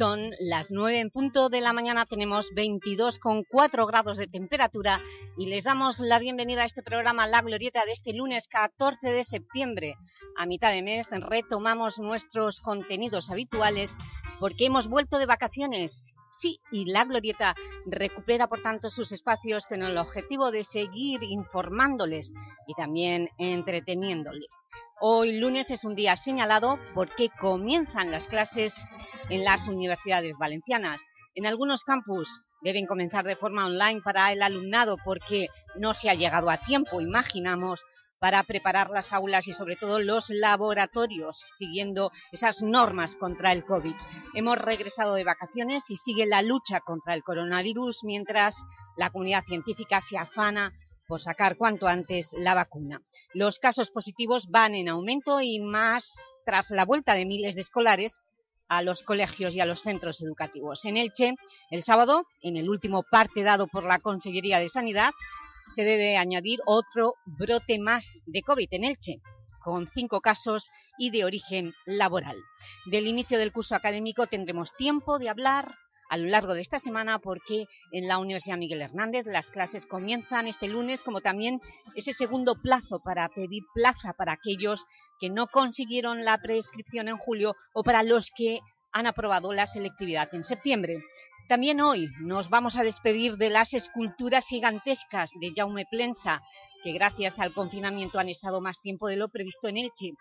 Son las 9 en punto de la mañana, tenemos 22,4 grados de temperatura y les damos la bienvenida a este programa La Glorieta de este lunes 14 de septiembre. A mitad de mes retomamos nuestros contenidos habituales porque hemos vuelto de vacaciones Sí, y La Glorieta recupera, por tanto, sus espacios con el objetivo de seguir informándoles y también entreteniéndoles. Hoy lunes es un día señalado porque comienzan las clases en las universidades valencianas. En algunos campus deben comenzar de forma online para el alumnado porque no se ha llegado a tiempo, imaginamos, para preparar las aulas y sobre todo los laboratorios, siguiendo esas normas contra el COVID. Hemos regresado de vacaciones y sigue la lucha contra el coronavirus mientras la comunidad científica se afana por sacar cuanto antes la vacuna. Los casos positivos van en aumento y más tras la vuelta de miles de escolares a los colegios y a los centros educativos. En Elche, el sábado, en el último parte dado por la Consellería de Sanidad, se debe añadir otro brote más de COVID en Elche, con cinco casos y de origen laboral. Del inicio del curso académico tendremos tiempo de hablar a lo largo de esta semana porque en la Universidad Miguel Hernández las clases comienzan este lunes como también ese segundo plazo para pedir plaza para aquellos que no consiguieron la prescripción en julio o para los que han aprobado la selectividad en septiembre. También hoy nos vamos a despedir de las esculturas gigantescas de Jaume Plensa, que gracias al confinamiento han estado más tiempo de lo previsto en Elche,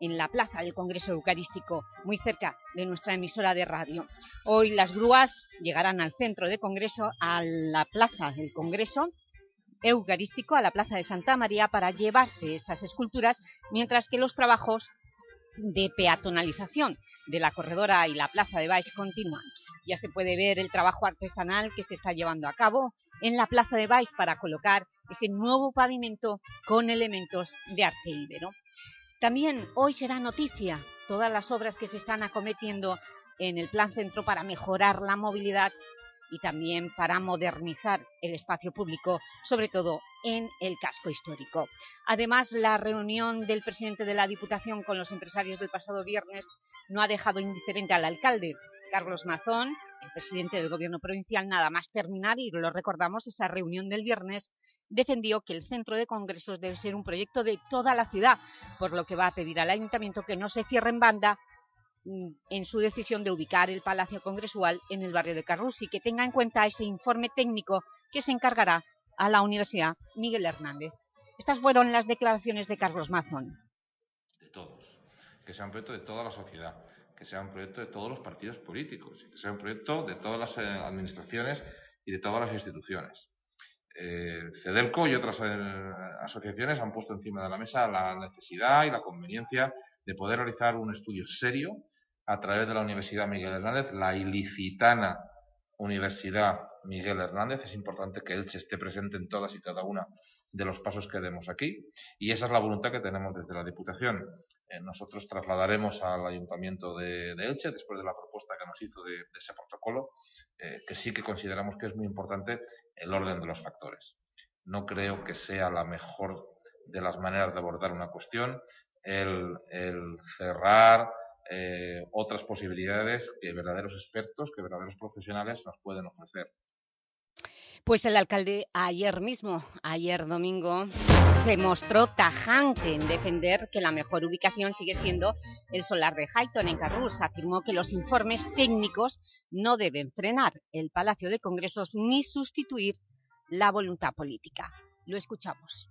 en la plaza del Congreso Eucarístico, muy cerca de nuestra emisora de radio. Hoy las grúas llegarán al centro de Congreso, a la plaza del Congreso Eucarístico, a la plaza de Santa María, para llevarse estas esculturas, mientras que los trabajos de peatonalización de la corredora y la plaza de Baix continúan. Ya se puede ver el trabajo artesanal que se está llevando a cabo en la Plaza de Baix para colocar ese nuevo pavimento con elementos de arte íbero. También hoy será noticia todas las obras que se están acometiendo en el Plan Centro para mejorar la movilidad y también para modernizar el espacio público, sobre todo en el casco histórico. Además, la reunión del presidente de la Diputación con los empresarios del pasado viernes no ha dejado indiferente al alcalde, Carlos Mazón, el presidente del gobierno provincial, nada más terminar, y lo recordamos, esa reunión del viernes, defendió que el centro de congresos debe ser un proyecto de toda la ciudad, por lo que va a pedir al ayuntamiento que no se cierre en banda mm, en su decisión de ubicar el Palacio Congresual en el barrio de Carrús y que tenga en cuenta ese informe técnico que se encargará a la Universidad Miguel Hernández. Estas fueron las declaraciones de Carlos Mazón. De todos, que sea un proyecto de toda la sociedad que sea un proyecto de todos los partidos políticos, que sea un proyecto de todas las eh, administraciones y de todas las instituciones. Eh, CEDELCO y otras eh, asociaciones han puesto encima de la mesa la necesidad y la conveniencia de poder realizar un estudio serio a través de la Universidad Miguel Hernández, la ilicitana Universidad Miguel Hernández. Es importante que se esté presente en todas y cada una de los pasos que demos aquí y esa es la voluntad que tenemos desde la Diputación. Eh, nosotros trasladaremos al Ayuntamiento de, Elche, después de la propuesta que nos hizo de, ese protocolo, eh, que sí que consideramos que es muy importante el orden de los factores. No creo que sea la mejor de las maneras de abordar una cuestión el, cerrar eh, otras posibilidades que verdaderos expertos, que verdaderos profesionales nos pueden ofrecer. Pues el alcalde ayer mismo, ayer domingo, se mostró tajante en defender que la mejor ubicación sigue siendo el solar de Highton en Carrus. Afirmó que los informes técnicos no deben frenar el Palacio de Congresos ni sustituir la voluntad política. Lo escuchamos.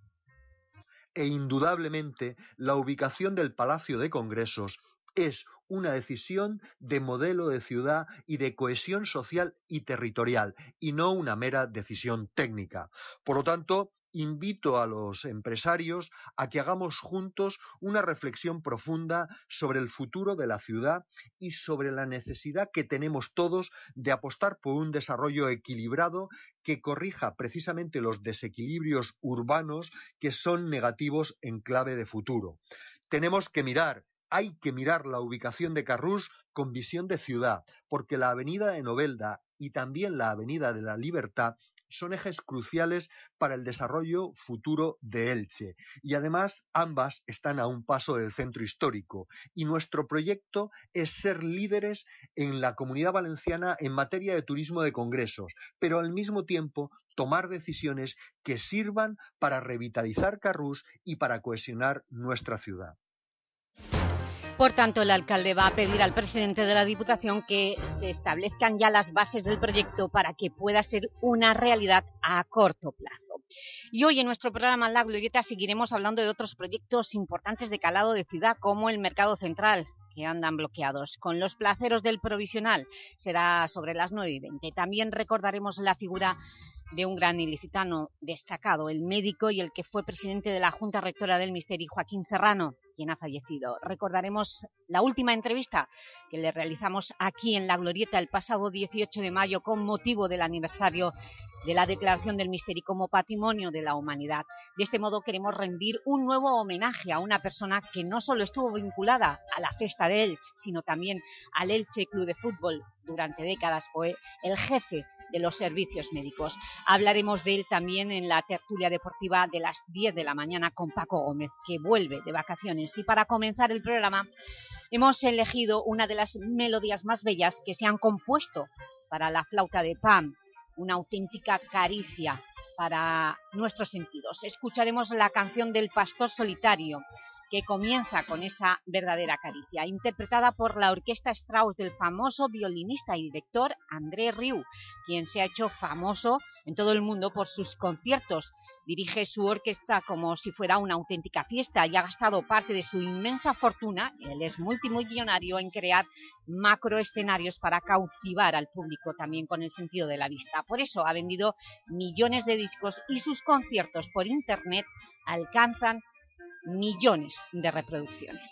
E indudablemente la ubicación del Palacio de Congresos es una decisión de modelo de ciudad y de cohesión social y territorial, y no una mera decisión técnica. Por lo tanto, invito a los empresarios a que hagamos juntos una reflexión profunda sobre el futuro de la ciudad y sobre la necesidad que tenemos todos de apostar por un desarrollo equilibrado que corrija precisamente los desequilibrios urbanos que son negativos en clave de futuro. Tenemos que mirar hay que mirar la ubicación de Carrús con visión de ciudad, porque la avenida de Novelda y también la avenida de la Libertad son ejes cruciales para el desarrollo futuro de Elche y además ambas están a un paso del centro histórico y nuestro proyecto es ser líderes en la comunidad valenciana en materia de turismo de congresos, pero al mismo tiempo tomar decisiones que sirvan para revitalizar Carrús y para cohesionar nuestra ciudad. Por tanto, el alcalde va a pedir al presidente de la Diputación que se establezcan ya las bases del proyecto para que pueda ser una realidad a corto plazo. Y hoy en nuestro programa La Glorieta seguiremos hablando de otros proyectos importantes de calado de ciudad como el Mercado Central, que andan bloqueados. Con los placeros del provisional será sobre las 9 y 20. También recordaremos la figura de un gran ilicitano destacado, el médico y el que fue presidente de la Junta Rectora del Misterio, Joaquín Serrano, quien ha fallecido. Recordaremos la última entrevista que le realizamos aquí en La Glorieta el pasado 18 de mayo con motivo del aniversario de la declaración del Misterio como Patrimonio de la Humanidad. De este modo queremos rendir un nuevo homenaje a una persona que no solo estuvo vinculada a la Festa de Elche, sino también al Elche Club de Fútbol. Durante décadas fue el jefe de los servicios médicos. Hablaremos de él también en la tertulia deportiva de las 10 de la mañana con Paco Gómez, que vuelve de vacaciones. Y para comenzar el programa hemos elegido una de las melodías más bellas que se han compuesto para la flauta de Pam, una auténtica caricia para nuestros sentidos. Escucharemos la canción del Pastor Solitario, que comienza con esa verdadera caricia, interpretada por la Orquesta Strauss del famoso violinista y director André Rieu, quien se ha hecho famoso en todo el mundo por sus conciertos. Dirige su orquesta como si fuera una auténtica fiesta y ha gastado parte de su inmensa fortuna, él es multimillonario, en crear macroescenarios para cautivar al público también con el sentido de la vista. Por eso ha vendido millones de discos y sus conciertos por internet alcanzan millones de reproducciones.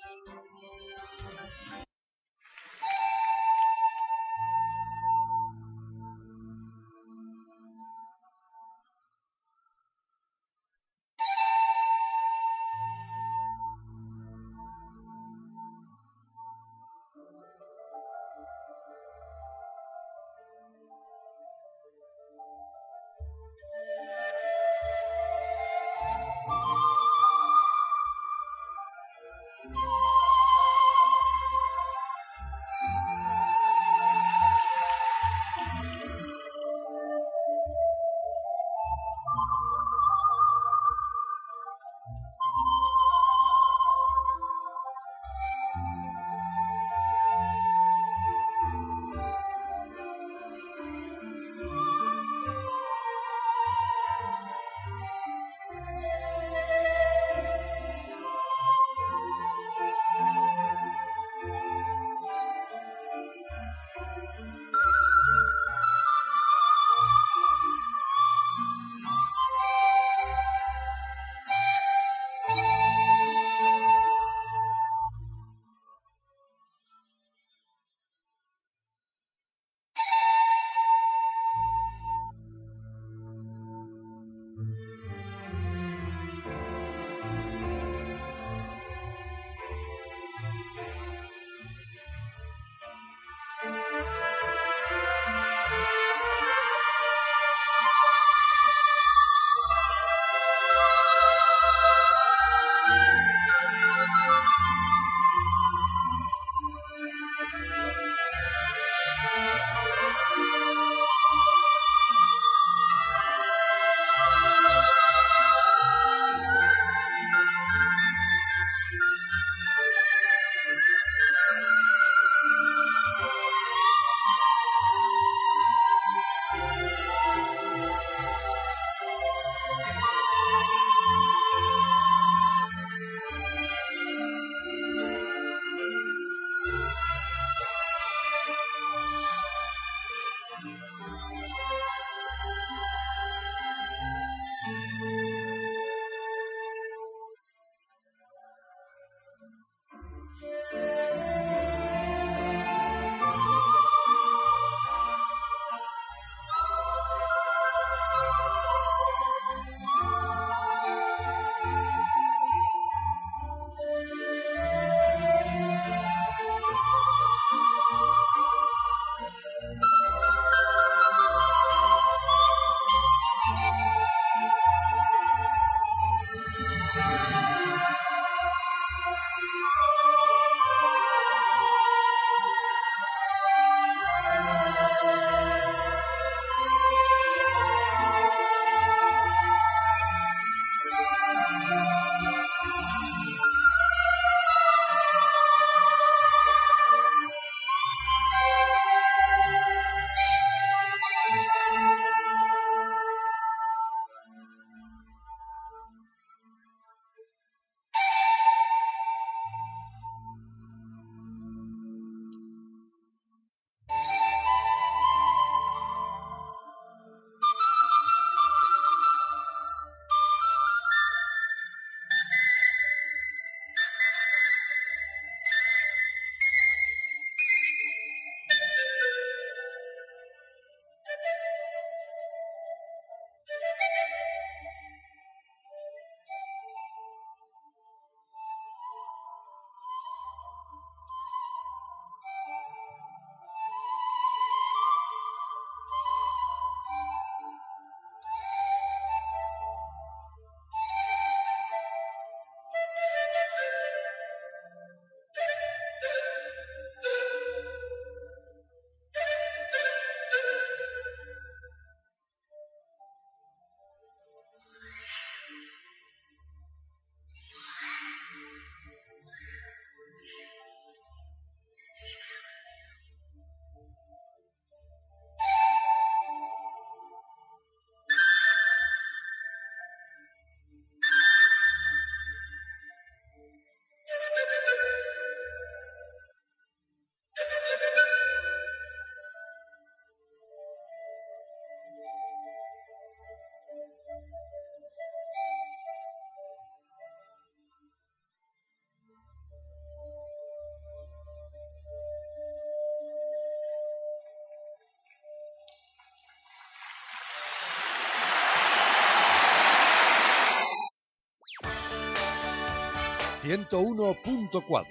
101.4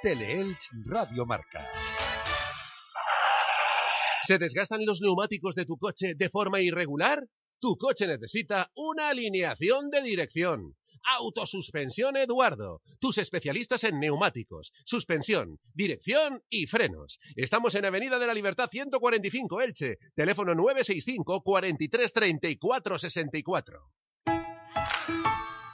Teleelch Radio Marca. ¿Se desgastan los neumáticos de tu coche de forma irregular? Tu coche necesita una alineación de dirección. Autosuspensión Eduardo. Tus especialistas en neumáticos, suspensión, dirección y frenos. Estamos en Avenida de la Libertad 145 Elche. Teléfono 965 43 34 64.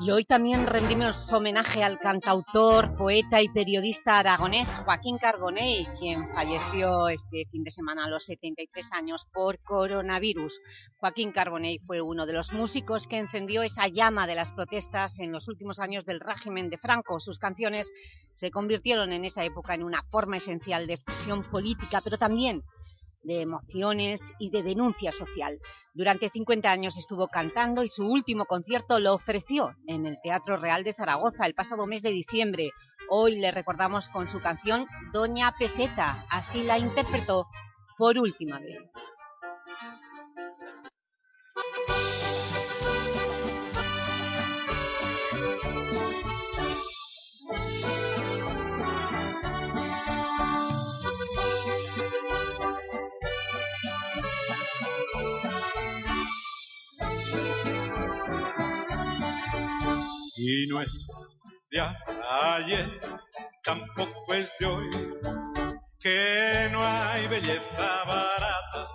Y hoy también rendimos homenaje al cantautor, poeta y periodista aragonés Joaquín Carbonell, quien falleció este fin de semana a los 73 años por coronavirus. Joaquín Carbonell fue uno de los músicos que encendió esa llama de las protestas en los últimos años del régimen de Franco. Sus canciones se convirtieron en esa época en una forma esencial de expresión política, pero también de emociones y de denuncia social. Durante 50 años estuvo cantando y su último concierto lo ofreció en el Teatro Real de Zaragoza el pasado mes de diciembre. Hoy le recordamos con su canción Doña Peseta, así la interpretó por última vez. Y no es de ayer, tampoco es de hoy, que no hay belleza barata,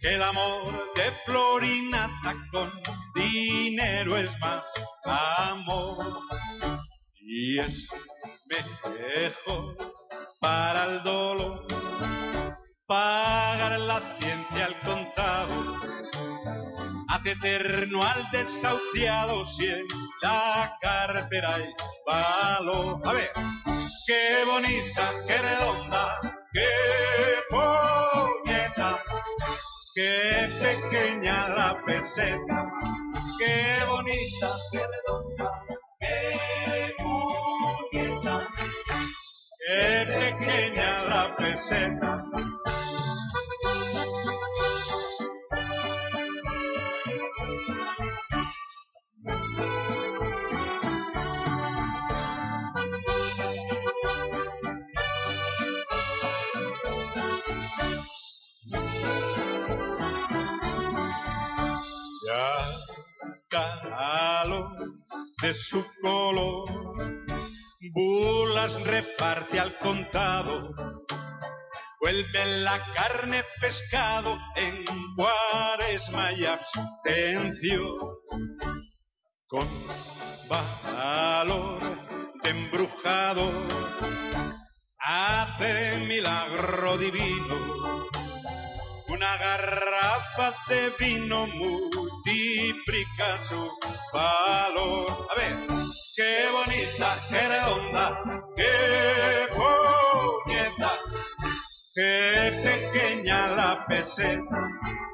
que el amor de Florinata con dinero es más amor. Y es mejor para el eterno al desahuciado si en la cartera hay valor. A ver, qué bonita, qué redonda, qué bonita, qué pequeña la peseta, qué bonita, qué redonda, qué bonita, qué pequeña la peseta. De su color. Bulas reparte al contado, vuelve la carne pescado en cuaresma y abstención. Con valor de embrujado, hace milagro divino. Una garrafa de vino multiplica su valor. Pequeña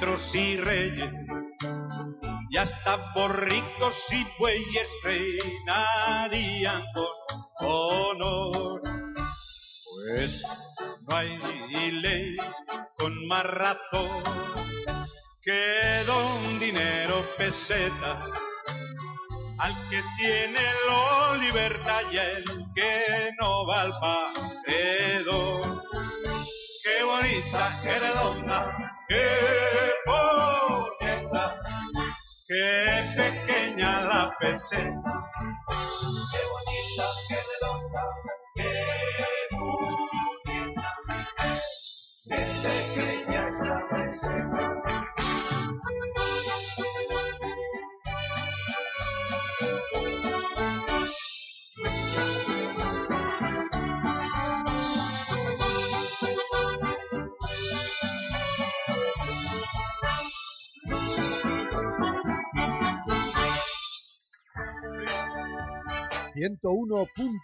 nacen ministros y reyes y hasta borricos y bueyes reinarían con honor pues no hay ley con más razón que don dinero peseta al que tiene lo libertad y el que no va al paredón. Qué bonita, qué la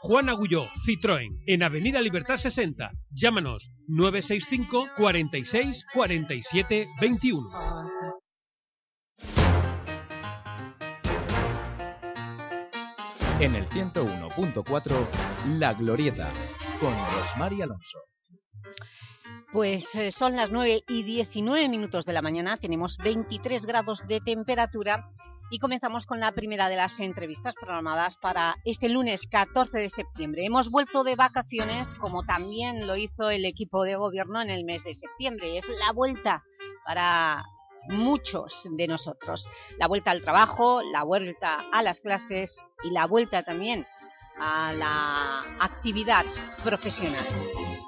Juan Agulló, Citroën, en Avenida Libertad 60. Llámanos 965 46 47 21. En el 101.4, La Glorieta, con Rosmar y Alonso. Pues eh, son las 9 y 19 minutos de la mañana, tenemos 23 grados de temperatura y comenzamos con la primera de las entrevistas programadas para este lunes 14 de septiembre. Hemos vuelto de vacaciones, como también lo hizo el equipo de gobierno en el mes de septiembre. Es la vuelta para muchos de nosotros. La vuelta al trabajo, la vuelta a las clases y la vuelta también a la actividad profesional.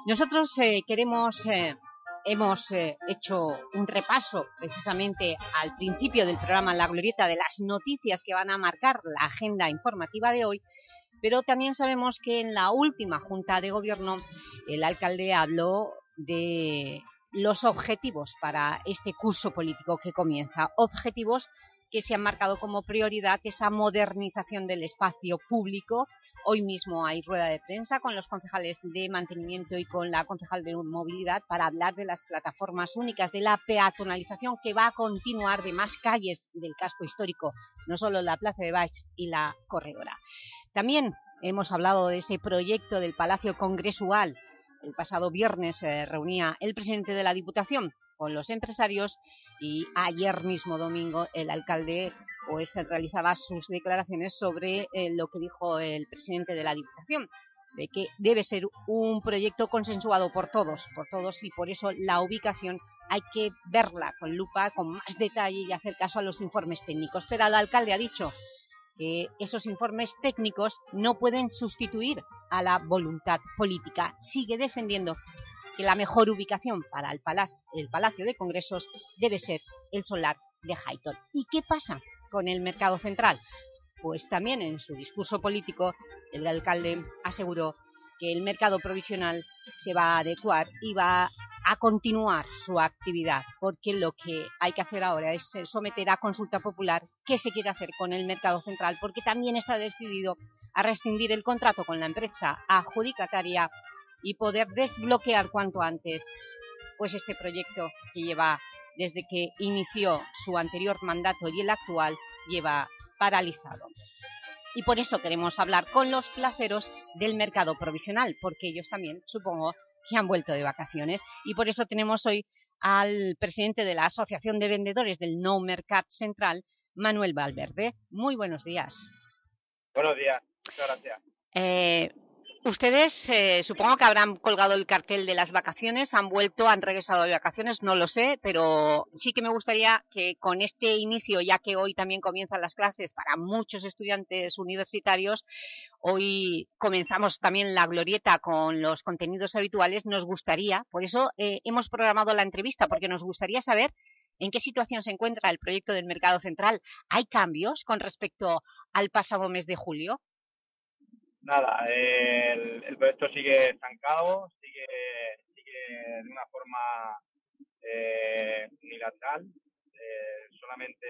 Nosotros eh, queremos eh, hemos eh, hecho un repaso precisamente al principio del programa La Glorieta de las noticias que van a marcar la agenda informativa de hoy, pero también sabemos que en la última Junta de Gobierno el alcalde habló de los objetivos para este curso político que comienza, objetivos que se han marcado como prioridad esa modernización del espacio público. Hoy mismo hay rueda de prensa con los concejales de mantenimiento y con la concejal de movilidad para hablar de las plataformas únicas, de la peatonalización que va a continuar de más calles del casco histórico, no solo la Plaza de Baix y la Corredora. También hemos hablado de ese proyecto del Palacio Congresual. El pasado viernes se reunía el presidente de la Diputación con los empresarios y ayer mismo domingo el alcalde pues realizaba sus declaraciones sobre eh, lo que dijo el presidente de la Diputación de que debe ser un proyecto consensuado por todos, por todos y por eso la ubicación hay que verla con lupa, con más detalle y hacer caso a los informes técnicos. Pero el alcalde ha dicho que esos informes técnicos no pueden sustituir a la voluntad política. Sigue defendiendo la mejor ubicación para el Palacio, de Congresos debe ser el solar de Highton. ¿Y qué pasa con el mercado central? Pues también en su discurso político el alcalde aseguró que el mercado provisional se va a adecuar y va a continuar su actividad, porque lo que hay que hacer ahora es someter a consulta popular qué se quiere hacer con el mercado central, porque también está decidido a rescindir el contrato con la empresa adjudicataria y poder desbloquear cuanto antes pues este proyecto que lleva desde que inició su anterior mandato y el actual lleva paralizado. Y por eso queremos hablar con los placeros del mercado provisional, porque ellos también, supongo, que han vuelto de vacaciones. Y por eso tenemos hoy al presidente de la Asociación de Vendedores del No Mercat Central, Manuel Valverde. Muy buenos días. Buenos días, muchas gracias. Eh, Ustedes eh, supongo que habrán colgado el cartel de las vacaciones, han vuelto, han regresado de vacaciones, no lo sé, pero sí que me gustaría que con este inicio, ya que hoy también comienzan las clases para muchos estudiantes universitarios, hoy comenzamos también la glorieta con los contenidos habituales, nos gustaría, por eso eh, hemos programado la entrevista, porque nos gustaría saber en qué situación se encuentra el proyecto del Mercado Central. ¿Hay cambios con respecto al pasado mes de julio? Nada, el, el, proyecto sigue estancado, sigue, sigue de una forma eh, unilateral, eh, solamente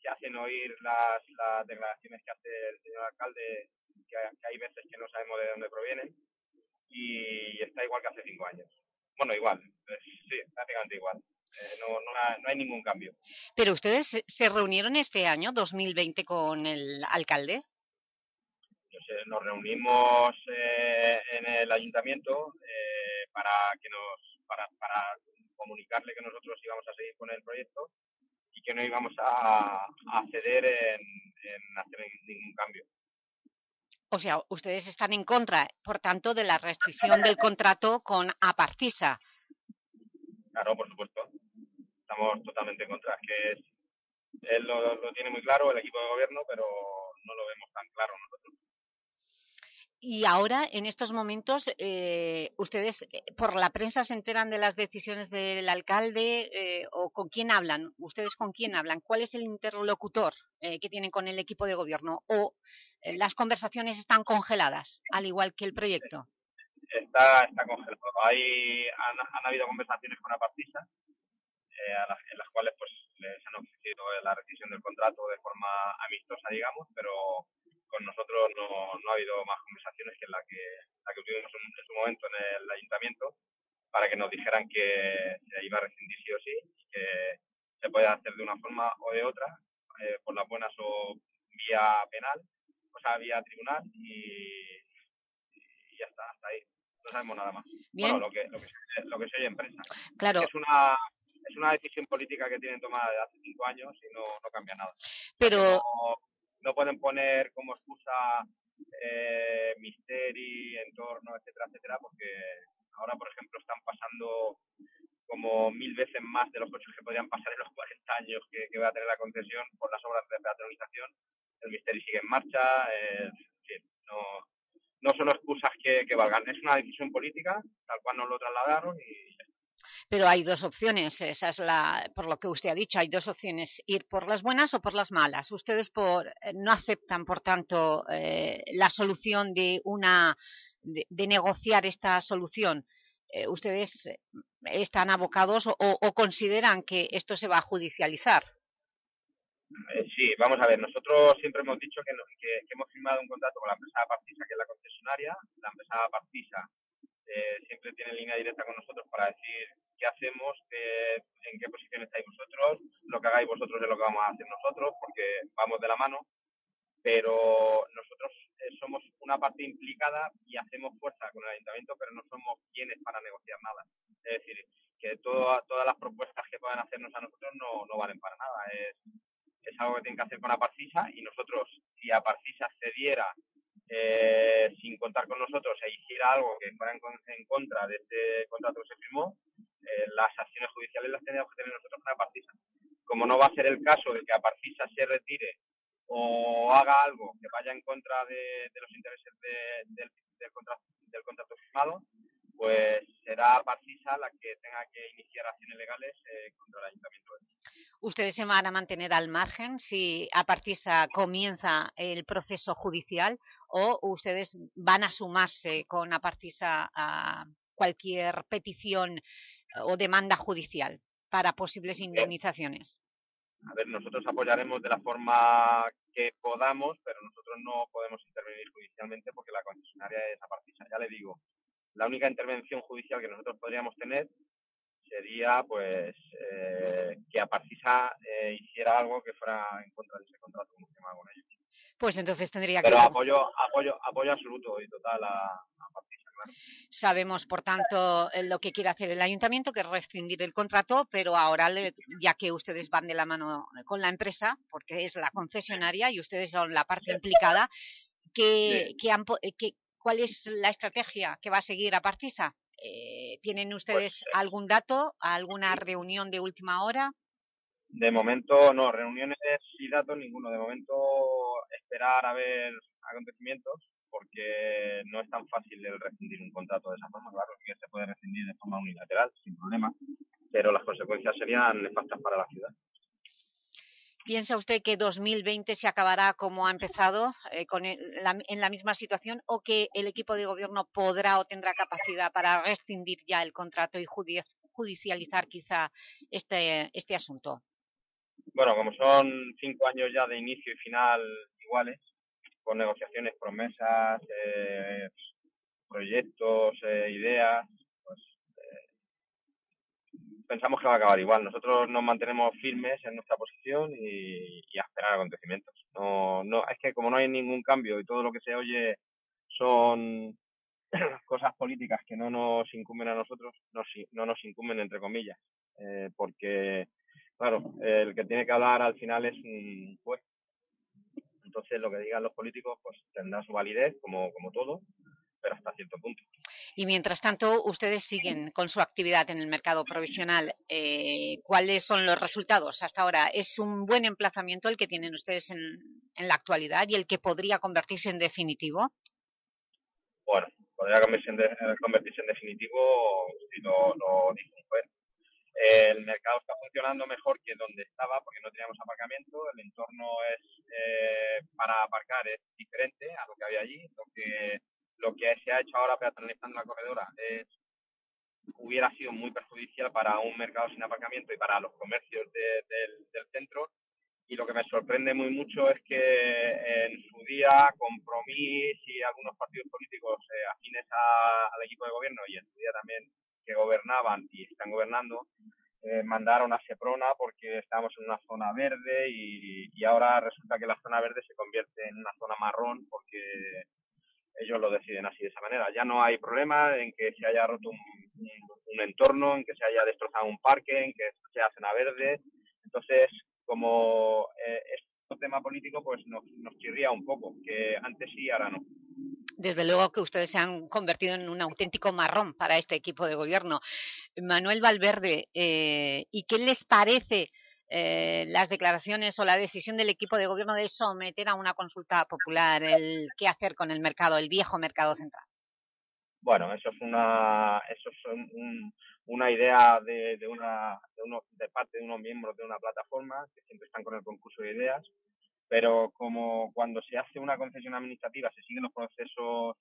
se hacen oír las, las declaraciones que hace el señor alcalde, que, hay veces que no sabemos de dónde provienen, y está igual que hace cinco años. bueno, igual, sí, prácticamente igual. no, no, no, hay ningún cambio. ¿Pero ustedes se reunieron este año, 2020, con el alcalde? Nos reunimos eh, en el ayuntamiento eh, para que nos para, para, comunicarle que nosotros íbamos a seguir con el proyecto y que no íbamos a, a ceder en, en, hacer ningún cambio. O sea, ustedes están en contra, por tanto, de la restricción del contrato con Aparcisa. Claro, por supuesto. Estamos totalmente en contra. que es, él lo, lo tiene muy claro, el equipo de gobierno, pero no lo vemos tan claro. Y ahora, en estos momentos, eh, ¿ustedes eh, por la prensa se enteran de las decisiones del alcalde eh, o con quién hablan? ¿Ustedes con quién hablan? ¿Cuál es el interlocutor que tienen con el equipo de gobierno? ¿O las conversaciones están congeladas, al igual que el proyecto? Está, está congelado. Hay, han, habido conversaciones con Apartisa, en las cuales pues les han ofrecido la rescisión del contrato de forma amistosa, digamos, pero con nosotros no, no ha habido más conversaciones que la que, la que tuvimos en, su momento en el ayuntamiento para que nos dijeran que se iba a rescindir sí o sí y que se puede hacer de una forma o de otra, eh, por las buenas o vía penal, o sea, vía tribunal y, y ya está, hasta ahí. No sabemos nada más. Bueno, lo que, lo que, lo que soy empresa. Claro. Es una, es una decisión política que tienen tomada desde hace cinco años y no, no cambia nada. Pero no pueden poner como excusa eh, misterio, entorno, etcétera, etcétera, porque ahora, por ejemplo, están pasando como mil veces más de los coches que podrían pasar en los 40 años que, va a tener la concesión por las obras de peatonalización. El misterio sigue en marcha, no, no son excusas que, valgan. Es una decisión política, tal cual nos lo trasladaron y pero hay dos opciones, esa es la, por lo que usted ha dicho, hay dos opciones, ir por las buenas o por las malas. Ustedes por, eh, no aceptan, por tanto, eh, la solución de, una, de, negociar esta solución. Eh, ¿Ustedes están abocados o, consideran que esto se va a judicializar? sí, vamos a ver, nosotros siempre hemos dicho que, hemos firmado un contrato con la empresa Partisa, que es la concesionaria. La empresa Partisa siempre tiene línea directa con nosotros para decir qué hacemos, en qué posición estáis vosotros, lo que hagáis vosotros es lo que vamos a hacer nosotros, porque vamos de la mano, pero nosotros eh, somos una parte implicada y hacemos fuerza con el ayuntamiento, pero no somos quienes para negociar nada. Es decir, que todas las propuestas que puedan hacernos a nosotros no, no valen para nada. Es, es algo que tienen que hacer con Aparcisa y nosotros, si Aparcisa cediera eh, sin contar con nosotros e hiciera algo que fuera en, en, contra de este contrato que se firmó, eh, las acciones judiciales las tenemos que tener nosotros con Aparcisa. Como no va a ser el caso de que Aparcisa se retire o haga algo que vaya en contra de, los intereses del, contrato, del contrato firmado, pues será Aparcisa la que tenga que iniciar acciones legales eh, contra el Ayuntamiento. ¿Ustedes se van a mantener al margen si Aparcisa comienza el proceso judicial o ustedes van a sumarse con Aparcisa a cualquier petición o demanda judicial para posibles indemnizaciones? A ver, nosotros apoyaremos de la forma que podamos, pero nosotros no podemos intervenir judicialmente porque la concesionaria es apartisa. Ya le digo, la única intervención judicial que nosotros podríamos tener sería pues eh, que Aparcisa eh, hiciera algo que fuera en contra de ese contrato como con ellos. Pues entonces tendría que... Pero apoyo, apoyo, apoyo absoluto y total a, a Sabemos, por tanto, eh, lo que quiere hacer el Ayuntamiento, que es rescindir el contrato, pero ahora, ya que ustedes van de la mano con la empresa, porque es la concesionaria y ustedes son la parte implicada, eh, ¿cuál es la estrategia que va a seguir a Partisa? Eh, ¿Tienen ustedes pues, algún dato, alguna reunión de última hora? De momento no, reuniones y datos ninguno. De momento esperar a ver acontecimientos porque no es tan fácil el rescindir un contrato de esa forma. Claro que se puede rescindir de forma unilateral, sin problema, pero las consecuencias serían nefastas para la ciudad. ¿Piensa usted que 2020 se acabará como ha empezado, eh, con en la misma situación, o que el equipo de gobierno podrá o tendrá capacidad para rescindir ya el contrato y judicializar quizá este, este asunto? Bueno, como son cinco años ya de inicio y final iguales, con negociaciones, promesas, eh, proyectos, eh, ideas, pues eh, pensamos que va a acabar igual. Nosotros nos mantenemos firmes en nuestra posición y, a esperar acontecimientos. No, no, es que como no hay ningún cambio y todo lo que se oye son cosas políticas que no nos incumben a nosotros, no, no nos incumben entre comillas, eh, porque, claro, el que tiene que hablar al final es un juez. Entonces, lo que digan los políticos pues tendrá su validez, como, como todo, pero hasta cierto punto. Y mientras tanto, ustedes siguen con su actividad en el mercado provisional. Eh, ¿Cuáles son los resultados hasta ahora? ¿Es un buen emplazamiento el que tienen ustedes en, en la actualidad y el que podría convertirse en definitivo? Bueno, podría convertirse en, de, convertirse en definitivo si lo, lo dice un juez. El mercado está funcionando mejor que donde estaba porque no teníamos aparcamiento, el entorno es eh, para aparcar es diferente a lo que había allí, lo que lo que se ha hecho ahora peatonalizando la corredora es hubiera sido muy perjudicial para un mercado sin aparcamiento y para los comercios de, del, centro. Y lo que me sorprende muy mucho es que en su día Compromís y algunos partidos políticos eh, afines a, al equipo de gobierno y en su día también que gobernaban y están gobernando eh, mandaron a Seprona porque estábamos en una zona verde y, y, ahora resulta que la zona verde se convierte en una zona marrón porque ellos lo deciden así de esa manera. Ya no hay problema en que se haya roto un, un, entorno, en que se haya destrozado un parque, en que sea zona verde. Entonces, como eh, tema político pues nos, nos chirría un poco, que antes sí, ahora no. Desde luego que ustedes se han convertido en un auténtico marrón para este equipo de gobierno. Manuel Valverde, eh, ¿y qué les parece eh, las declaraciones o la decisión del equipo de gobierno de someter a una consulta popular el qué hacer con el mercado, el viejo mercado central? Bueno, eso es una, eso es un, una idea de, una, de, uno, de parte de unos miembros de una plataforma que siempre están con el concurso de ideas, pero como cuando se hace una concesión administrativa se siguen los procesos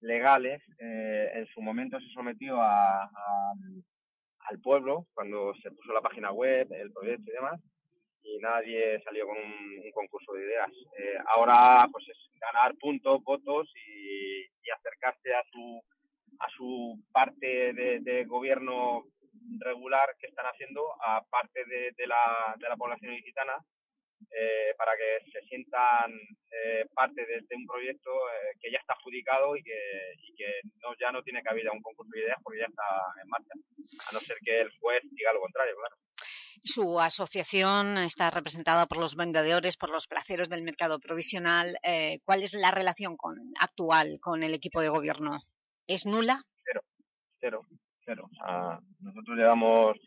legales, eh, en su momento se sometió al pueblo cuando se puso la página web, el proyecto y demás, y nadie salió con un, un concurso de ideas. Eh, ahora pues es ganar puntos, votos y, y acercarse a su a su parte de, gobierno regular que están haciendo a parte de, la, población ilicitana eh, para que se sientan eh, parte de, un proyecto eh, que ya está adjudicado y que, ya no tiene cabida un concurso de ideas porque ya está en marcha, a no ser que el juez diga lo contrario, claro. Su asociación está representada por los vendedores, por los placeros del mercado provisional. Eh, ¿Cuál es la relación actual con el equipo de gobierno? ¿Es nula? Cero, cero, cero. O sea, nosotros llevamos,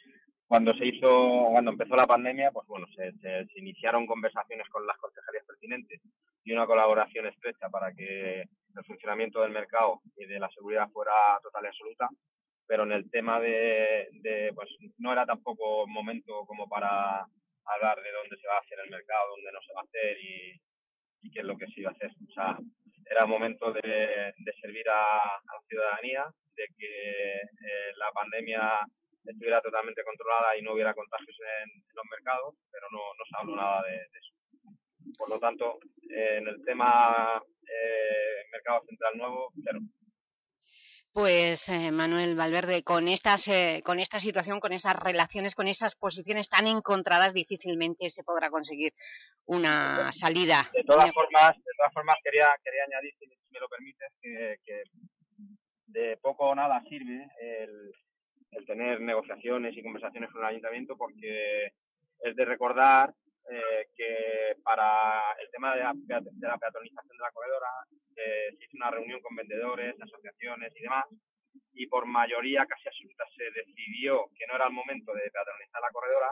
cuando se hizo, cuando empezó la pandemia, pues bueno, se, se, iniciaron conversaciones con las concejalías pertinentes y una colaboración estrecha para que el funcionamiento del mercado y de la seguridad fuera total y absoluta pero en el tema de, de, pues no era tampoco momento como para hablar de dónde se va a hacer el mercado, dónde no se va a hacer y, y qué es lo que se iba a hacer. O sea, era momento de, servir a, la ciudadanía, de que eh, la pandemia estuviera totalmente controlada y no hubiera contagios en, los mercados, pero no, no se habló nada de, eso. Por lo tanto, en el tema eh, mercado central nuevo, cero. Pues eh, Manuel Valverde, con, estas, eh, con esta situación, con esas relaciones, con esas posiciones tan encontradas, difícilmente se podrá conseguir una salida. De todas formas, de todas formas quería, quería añadir, si me lo permites, que, que de poco o nada sirve el, el, tener negociaciones y conversaciones con el ayuntamiento porque es de recordar eh, que para el tema de la, de peatonalización de la corredora eh, se hizo una reunión con vendedores, asociaciones y demás, y por mayoría casi absoluta se decidió que no era el momento de peatonalizar la corredora,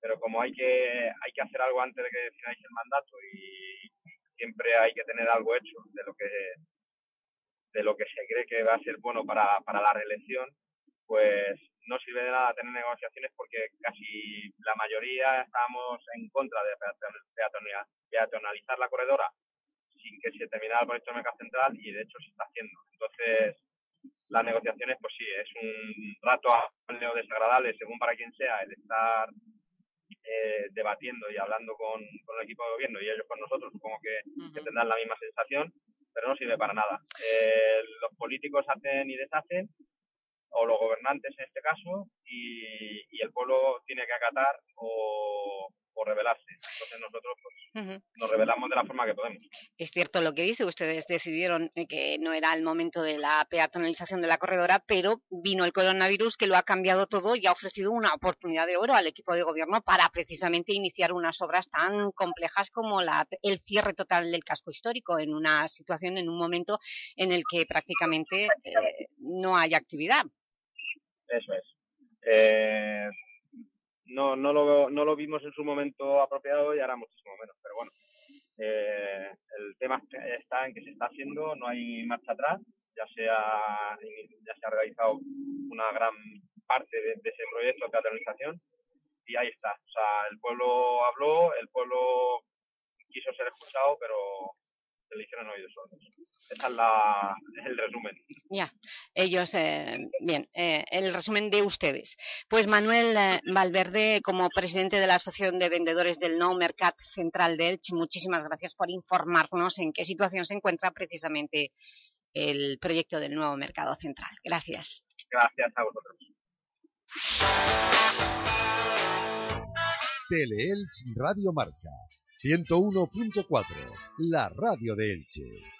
pero como hay que, hay que hacer algo antes de que finalice el mandato y siempre hay que tener algo hecho de lo que de lo que se cree que va a ser bueno para, para la reelección, pues no sirve de nada tener negociaciones porque casi la mayoría estamos en contra de peatonalizar la corredora sin que se terminara el proyecto de mercado central y de hecho se está haciendo. Entonces, las negociaciones, pues sí, es un rato desagradable según para quien sea el estar eh, debatiendo y hablando con, con, el equipo de gobierno y ellos con nosotros, supongo que, uh -huh. que tendrán la misma sensación, pero no sirve para nada. Eh, los políticos hacen y deshacen o los gobernantes en este caso, y, y el pueblo tiene que acatar o, o rebelarse. Entonces nosotros pues, nos rebelamos de la forma que podemos. Es cierto lo que dice, ustedes decidieron eh, que no era el momento de la peatonalización de la corredora, pero vino el coronavirus que lo ha cambiado todo y ha ofrecido una oportunidad de oro al equipo de gobierno para precisamente iniciar unas obras tan complejas como la- el cierre total del casco histórico en una situación, en un momento en el que prácticamente eh, no hay actividad. Eso es. Eh, no, no, lo, no lo vimos en su momento apropiado y ahora muchísimo menos, pero bueno. eh, el tema está en que se está haciendo, no hay marcha atrás, ya se ha, ya se ha realizado una gran parte de, ese proyecto de peatonalización y ahí está. O sea, el pueblo habló, el pueblo quiso ser escuchado, pero hicieron oídos sordos. Ese es la, el resumen. Ya, ellos, eh, bien, eh, el resumen de ustedes. Pues Manuel eh, Valverde, como presidente de la Asociación de Vendedores del Nou Mercat Central de Elche, muchísimas gracias por informarnos en qué situación se encuentra precisamente el proyecto del nuevo mercado central. Gracias. Gracias a vosotros. Teleelch Radio Marca 101.4, la radio de Elche.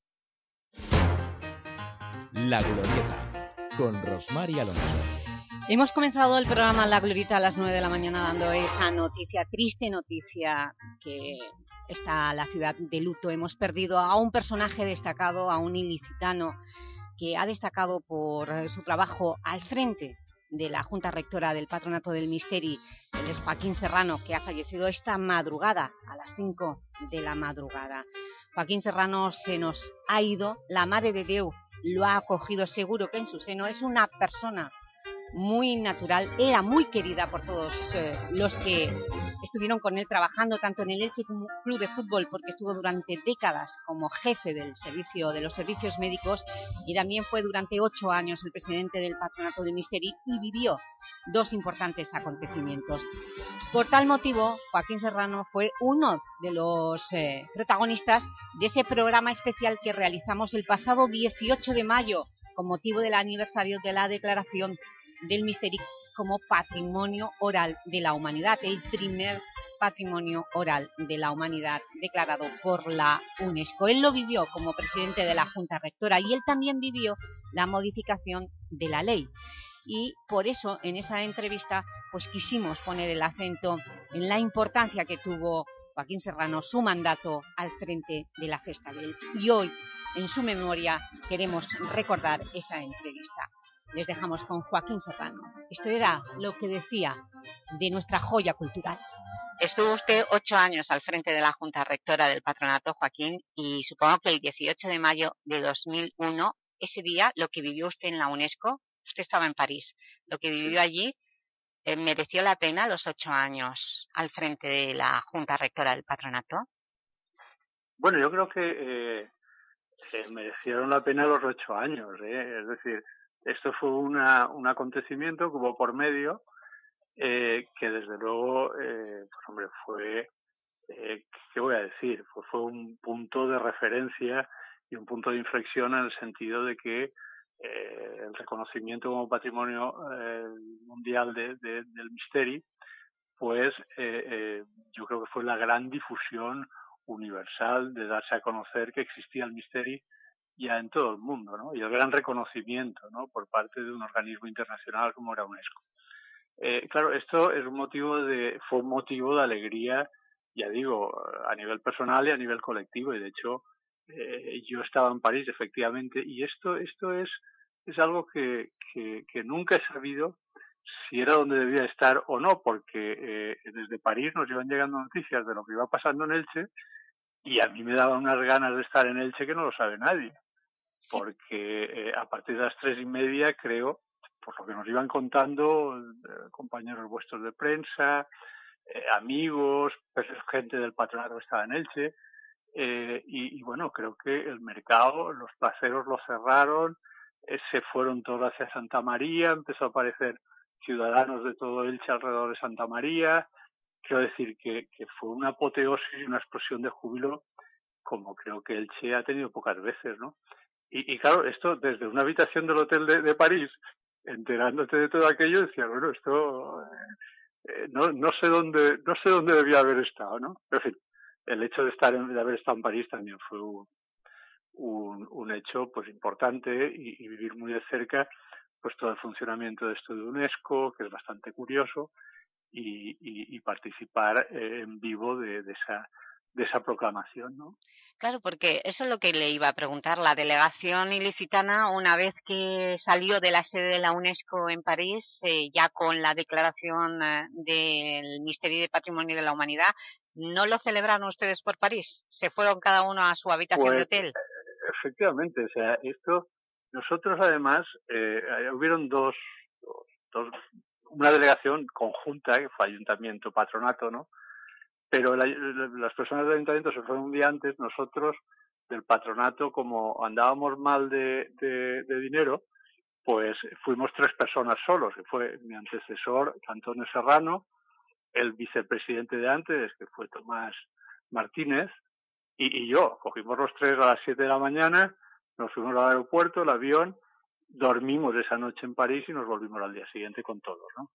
La Glorieta, con Rosmar y Alonso. Hemos comenzado el programa La Glorita a las 9 de la mañana dando esa noticia, triste noticia que está la ciudad de luto. Hemos perdido a un personaje destacado, a un ilicitano que ha destacado por eh, su trabajo al frente de la Junta Rectora del Patronato del Misteri, el es Joaquín Serrano, que ha fallecido esta madrugada, a las 5 de la madrugada. Joaquín Serrano se nos ha ido, la Madre de Déu lo ha acogido seguro que en su seno, es una persona muy natural, era muy querida por todos eh, los que estuvieron con él trabajando tanto en el Elche Club de Fútbol porque estuvo durante décadas como jefe del servicio de los servicios médicos y también fue durante ocho años el presidente del Patronato del Misteri y vivió dos importantes acontecimientos. Por tal motivo, Joaquín Serrano fue uno de los eh, protagonistas de ese programa especial que realizamos el pasado 18 de mayo con motivo del aniversario de la declaración del Misteri como Patrimonio Oral de la Humanidad, el primer Patrimonio Oral de la Humanidad declarado por la UNESCO. Él lo vivió como presidente de la Junta Rectora y él también vivió la modificación de la ley. Y por eso en esa entrevista pues quisimos poner el acento en la importancia que tuvo Joaquín Serrano, su mandato al frente de la Festa del. Y hoy, en su memoria, queremos recordar esa entrevista les dejamos con Joaquín Serrano. Esto era lo que decía de nuestra joya cultural. Estuvo usted ocho años al frente de la Junta Rectora del Patronato, Joaquín, y supongo que el 18 de mayo de 2001, ese día, lo que vivió usted en la UNESCO, usted estaba en París, lo que vivió allí, eh, ¿mereció la pena los ocho años al frente de la Junta Rectora del Patronato? Bueno, yo creo que eh, eh, merecieron la pena los ocho años, ¿eh? es decir, esto fue una, un acontecimiento que hubo por medio eh, que desde luego, eh, pues hombre, fue, eh, ¿qué voy a decir? Pues fue un punto de referencia y un punto de inflexión en el sentido de que eh, el reconocimiento como patrimonio eh, mundial de, de, del Misteri, pues yo creo que fue la gran difusión universal de darse a conocer que existía el Misteri ya en todo el mundo, ¿no? Y el gran reconocimiento, ¿no? Por parte de un organismo internacional como era UNESCO. Eh, claro, esto es un motivo de, fue un motivo de alegría, ya digo, a nivel personal y a nivel colectivo. Y de hecho, eh, yo estaba en París, efectivamente, y esto, esto es, es algo que, que, nunca he sabido si era donde debía estar o no, porque eh, desde París nos iban llegando noticias de lo que iba pasando en Elche y a mí me daba unas ganas de estar en Elche que no lo sabe nadie, porque eh, a partir de las tres y media creo, por lo que nos iban contando eh, compañeros vuestros de prensa, eh, amigos, pues, gente del patronato que estaba en Elche, eh, y, y, bueno, creo que el mercado, los placeros lo cerraron, se fueron todos hacia Santa María, empezó a aparecer ciudadanos de todo Elche alrededor de Santa María. Quiero decir que fue una apoteosis y una explosión de júbilo como creo que Elche ha tenido pocas veces, ¿no? Y, y claro, esto desde una habitación del hotel de, de, París, enterándote de todo aquello, decía, bueno, esto eh, no, no sé dónde, no sé dónde debía haber estado, ¿no? Pero, en fin, el hecho de estar en, de haber estado en París también fue un, un, hecho pues importante y, vivir muy de cerca pues todo el funcionamiento de esto de UNESCO, que es bastante curioso, y, y, y participar eh, en vivo de, de, esa de esa proclamación, ¿no? Claro, porque eso es lo que le iba a preguntar. La delegación ilicitana, una vez que salió de la sede de la UNESCO en París, eh, ya con la declaración eh, del Ministerio de Patrimonio de la Humanidad, ¿no lo celebraron ustedes por París? ¿Se fueron cada uno a su habitación pues, de hotel? Efectivamente, o sea, esto nosotros además eh, hubieron dos, dos, una delegación conjunta, que fue ayuntamiento, patronato, ¿no? Pero la, las personas del ayuntamiento se fueron un día antes, nosotros del patronato, como andábamos mal de, dinero, pues fuimos tres personas solos, que fue mi antecesor, Antonio Serrano, el vicepresidente de antes, que fue Tomás Martínez, y, yo. Cogimos los tres a las siete de la mañana, nos fuimos al aeropuerto, el avión, dormimos esa noche en París y nos volvimos al día siguiente con todos, ¿no?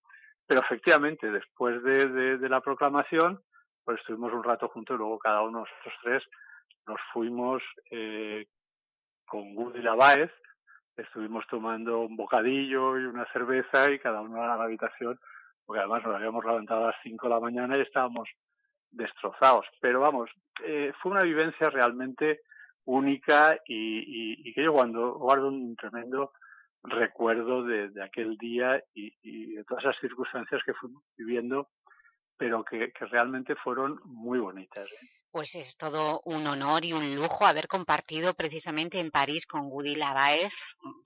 Pero efectivamente, después de, de, de la proclamación, pues estuvimos un rato juntos y luego cada uno de nosotros tres nos fuimos eh, con Woody Lavaez, estuvimos tomando un bocadillo y una cerveza y cada uno a la habitación, porque además nos habíamos levantado a las 5 de la mañana y estábamos destrozados. Pero vamos, eh, fue una vivencia realmente única y, y, y que yo guardo un tremendo recuerdo de, de aquel día y, y, de todas esas circunstancias que fuimos viviendo, pero que, que realmente fueron muy bonitas. ¿eh? Pues es todo un honor y un lujo haber compartido precisamente en París con Woody Lavaez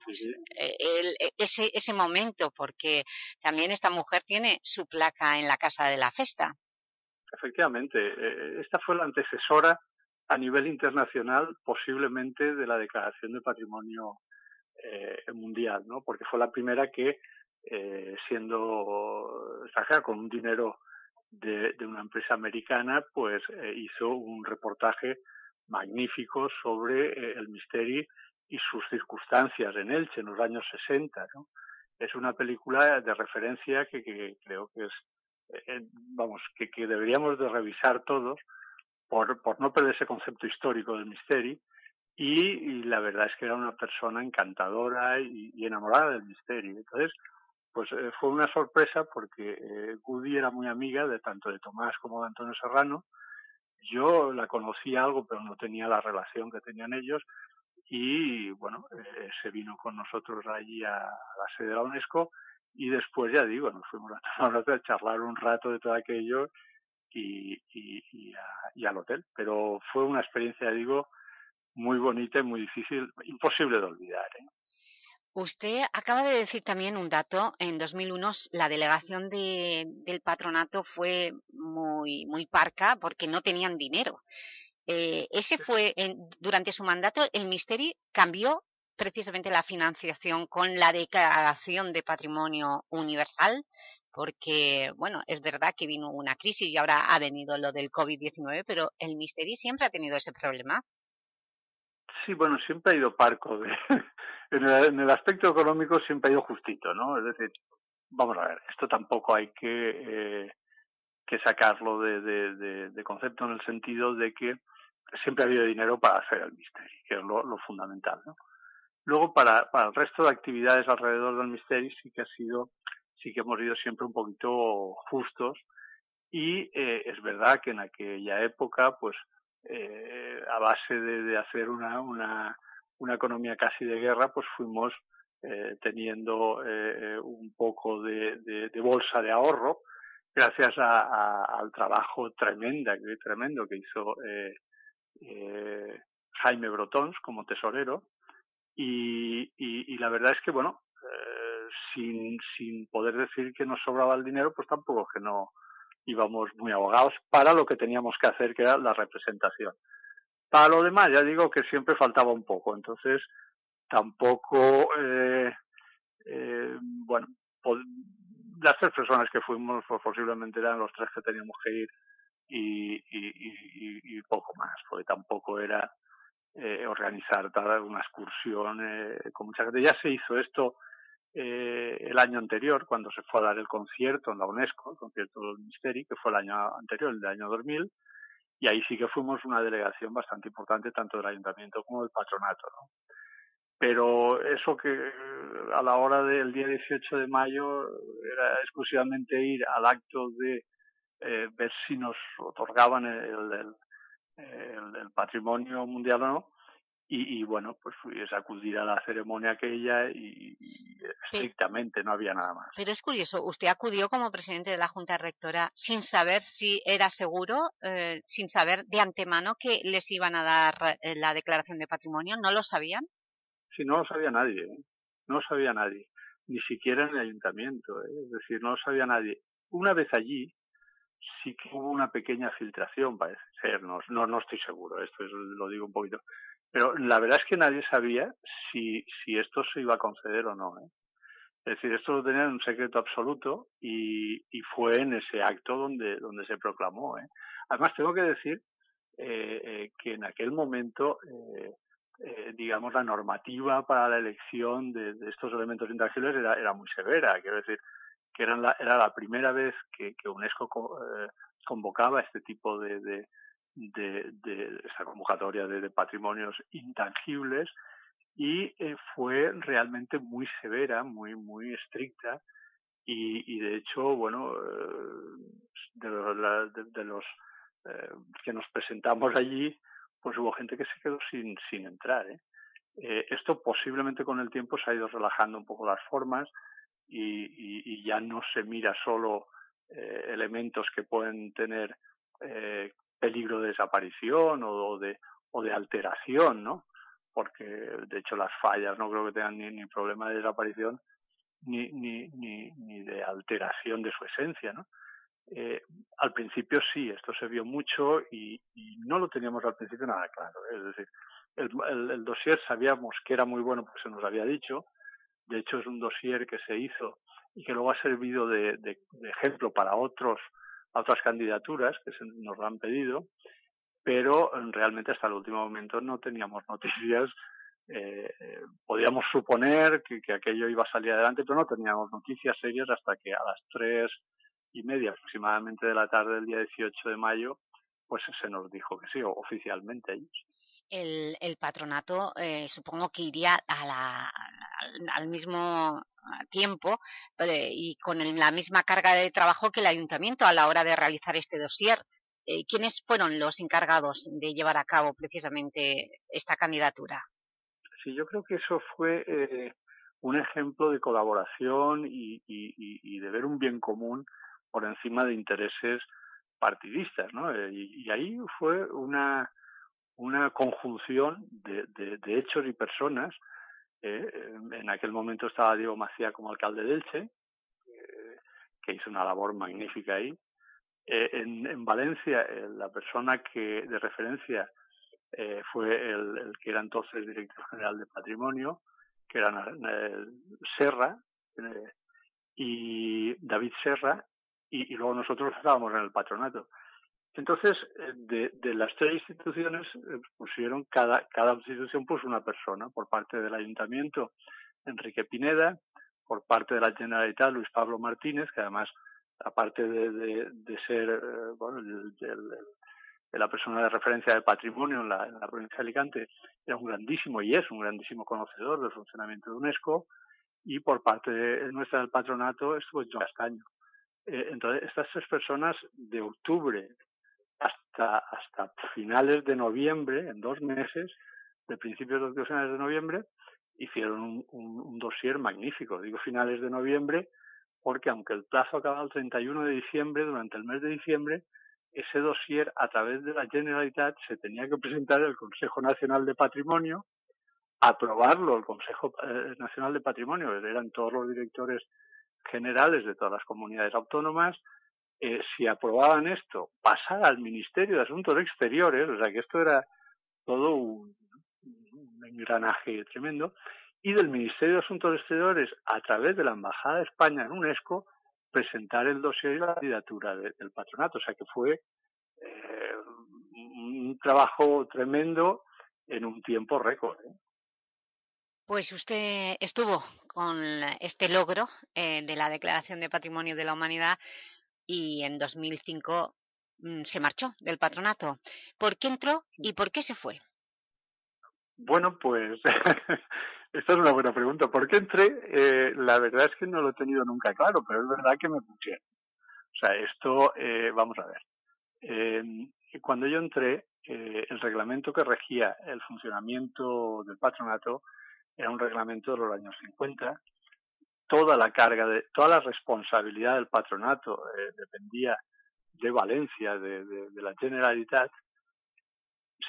pues, sí. el, ese, ese momento, porque también esta mujer tiene su placa en la Casa de la Festa. Efectivamente, eh, esta fue la antecesora a nivel internacional posiblemente de la Declaración de Patrimonio eh, Mundial, ¿no? Porque fue la primera que, eh, siendo extranjera, con un dinero de, una empresa americana, pues eh, hizo un reportaje magnífico sobre eh, el misterio y sus circunstancias en Elche en los años 60, ¿no? Es una película de referencia que, creo que es, eh, vamos, que, deberíamos de revisar todos, por, por no perder ese concepto histórico del misterio. Y, y, la verdad es que era una persona encantadora y, y enamorada del misterio. Entonces, pues eh, fue una sorpresa porque eh, era muy amiga de tanto de Tomás como de Antonio Serrano. Yo la conocía algo, pero no tenía la relación que tenían ellos. Y bueno, eh, se vino con nosotros allí a, la sede de la UNESCO y después, ya digo, nos fuimos a, a charlar un rato de todo aquello y, y, y, a, y, al hotel. Pero fue una experiencia, digo, muy bonita y muy difícil, imposible de olvidar. ¿eh? Usted acaba de decir también un dato. En 2001 la delegación de, del patronato fue muy, muy parca porque no tenían dinero. Eh, ese fue, en, durante su mandato, el Misteri cambió precisamente la financiación con la declaración de patrimonio universal porque, bueno, es verdad que vino una crisis y ahora ha venido lo del COVID-19, pero el Misteri siempre ha tenido ese problema. Sí, bueno, siempre ha ido parco. De, en, el, en, el, aspecto económico siempre ha ido justito, ¿no? Es decir, vamos a ver, esto tampoco hay que, eh, que sacarlo de, de, concepto en el sentido de que siempre ha habido dinero para hacer el misterio, que es lo, fundamental. ¿no? Luego, para, para el resto de actividades alrededor del misterio sí que ha sido, sí que hemos ido siempre un poquito justos y eh, es verdad que en aquella época, pues, eh, a base de, de hacer una, una, una, economía casi de guerra, pues fuimos eh, teniendo eh, un poco de, bolsa de ahorro gracias a, al trabajo tremenda, tremendo que hizo eh, eh, Jaime Brotons como tesorero. Y, y, la verdad es que bueno eh, sin, sin poder decir que nos sobraba el dinero pues tampoco que no íbamos muy ahogados para lo que teníamos que hacer que era la representación para lo demás ya digo que siempre faltaba un poco entonces tampoco eh, eh, bueno las tres personas que fuimos pues, posiblemente eran los tres que teníamos que ir y, y, poco más, porque tampoco era eh, organizar una excursión eh, con mucha gente. Ya se hizo esto eh, el año anterior, cuando se fue a dar el concierto en la UNESCO, el concierto del Misteri, que fue el año anterior, el de año 2000, y ahí sí que fuimos una delegación bastante importante, tanto del ayuntamiento como del patronato. ¿no? Pero eso que a la hora del día 18 de mayo era exclusivamente ir al acto de eh, ver si nos otorgaban el, el patrimonio mundial o no. Y, y, bueno, pues fui a acudir a la ceremonia aquella y, y estrictamente no había nada más. Pero es curioso, usted acudió como presidente de la Junta Rectora sin saber si era seguro, eh, sin saber de antemano que les iban a dar eh, la declaración de patrimonio, ¿no lo sabían? Sí, no lo sabía nadie, ¿eh? no lo sabía nadie, ni siquiera en el ayuntamiento, ¿eh? es decir, no lo sabía nadie. Una vez allí, sí que hubo una pequeña filtración, parece ser, no, no, no estoy seguro, esto es, lo digo un poquito, pero la verdad es que nadie sabía si, si esto se iba a conceder o no. ¿eh? Es decir, esto lo tenían en un secreto absoluto y, y fue en ese acto donde, donde se proclamó. ¿eh? Además, tengo que decir eh, eh, que en aquel momento, eh, eh, digamos, la normativa para la elección de, estos elementos intangibles era, era muy severa. Quiero decir, que eran la, era la primera vez que, que UNESCO convocaba este tipo de, de, de esta convocatoria de, patrimonios intangibles y eh, fue realmente muy severa, muy, muy estricta y, de hecho, bueno, eh, de, los eh, que nos presentamos allí, pues hubo gente que se quedó sin, sin entrar. esto posiblemente con el tiempo se ha ido relajando un poco las formas, y, ya no se mira solo elementos que pueden tener peligro de desaparición o, de, o de alteración, ¿no? Porque de hecho las fallas no creo que tengan ni, problema de desaparición ni, ni, ni, ni de alteración de su esencia, ¿no? Eh, al principio sí, esto se vio mucho y, no lo teníamos al principio nada claro. ¿eh? Es decir, el, el, el dossier sabíamos que era muy bueno porque se nos había dicho, de hecho, es un dossier que se hizo y que luego ha servido de, de ejemplo para otros, otras candidaturas que se nos lo han pedido, pero realmente hasta el último momento no teníamos noticias. Eh, podíamos suponer que, que, aquello iba a salir adelante, pero no teníamos noticias serias hasta que a las tres y media aproximadamente de la tarde del día 18 de mayo, pues se nos dijo que sí, oficialmente ellos el, el patronato eh, supongo que iría a la, al, al mismo tiempo eh, y con la misma carga de trabajo que el ayuntamiento a la hora de realizar este dossier. Eh, ¿Quiénes fueron los encargados de llevar a cabo precisamente esta candidatura? Sí, yo creo que eso fue eh, un ejemplo de colaboración y, y, y, de ver un bien común por encima de intereses partidistas, ¿no? Y, y ahí fue una, una conjunción de, de, hechos y personas. Eh, en aquel momento estaba Diego Macía como alcalde de Elche, eh, que hizo una labor magnífica ahí. Eh, en, en, Valencia, la persona que de referencia fue el, que era entonces director general de patrimonio, que era Serra, y David Serra, y luego nosotros estábamos en el patronato. Entonces, eh, de, de las tres instituciones eh, pusieron cada, cada institución puso una persona, por parte del ayuntamiento, Enrique Pineda, por parte de la Generalitat, Luis Pablo Martínez, que además, aparte de, de, de ser, eh, bueno, el, la persona de referencia de patrimonio en la, provincia de Alicante, era un grandísimo y es un grandísimo conocedor del funcionamiento de UNESCO, y por parte de nuestra del patronato estuvo John Castaño. Entonces, estas tres personas de octubre hasta, hasta finales de noviembre, en dos meses, de principios de octubre finales de noviembre, hicieron un, un, un dossier magnífico. Digo finales de noviembre porque aunque el plazo acaba el 31 de diciembre, durante el mes de diciembre, ese dossier a través de la Generalitat se tenía que presentar al Consejo Nacional de Patrimonio, aprobarlo el Consejo eh, Nacional de Patrimonio, eran todos los directores generales de todas las comunidades autónomas, eh, si aprobaban esto, pasar al Ministerio de Asuntos Exteriores, o sea que esto era todo un, engranaje tremendo, y del Ministerio de Asuntos Exteriores, a través de la Embajada de España en UNESCO, presentar el dossier y la candidatura de, del patronato. O sea que fue eh, un trabajo tremendo en un tiempo récord. ¿eh? Pues usted estuvo con este logro eh, de la Declaración de Patrimonio de la Humanidad y en 2005 mmm, se marchó del patronato. ¿Por qué entró y por qué se fue? Bueno, pues esta es una buena pregunta. ¿Por qué entré? Eh, la verdad es que no lo he tenido nunca claro, pero es verdad que me puse. O sea, esto, eh, vamos a ver. Eh, cuando yo entré, eh, el reglamento que regía el funcionamiento del patronato era un reglamento de los años 50. Toda la carga, de, toda la responsabilidad del patronato eh, dependía de Valencia, de, de, la Generalitat,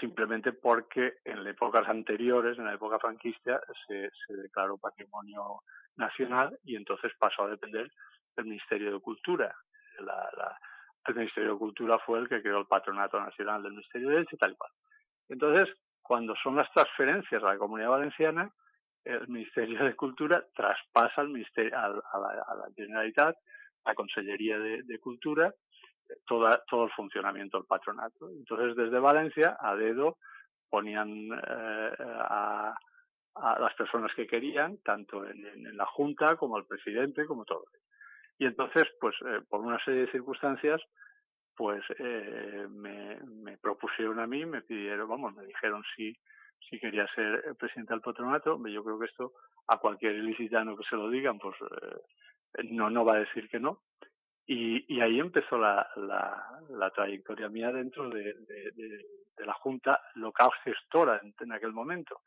simplemente porque en épocas anteriores, en la época franquista, se, declaró patrimonio nacional y entonces pasó a depender del Ministerio de Cultura. El Ministerio de Cultura fue el que creó el Patronato Nacional del Ministerio de y tal y cual. Entonces, cuando son las transferencias a la Comunidad Valenciana, el Ministerio de Cultura traspasa al ministerio, a, a, la, a la Generalitat, la Consellería de, Cultura, toda, todo el funcionamiento del patronato. Entonces, desde Valencia, a dedo, ponían eh, a, las personas que querían, tanto en, en, la Junta como al presidente, como todo. Y entonces, pues, eh, por una serie de circunstancias, pues eh, me, me, propusieron a mí, me pidieron, vamos, me dijeron si, si quería ser presidente del patronato. Yo creo que esto a cualquier ilicitano que se lo digan, pues eh, no, no va a decir que no. Y, ahí empezó la, la, la trayectoria mía dentro de, de, de, de la Junta local gestora en, en aquel momento.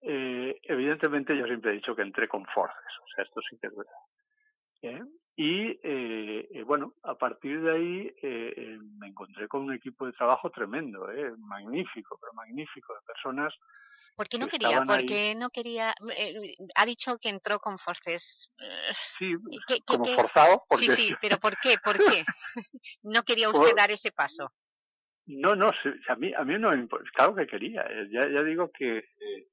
Eh, evidentemente yo siempre he dicho que entré con forces, o sea, esto sí que es verdad. ¿Eh? Y eh, eh, bueno, a partir de ahí eh, me encontré con un equipo de trabajo tremendo, eh, magnífico, pero magnífico, de personas ¿Por qué no quería? Porque no quería. Eh, ha dicho que entró con forces. Sí, ¿Qué, como qué, forzado. Porque... Sí, sí, pero ¿por qué? ¿Por qué? no quería usted Por... dar ese paso. No, no, a mí, a mí no, claro que quería. Ya, ya digo que, eh,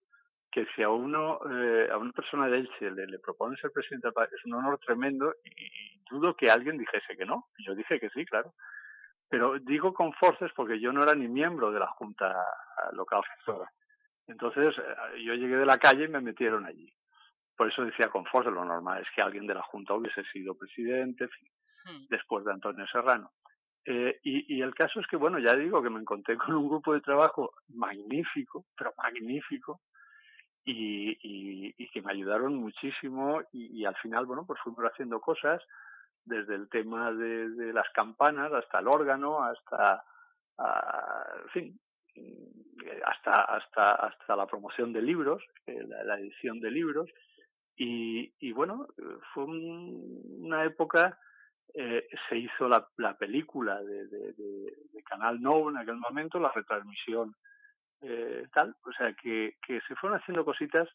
que si a uno, eh, a una persona de Elche le, le propone ser presidente del país, es un honor tremendo y, y dudo que alguien dijese que no. Yo dije que sí, claro. Pero digo con forces porque yo no era ni miembro de la Junta Local Gestora. Entonces eh, yo llegué de la calle y me metieron allí. Por eso decía con fuerza, lo normal es que alguien de la Junta hubiese sido presidente, en fin, sí. después de Antonio Serrano. Eh, y, y el caso es que, bueno, ya digo que me encontré con un grupo de trabajo magnífico, pero magnífico, y, y, que me ayudaron muchísimo y, y al final, bueno, pues fuimos haciendo cosas desde el tema de, de las campanas hasta el órgano, hasta, uh, en fin, hasta hasta hasta la promoción de libros, eh, la, edición de libros. Y, y bueno fue un, una época eh, se hizo la, la película de, de, de, de, Canal No en aquel momento, la retransmisión eh, tal, o sea que, que se fueron haciendo cositas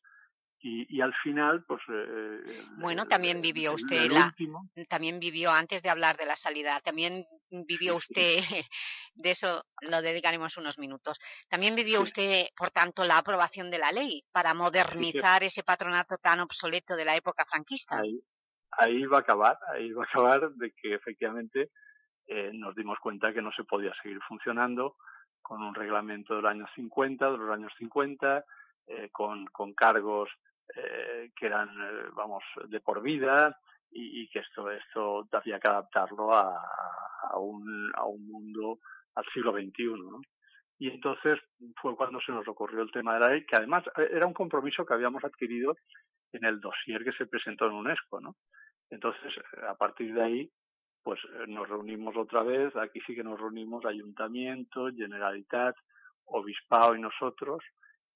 y, y al final, pues... Eh, bueno, también vivió usted la... Último. También vivió, antes de hablar de la salida, también vivió usted, de eso lo dedicaremos unos minutos, también vivió sí. usted, por tanto, la aprobación de la ley para modernizar sí, ese patronato tan obsoleto de la época franquista. Ahí, ahí va a acabar, ahí va a acabar de que efectivamente eh, nos dimos cuenta que no se podía seguir funcionando con un reglamento del año 50, de los años 50, eh, con, con cargos eh, que eran, eh, vamos, de por vida y, y, que esto, esto había que adaptarlo a, a, un, a un mundo al siglo XXI, ¿no? Y entonces fue cuando se nos ocurrió el tema de la ley, que además eh, era un compromiso que habíamos adquirido en el dossier que se presentó en UNESCO, ¿no? Entonces, a partir de ahí, pues nos reunimos otra vez, aquí sí que nos reunimos Ayuntamiento, Generalitat, Obispado y nosotros,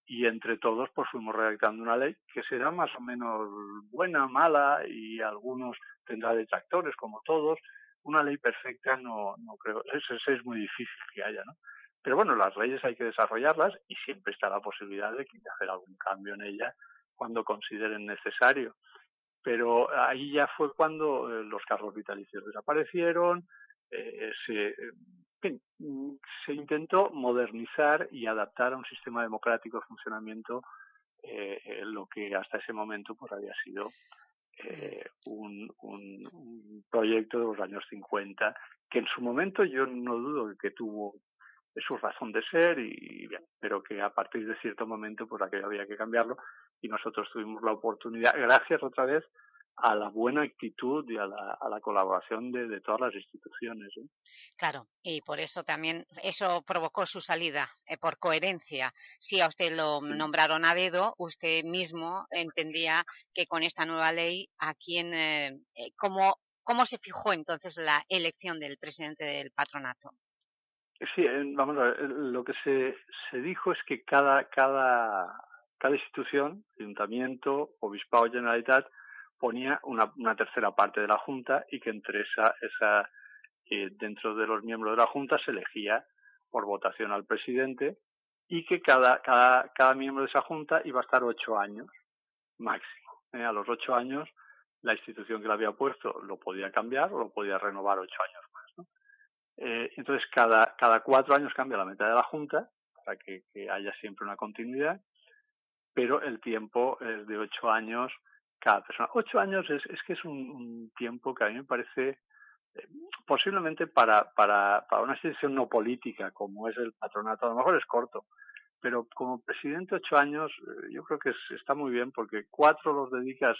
y entre todos pues fuimos redactando una ley que será más o menos buena, mala y algunos tendrá detractores como todos. Una ley perfecta no, no creo, es, es muy difícil que haya, ¿no? Pero bueno, las leyes hay que desarrollarlas y siempre está la posibilidad de, hacer algún cambio en ella cuando consideren necesario. Pero ahí ya fue cuando eh, los cargos vitalicios desaparecieron, eh, se, se intentó modernizar y adaptar a un sistema democrático de funcionamiento eh, lo que hasta ese momento pues había sido eh, un, un, proyecto de los años 50 que en su momento yo no dudo que tuvo su razón de ser y pero que a partir de cierto momento pues aquello había que cambiarlo y nosotros tuvimos la oportunidad gracias otra vez a la buena actitud y a la, a la colaboración de, de, todas las instituciones. ¿eh? Claro, y por eso también, eso provocó su salida, eh, por coherencia. Si a usted lo nombraron a dedo, usted mismo entendía que con esta nueva ley, a quién, eh, eh ¿cómo, ¿cómo se fijó entonces la elección del presidente del patronato? Sí, vamos a ver, lo que se, se dijo es que cada, cada, cada institución, ayuntamiento, obispado, generalitat, ponía una, tercera parte de la Junta y que entre esa, esa eh, dentro de los miembros de la Junta se elegía por votación al presidente y que cada, miembro de esa Junta iba a estar ocho años máximo. Eh, a los ocho años la institución que la había puesto lo podía cambiar o lo podía renovar ocho años más. Eh, entonces cada, cuatro años cambia la mitad de la Junta para que haya siempre una continuidad, pero el tiempo es de ocho años cada persona. Ocho años es, es que es un, tiempo que a mí me parece eh, posiblemente para, para, para una institución no política como es el patronato, a lo mejor es corto, pero como presidente ocho años eh, yo creo que es, está muy bien porque cuatro los dedicas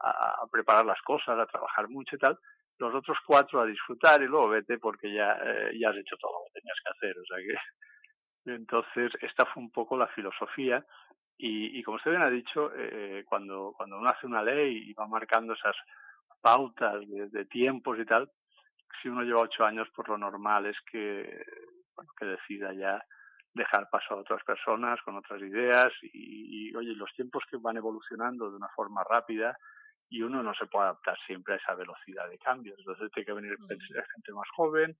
a, preparar las cosas, a trabajar mucho y tal, los otros cuatro a disfrutar y luego vete porque ya, eh, ya has hecho todo lo que tenías que hacer. O sea que entonces esta fue un poco la filosofía y, y como usted bien ha dicho, eh, cuando, cuando uno hace una ley y va marcando esas pautas de, de, tiempos y tal, si uno lleva ocho años, pues lo normal es que, bueno, que decida ya dejar paso a otras personas con otras ideas y, y, oye, los tiempos que van evolucionando de una forma rápida y uno no se puede adaptar siempre a esa velocidad de cambios. Entonces tiene que venir gente más joven,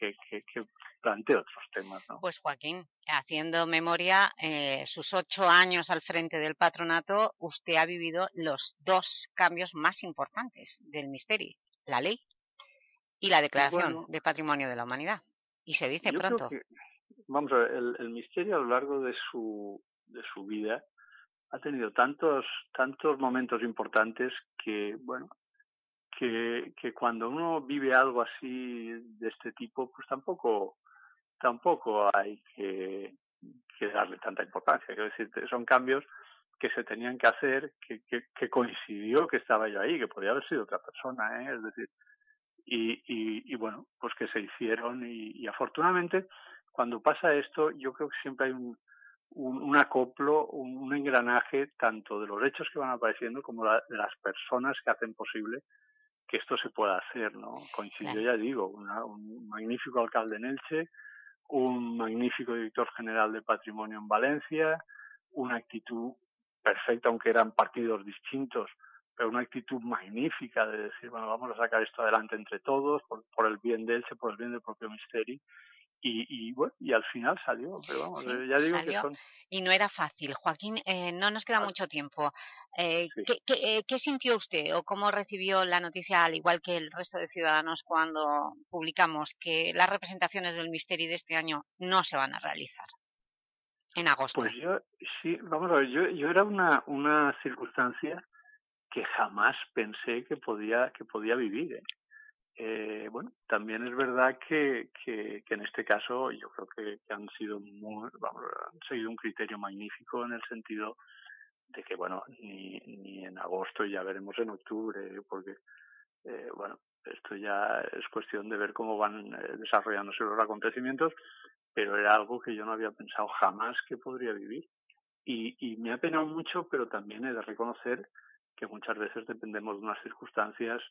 que, que, que plantee otros temas. ¿no? Pues Joaquín, haciendo memoria, eh, sus ocho años al frente del patronato, usted ha vivido los dos cambios más importantes del Misteri, la ley y la declaración bueno, de Patrimonio de la Humanidad. Y se dice pronto. Que, vamos a ver, el, el Misterio a lo largo de su, de su vida ha tenido tantos, tantos momentos importantes que, bueno, que, cuando uno vive algo así de este tipo, pues tampoco, tampoco hay que, darle tanta importancia. Quiero decir, son cambios que se tenían que hacer, que, que, coincidió que estaba yo ahí, que podía haber sido otra persona, ¿eh? es decir, y, y, y bueno, pues que se hicieron y, y afortunadamente cuando pasa esto yo creo que siempre hay un, un, un acoplo, un, un, engranaje tanto de los hechos que van apareciendo como la, de las personas que hacen posible que esto se pueda hacer, ¿no? Coincidió, ya digo, una, un magnífico alcalde en Elche, un magnífico director general de patrimonio en Valencia, una actitud perfecta, aunque eran partidos distintos, pero una actitud magnífica de decir, bueno, vamos a sacar esto adelante entre todos, por, por el bien de Elche, por el bien del propio Misteri, y, y, bueno, y al final salió, pero vamos, sí, ya digo salió, que son... Y no era fácil. Joaquín, eh, no nos queda ah, mucho tiempo. Eh, sí. ¿qué, qué, eh, ¿Qué sintió usted o cómo recibió la noticia, al igual que el resto de ciudadanos, cuando publicamos que las representaciones del Misteri de este año no se van a realizar? En agosto. Pues yo, sí, vamos a ver, yo, yo era una, una circunstancia que jamás pensé que podía, que podía vivir. ¿Eh? Bueno, también es verdad que, que, en este caso yo creo que, han sido muy, han seguido un criterio magnífico en el sentido de que, bueno, ni, ni en agosto, ya veremos en octubre, porque eh, bueno, esto ya es cuestión de ver cómo van eh, desarrollándose los acontecimientos, pero era algo que yo no había pensado jamás que podría vivir. Y, y me ha penado mucho, pero también he de reconocer que muchas veces dependemos de unas circunstancias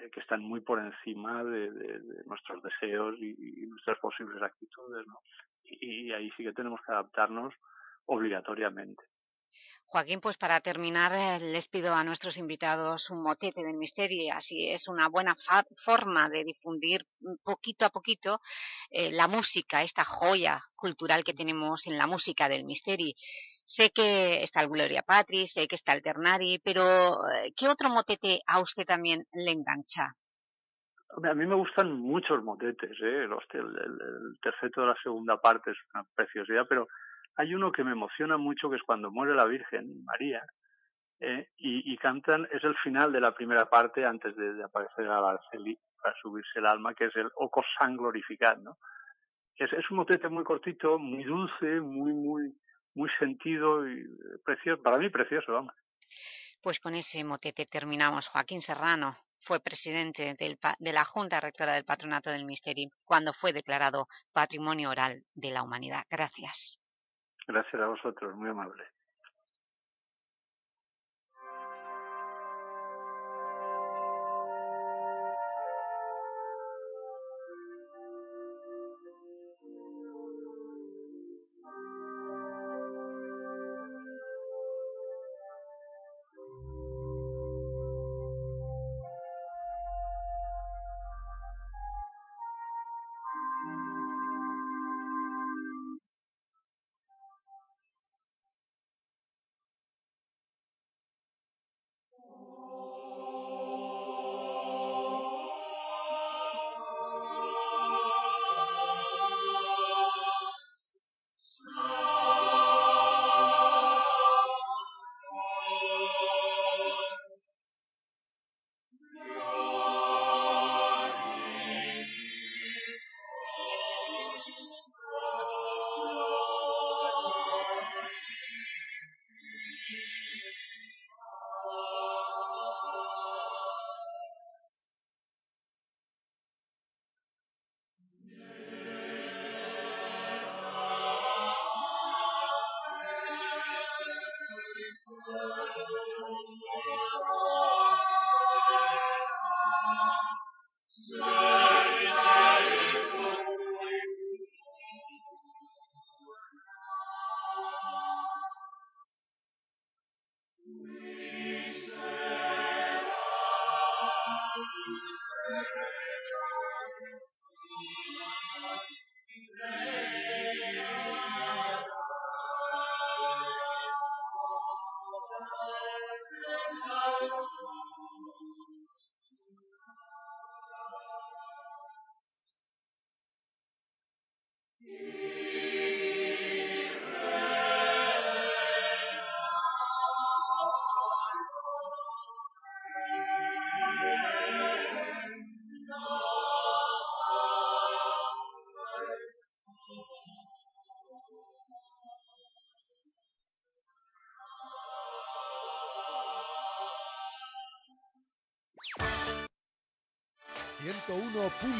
eh, que están muy por encima de, nuestros deseos y, nuestras posibles actitudes, ¿no? Y, y ahí sí que tenemos que adaptarnos obligatoriamente. Joaquín, pues para terminar eh, les pido a nuestros invitados un motete del misterio, así es una buena forma de difundir poquito a poquito eh, la música, esta joya cultural que tenemos en la música del misterio. Sé que está el Gloria Patri, sé que está el Ternari, pero eh, ¿qué otro motete a usted también le engancha? A mí me gustan muchos motetes, ¿eh? Los, el, el, terceto de la segunda parte es una preciosidad, pero hay uno que me emociona mucho, que es cuando muere la Virgen María, eh, y, y, cantan, es el final de la primera parte antes de, de aparecer a la para subirse el alma, que es el Oco San Glorificat, ¿no? Es un motete muy cortito, muy dulce, muy, muy, muy sentido y precioso, para mí precioso, vamos. Pues con ese motete terminamos. Joaquín Serrano fue presidente del, de la Junta Rectora del Patronato del Misterio cuando fue declarado Patrimonio Oral de la Humanidad. Gracias. Gracias a vosotros, muy amable.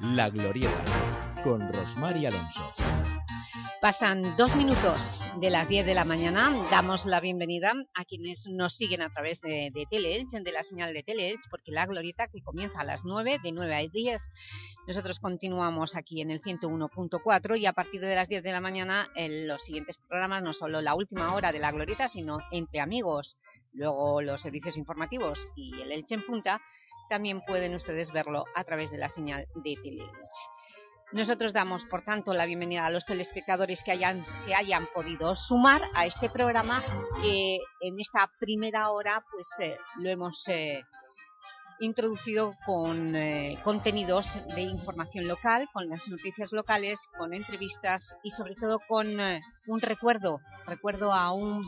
La Glorieta, con Rosmar y Alonso. Pasan dos minutos de las 10 de la mañana. Damos la bienvenida a quienes nos siguen a través de, de Teleelch, de la señal de Teleelch, porque la glorieta que comienza a las 9, de 9 a 10. Nosotros continuamos aquí en el 101.4 y a partir de las 10 de la mañana en los siguientes programas, no solo la última hora de la glorieta, sino Entre Amigos, luego los servicios informativos y el Elche en Punta, también pueden ustedes verlo a través de la señal de Teleelch. Nosotros damos, por tanto, la bienvenida a los telespectadores que se hayan podido sumar a este programa que en esta primera hora pues, eh, lo hemos eh, introducido con eh, contenidos de información local, con las noticias locales, con entrevistas y sobre todo con un recuerdo, recuerdo a un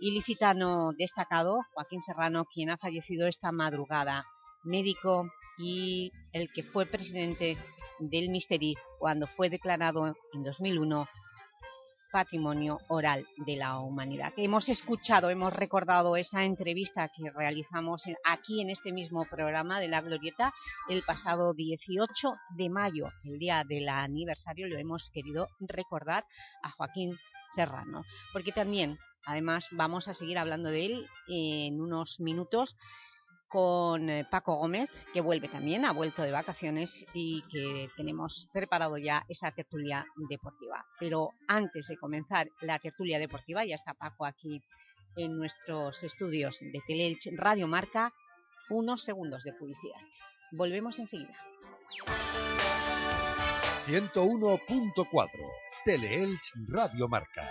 ilicitano destacado, Joaquín Serrano, quien ha fallecido esta madrugada, médico y el que fue presidente del Misteri cuando fue declarado en 2001 Patrimonio Oral de la Humanidad. Hemos escuchado, hemos recordado esa entrevista que realizamos aquí en este mismo programa de La Glorieta el pasado 18 de mayo, el día del aniversario, lo hemos querido recordar a Joaquín Serrano, porque también, además, vamos a seguir hablando de él en unos minutos con eh, Paco Gómez, que vuelve también, ha vuelto de vacaciones y que tenemos preparado ya esa tertulia deportiva. Pero antes de comenzar la tertulia deportiva, ya está Paco aquí en nuestros estudios de Teleelch Radio Marca, unos segundos de publicidad. Volvemos enseguida. 101.4 Teleelch Radio Marca.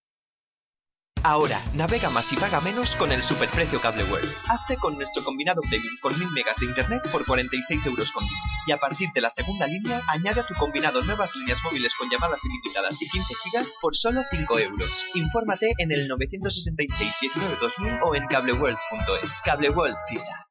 Ahora, navega más y paga menos con el superprecio Cable World. Hazte con nuestro combinado premium con 1000 megas de internet por 46 euros con 10. Y a partir de la segunda línea, añade a tu combinado nuevas líneas móviles con llamadas ilimitadas y 15 gigas por solo 5 euros. Infórmate en el 966 19 2000 o en cableworld.es. Cable World Fibra.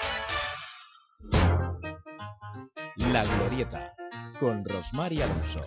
La Glorieta, con Rosmar y Alonso.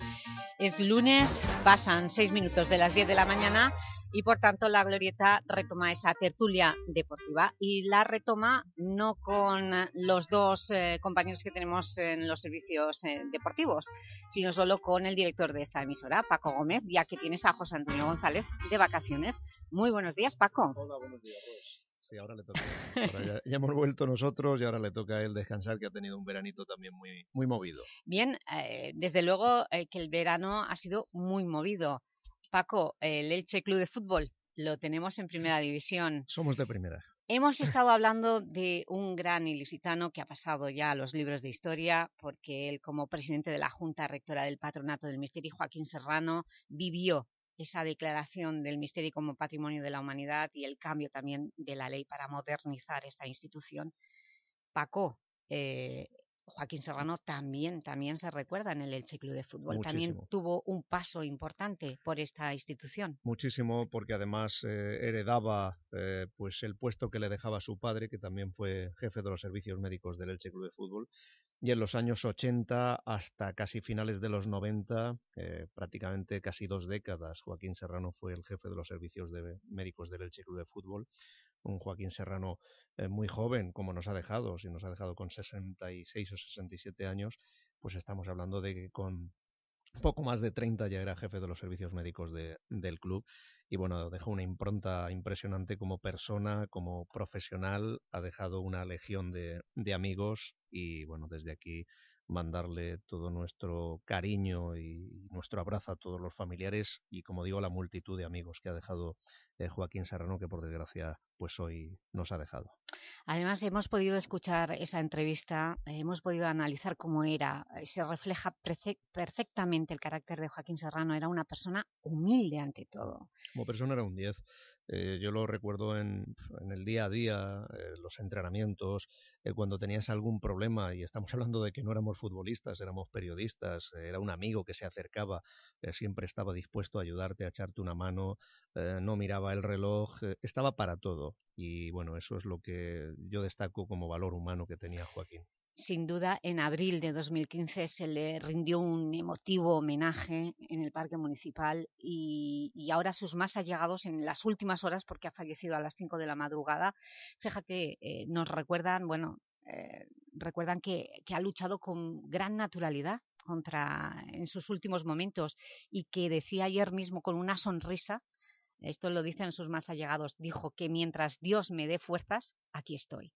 Es lunes, pasan seis minutos de las 10 de la mañana y por tanto la Glorieta retoma esa tertulia deportiva y la retoma no con los dos eh, compañeros que tenemos en los servicios eh, deportivos, sino solo con el director de esta emisora, Paco Gómez, ya que tienes a José Antonio González de vacaciones. Muy buenos días, Paco. Hola, buenos días, Ros. Sí, ahora le toca. Ahora ya, ya hemos vuelto nosotros y ahora le toca a él descansar, que ha tenido un veranito también muy, muy movido. Bien, eh, desde luego eh, que el verano ha sido muy movido. Paco, el Elche Club de Fútbol lo tenemos en Primera División. Somos de primera. Hemos estado hablando de un gran ilicitano que ha pasado ya a los libros de historia porque él, como presidente de la Junta Rectora del Patronato del Misterio, Joaquín Serrano, vivió esa declaración del misterio como patrimonio de la humanidad y el cambio también de la ley para modernizar esta institución. Paco, eh, Joaquín Serrano también, también se recuerda en el Elche Club de Fútbol. También tuvo un paso importante por esta institución. Muchísimo, porque además eh, heredaba eh, pues el puesto que le dejaba su padre, que también fue jefe de los servicios médicos del Elche Club de Fútbol. Y en los años 80 hasta casi finales de los 90, eh, prácticamente casi dos décadas, Joaquín Serrano fue el jefe de los servicios de- médicos del Elche Club de Fútbol. Un Joaquín Serrano eh, muy joven, como nos ha dejado, si nos ha dejado con 66 o 67 años, pues estamos hablando de que con poco más de 30 ya era jefe de los servicios médicos de- del club. Y bueno, dejó una impronta impresionante como persona, como profesional, ha dejado una legión de, de amigos y bueno, desde aquí mandarle todo nuestro cariño y nuestro abrazo a todos los familiares y como digo, a la multitud de amigos que ha dejado eh, Joaquín Serrano, que por desgracia pues hoy nos ha dejado. Además, hemos podido escuchar esa entrevista, hemos podido analizar cómo era, eh, se refleja perfectamente el carácter de Joaquín Serrano, era una persona humilde ante todo. Como persona era un 10. Eh, yo lo recuerdo en, en el día a día, eh, los entrenamientos, eh, cuando tenías algún problema, y estamos hablando de que no éramos futbolistas, éramos periodistas, era un amigo que se acercaba, siempre estaba dispuesto a ayudarte, a echarte una mano, no miraba el reloj, eh, estaba para todo. Y bueno, eso es lo que yo destaco como valor humano que tenía Joaquín. Sin duda, en abril de 2015 se le rindió un emotivo homenaje en el Parque Municipal y, ahora sus más allegados en las últimas horas, porque ha fallecido a las 5 de la madrugada, fíjate, eh, nos recuerdan, bueno, eh, recuerdan que, que ha luchado con gran naturalidad contra en sus últimos momentos y que decía ayer mismo con una sonrisa, esto lo dicen sus más allegados, dijo que mientras Dios me dé fuerzas, aquí estoy.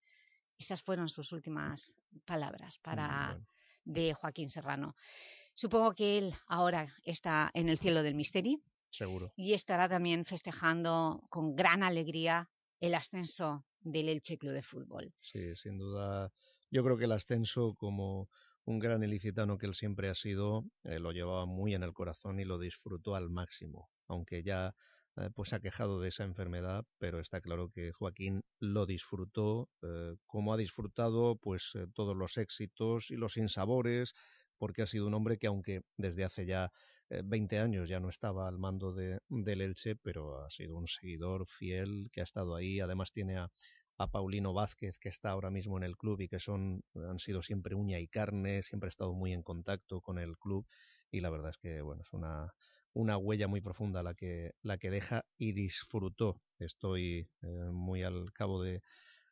Esas fueron sus últimas palabras para de Joaquín Serrano. Supongo que él ahora está en el cielo del misterio Seguro. y estará también festejando con gran alegría el ascenso del Elche Club de Fútbol. Sí, sin duda. Yo creo que el ascenso, como un gran ilicitano que él siempre ha sido, eh, lo llevaba muy en el corazón y lo disfrutó al máximo. Aunque ya eh, pues ha quejado de esa enfermedad, pero está claro que Joaquín lo disfrutó, eh, como ha disfrutado pues eh, todos los éxitos y los sinsabores, porque ha sido un hombre que aunque desde hace ya eh, 20 años ya no estaba al mando de, del Elche, pero ha sido un seguidor fiel que ha estado ahí. Además tiene a, a Paulino Vázquez, que está ahora mismo en el club y que son, han sido siempre uña y carne, siempre ha estado muy en contacto con el club y la verdad es que bueno, es una, una huella muy profunda la que, la que deja y disfrutó. Estoy eh, muy al cabo de,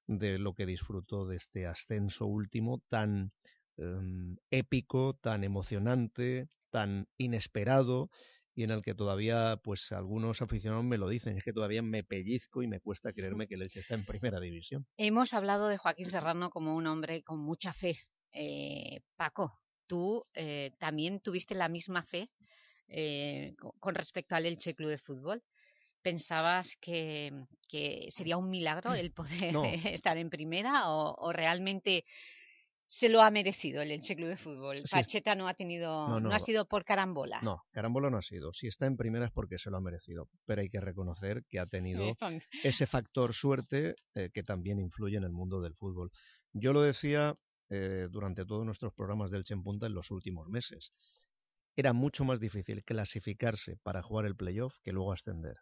de lo que disfrutó de este ascenso último tan eh, épico, tan emocionante, tan inesperado y en el que todavía pues algunos aficionados me lo dicen, es que todavía me pellizco y me cuesta creerme que el Elche está en primera división. Hemos hablado de Joaquín Serrano como un hombre con mucha fe. Eh, Paco, tú eh, también tuviste la misma fe eh, co- con respecto al Elche Club de Fútbol. ¿Pensabas que, que sería un milagro el poder No. estar en primera o, o realmente se lo ha merecido el Elche Club de Fútbol? Sí, Pacheta no ha tenido, No, no, no. ha sido por carambola. No, carambola no ha sido. Si está en primera es porque se lo ha merecido, pero hay que reconocer que ha tenido ese factor suerte eh, que también influye en el mundo del fútbol. Yo lo decía eh, durante todos nuestros programas del en Punta en los últimos meses. Era mucho más difícil clasificarse para jugar el playoff que luego ascender.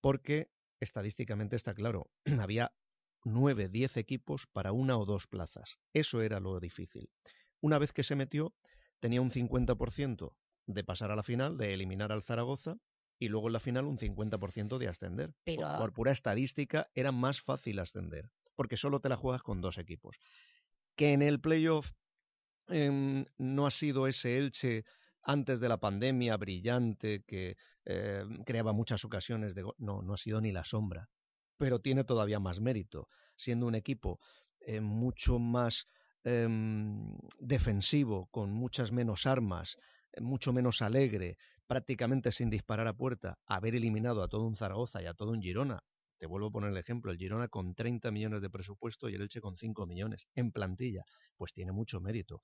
Porque estadísticamente está claro, había 9, 10 equipos para una o dos plazas. Eso era lo difícil. Una vez que se metió, tenía un 50% de pasar a la final, de eliminar al Zaragoza, y luego en la final un 50% de ascender. Pero- Por, por pura estadística era más fácil ascender, porque solo te la juegas con dos equipos. Que en el playoff em, no ha sido ese Elche antes de la pandemia brillante que eh, creaba muchas ocasiones de. No, no ha sido ni la sombra. pero tiene todavía más mérito, siendo un equipo eh, mucho más em, defensivo, con muchas menos armas, eh, mucho menos alegre, prácticamente sin disparar a puerta, haber eliminado a todo un Zaragoza y a todo un Girona. Te vuelvo a poner el ejemplo, el Girona con 30 millones de presupuesto y el Elche con 5 millones en plantilla, pues tiene mucho mérito.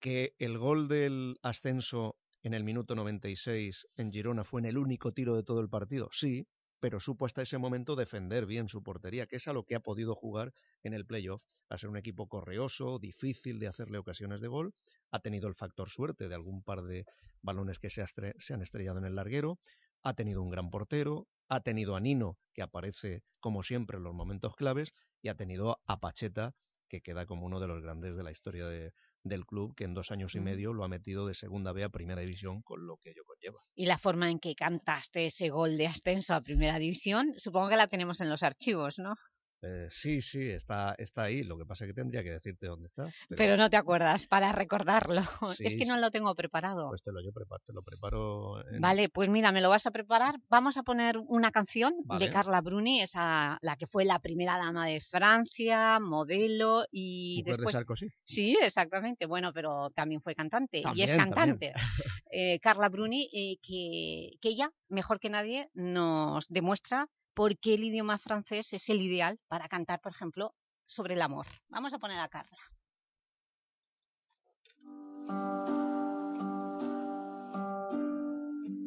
Que el gol del ascenso en el minuto 96 en Girona fue en el único tiro de todo el partido, sí, pero supo hasta ese momento defender bien su portería, que es a lo que ha podido jugar en el playoff, a ser un equipo correoso, difícil de hacerle ocasiones de gol, ha tenido el factor suerte de algún par de balones que se, se han estrellado en el larguero, ha tenido un gran portero, ha tenido a Nino, que aparece como siempre en los momentos claves, y ha tenido a Pacheta, que queda como uno de los grandes de la historia de, del club que en dos años y medio lo ha metido de segunda B a primera división con lo que ello conlleva. Y la forma en que cantaste ese gol de ascenso a primera división, supongo que la tenemos en los archivos, ¿no? Eh, sí, sí, está, está ahí. Lo que pasa es que tendría que decirte dónde está. Pero, no te acuerdas para recordarlo. es que no lo tengo preparado. Pues te lo, yo preparo, te lo preparo. Vale, pues mira, me lo vas a preparar. Vamos a poner una canción de Carla Bruni, esa, la que fue la primera dama de Francia, modelo y después... De Sí, exactamente. Bueno, pero también fue cantante y es cantante. Eh, Carla Bruni, eh, que, que ella, mejor que nadie, nos demuestra porque el idioma francés es el ideal para cantar, por ejemplo, sobre el amor. Vamos a poner a Carla.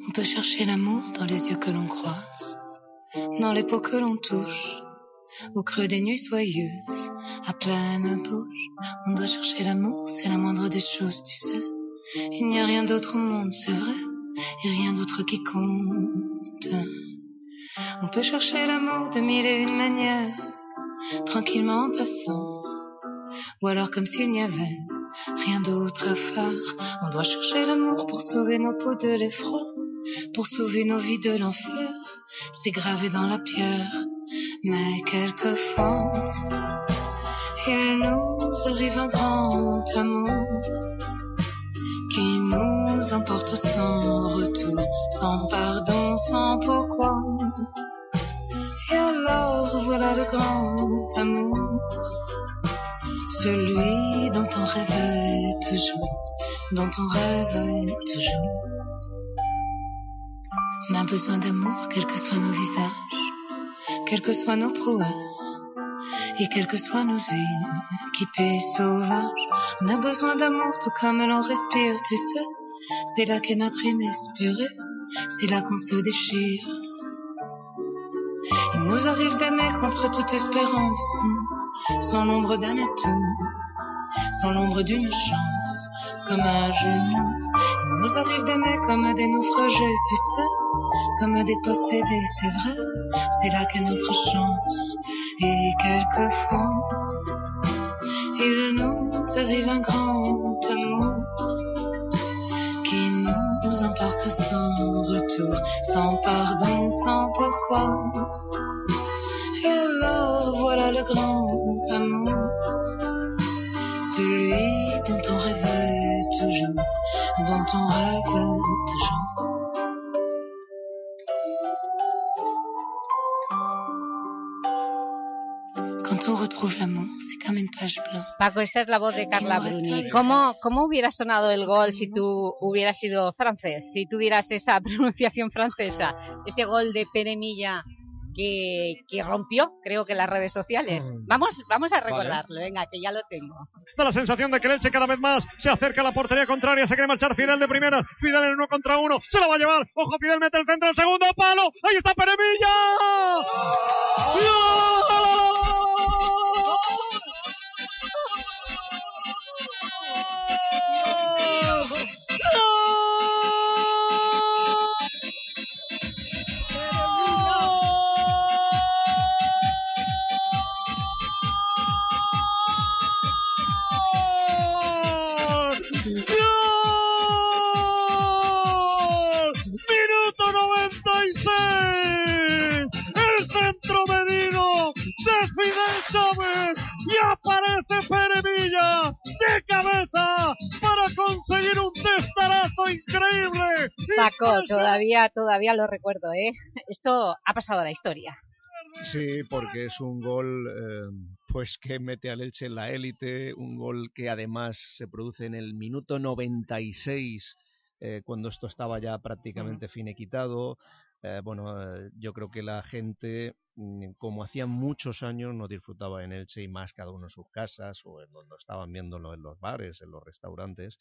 On peut chercher l'amour dans les yeux que l'on croise, dans les peaux que l'on touche, au creux des nuits soyeuses, à pleine bouche. On doit chercher l'amour, c'est la moindre des choses, tu sais. Il n'y a rien d'autre au monde, c'est vrai, et rien d'autre qui compte. On peut chercher l'amour de mille et une manières, tranquillement en passant, ou alors comme s'il n'y avait rien d'autre à faire. On doit chercher l'amour pour sauver nos peaux de l'effroi, pour sauver nos vies de l'enfer. C'est gravé dans la pierre, mais quelquefois, il nous arrive un grand amour qui nous emporte sans retour, sans pardon, sans pourquoi. Voilà le grand amour, celui dont on rêvait toujours, dont on rêvait toujours. On a besoin d'amour, quels que soient nos visages, quelles que soient nos prouesses, et quels que soient nos équipés sauvages. On a besoin d'amour tout comme l'on respire, tu sais. C'est là qu'est notre inespéré, c'est là qu'on se déchire. Nous arrive d'aimer contre toute espérance, sans l'ombre d'un atout, sans l'ombre d'une chance, comme un genou. Il nous arrive d'aimer comme des naufragés, tu sais, comme des possédés, c'est vrai, c'est là qu'est notre chance. Et quelquefois, il nous arrive un grand amour qui nous emporte sans retour, sans pardon, sans pourquoi. Le grand amour, celui dont on rêvait toujours, dont on rêvait toujours. Quand on retrouve l'amour, c'est comme une page blanche. Paco, esta es la voz de Carla Bruni. ¿Cómo, ¿Cómo hubiera sonado el gol si tú hubieras sido francés? Si tuvieras esa pronunciación francesa, ese gol de Peremilla que, que rompió, creo que las redes sociales. Vamos, vamos a recordarlo, venga, que ya lo tengo. Da la sensación de que el Elche cada vez más se acerca a la portería contraria, se quiere marchar Fidel de primera, Fidel en uno contra uno, se la va a llevar, ojo Fidel mete el centro, el segundo palo, ahí está Peremilla. Minuto todavía, todavía lo recuerdo, ¿eh? Esto ha pasado a la historia. Sí, porque es un gol eh, pues que mete al Elche en la élite, un gol que además se produce en el minuto 96 eh, cuando esto estaba ya prácticamente finiquitado. Eh, bueno, yo creo que la gente, mm, como hacía muchos años, no disfrutaba en Elche y más cada uno en sus casas o en donde estaban viéndolo en los bares, en los restaurantes.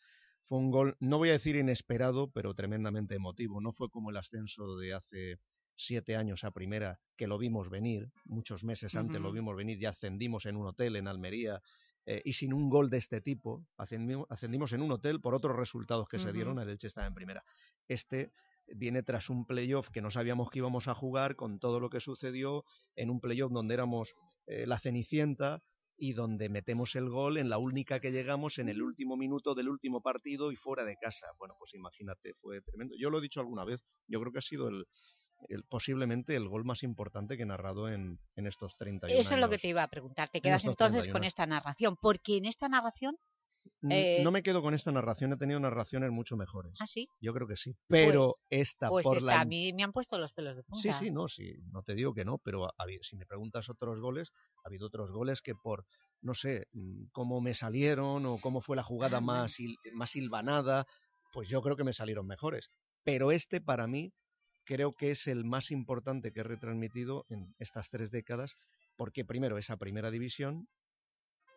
Fue un gol, no voy a decir inesperado, pero tremendamente emotivo. No fue como el ascenso de hace siete años a primera, que lo vimos venir, muchos meses antes lo vimos venir, ya ascendimos en un hotel en Almería, eh, y sin un gol de este tipo, ascendimos, ascendimos en un hotel por otros resultados que se dieron, el Elche estaba en primera. Este viene tras un playoff que no sabíamos que íbamos a jugar, con todo lo que sucedió, en un playoff donde éramos eh, la Cenicienta y donde metemos el gol en la única que llegamos en el último minuto del último partido y fuera de casa. Bueno, pues imagínate, fue tremendo. Yo lo he dicho alguna vez, yo creo que ha sido el, el- posiblemente el gol más importante que he narrado en, en estos 31 Eso es lo que te iba a preguntar. Te quedas entonces 31 con esta narración, porque en esta narración... Eh, No me quedo con esta narración, he tenido narraciones mucho mejores. ¿Ah, sí? Yo creo que sí. Pero Pues- esta Pues por esta, la a mí me han puesto los pelos de punta. Sí, sí, no, sí, no te digo que no, pero ha si me preguntas otros goles, ha habido otros goles que por, no sé, mm, cómo me salieron o cómo fue la jugada Ah, más, sil- más silvanada, pues yo creo que me salieron mejores. Pero este para mí creo que es el más importante que he retransmitido en estas tres décadas, porque primero esa primera división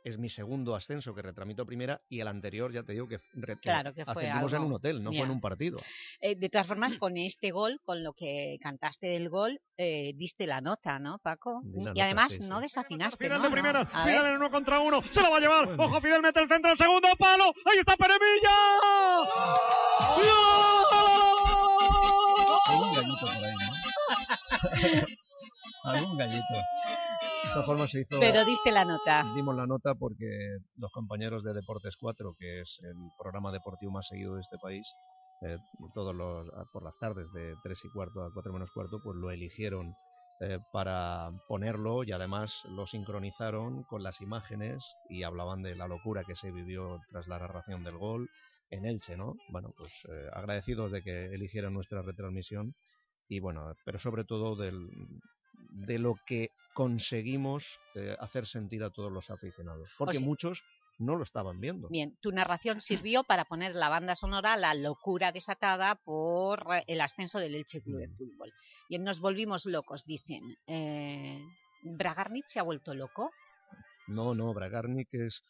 es mi segundo ascenso que retransmito a primera y el anterior ya te digo que, Claro, que fue ascendimos en algo- un hotel, no fue en un partido. Eh, de todas formas, con este gol, con lo que cantaste del gol, eh, diste la nota, ¿no, Paco? Y nota, además sí, sí. no desafinaste, Fidel ¿no? de No. primera, A Fidel ver. en uno contra uno, se la va a llevar. Ojo, Fidel mete el centro, el segundo palo. Ahí está gallito por ahí, ¿no? Algún gallito. De todas formas se hizo... Pero diste la nota. Dimos la nota porque los compañeros de Deportes 4, que es el programa deportivo más seguido de este país, eh, todos los, por las tardes de 3 y cuarto a 4 menos cuarto, pues lo eligieron eh, para ponerlo y además lo sincronizaron con las imágenes y hablaban de la locura que se vivió tras la narración del gol en Elche, ¿no? Bueno, pues eh, agradecidos de que eligieran nuestra retransmisión y bueno, pero sobre todo del, de lo que conseguimos eh, hacer sentir a todos los aficionados, porque sea- muchos no lo estaban viendo. Bien, tu narración sirvió para poner la banda sonora a la locura desatada por eh, el ascenso del Elche Club Mm. de Fútbol. Y nos volvimos locos, dicen. Eh, ¿Bragarnitz se ha vuelto loco? No, no, Bragarnik es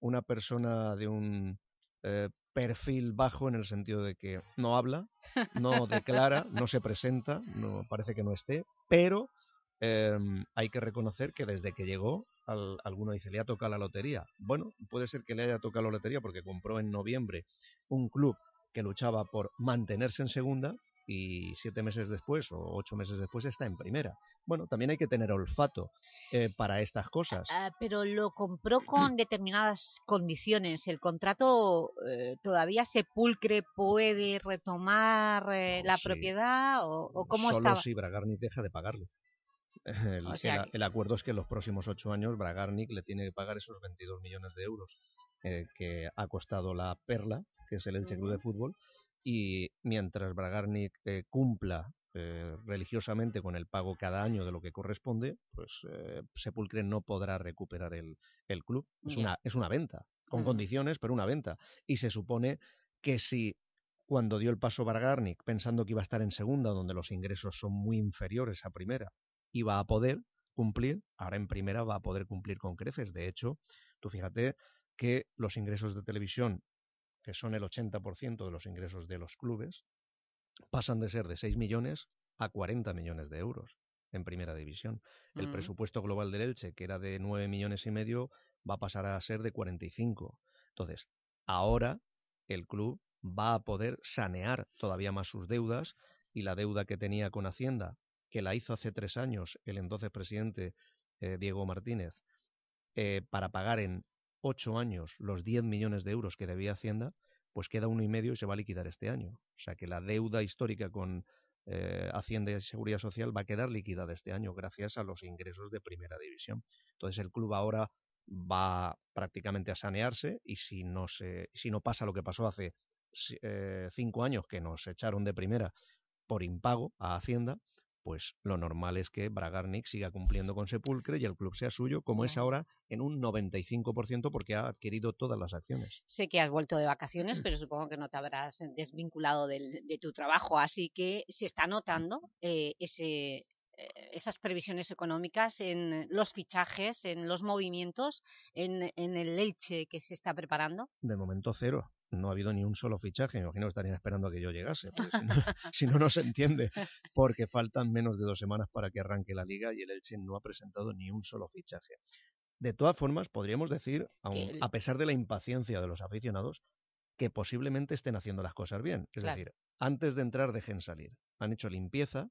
una persona de un eh, perfil bajo en el sentido de que no habla, no declara, no se presenta, no parece que no esté, pero em, hay que reconocer que desde que llegó, al- alguno dice, le ha tocado la lotería. Bueno, puede ser que le haya tocado la lotería porque compró en noviembre un club que luchaba por mantenerse en segunda y siete meses después o ocho meses después está en primera. Bueno, también hay que tener olfato eh, para estas cosas. Ah, pero lo compró con determinadas condiciones. ¿El contrato eh, todavía sepulcre puede retomar eh, la Sí. propiedad o, o cómo Solo estaba? si Bragarnik deja de pagarle. El, O sea el a- que- el acuerdo es que en los próximos ocho años Bragarnik le tiene que pagar esos 22 millones de euros eh, que ha costado la Perla, que es el Elche Club de Fútbol, y mientras Bragarnik eh, cumpla eh, religiosamente con el pago cada año de lo que corresponde, pues eh, Sepulcre no podrá recuperar el, el club. Es una, es una venta, con condiciones, pero una venta. Y se supone que si cuando dio el paso Bragarnik, pensando que iba a estar en segunda, donde los ingresos son muy inferiores a primera, iba a poder cumplir, ahora en primera va a poder cumplir con creces. De hecho, tú fíjate que los ingresos de televisión, que son el 80% de los ingresos de los clubes, pasan de ser de 6 millones a 40 millones de euros en primera división. El Mm. presupuesto global del Elche, que era de 9 millones y medio, va a pasar a ser de 45. Entonces, ahora el club va a poder sanear todavía más sus deudas y la deuda que tenía con Hacienda, que la hizo hace tres años el entonces presidente eh, Diego Martínez, eh, para pagar en ocho años los 10 millones de euros que debía Hacienda, pues queda uno y medio y se va a liquidar este año. O sea que la deuda histórica con eh, Hacienda y Seguridad Social va a quedar liquidada este año gracias a los ingresos de primera división. Entonces el club ahora va prácticamente a sanearse y si no se, si no pasa lo que pasó hace cinco años que nos echaron de primera por impago a Hacienda, pues lo normal es que Bragarnik siga cumpliendo con Sepulcre y el club sea suyo, como es ahora en un 95% porque ha adquirido todas las acciones. Sé que has vuelto de vacaciones, pero supongo que no te habrás desvinculado del- de tu trabajo, así que se está notando eh, ese, eh, esas previsiones económicas en los fichajes, en los movimientos, en, en el Elche que se está preparando. De momento cero. No ha habido ni un solo fichaje. Me imagino que estarían esperando a que yo llegase. si, no, si no, no se entiende. Porque faltan menos de dos semanas para que arranque la liga y el Elche no ha presentado ni un solo fichaje. De todas formas, podríamos decir, aun- a pesar de la impaciencia de los aficionados, que posiblemente estén haciendo las cosas bien. Es Claro. decir, antes de entrar dejen salir. Han hecho limpieza,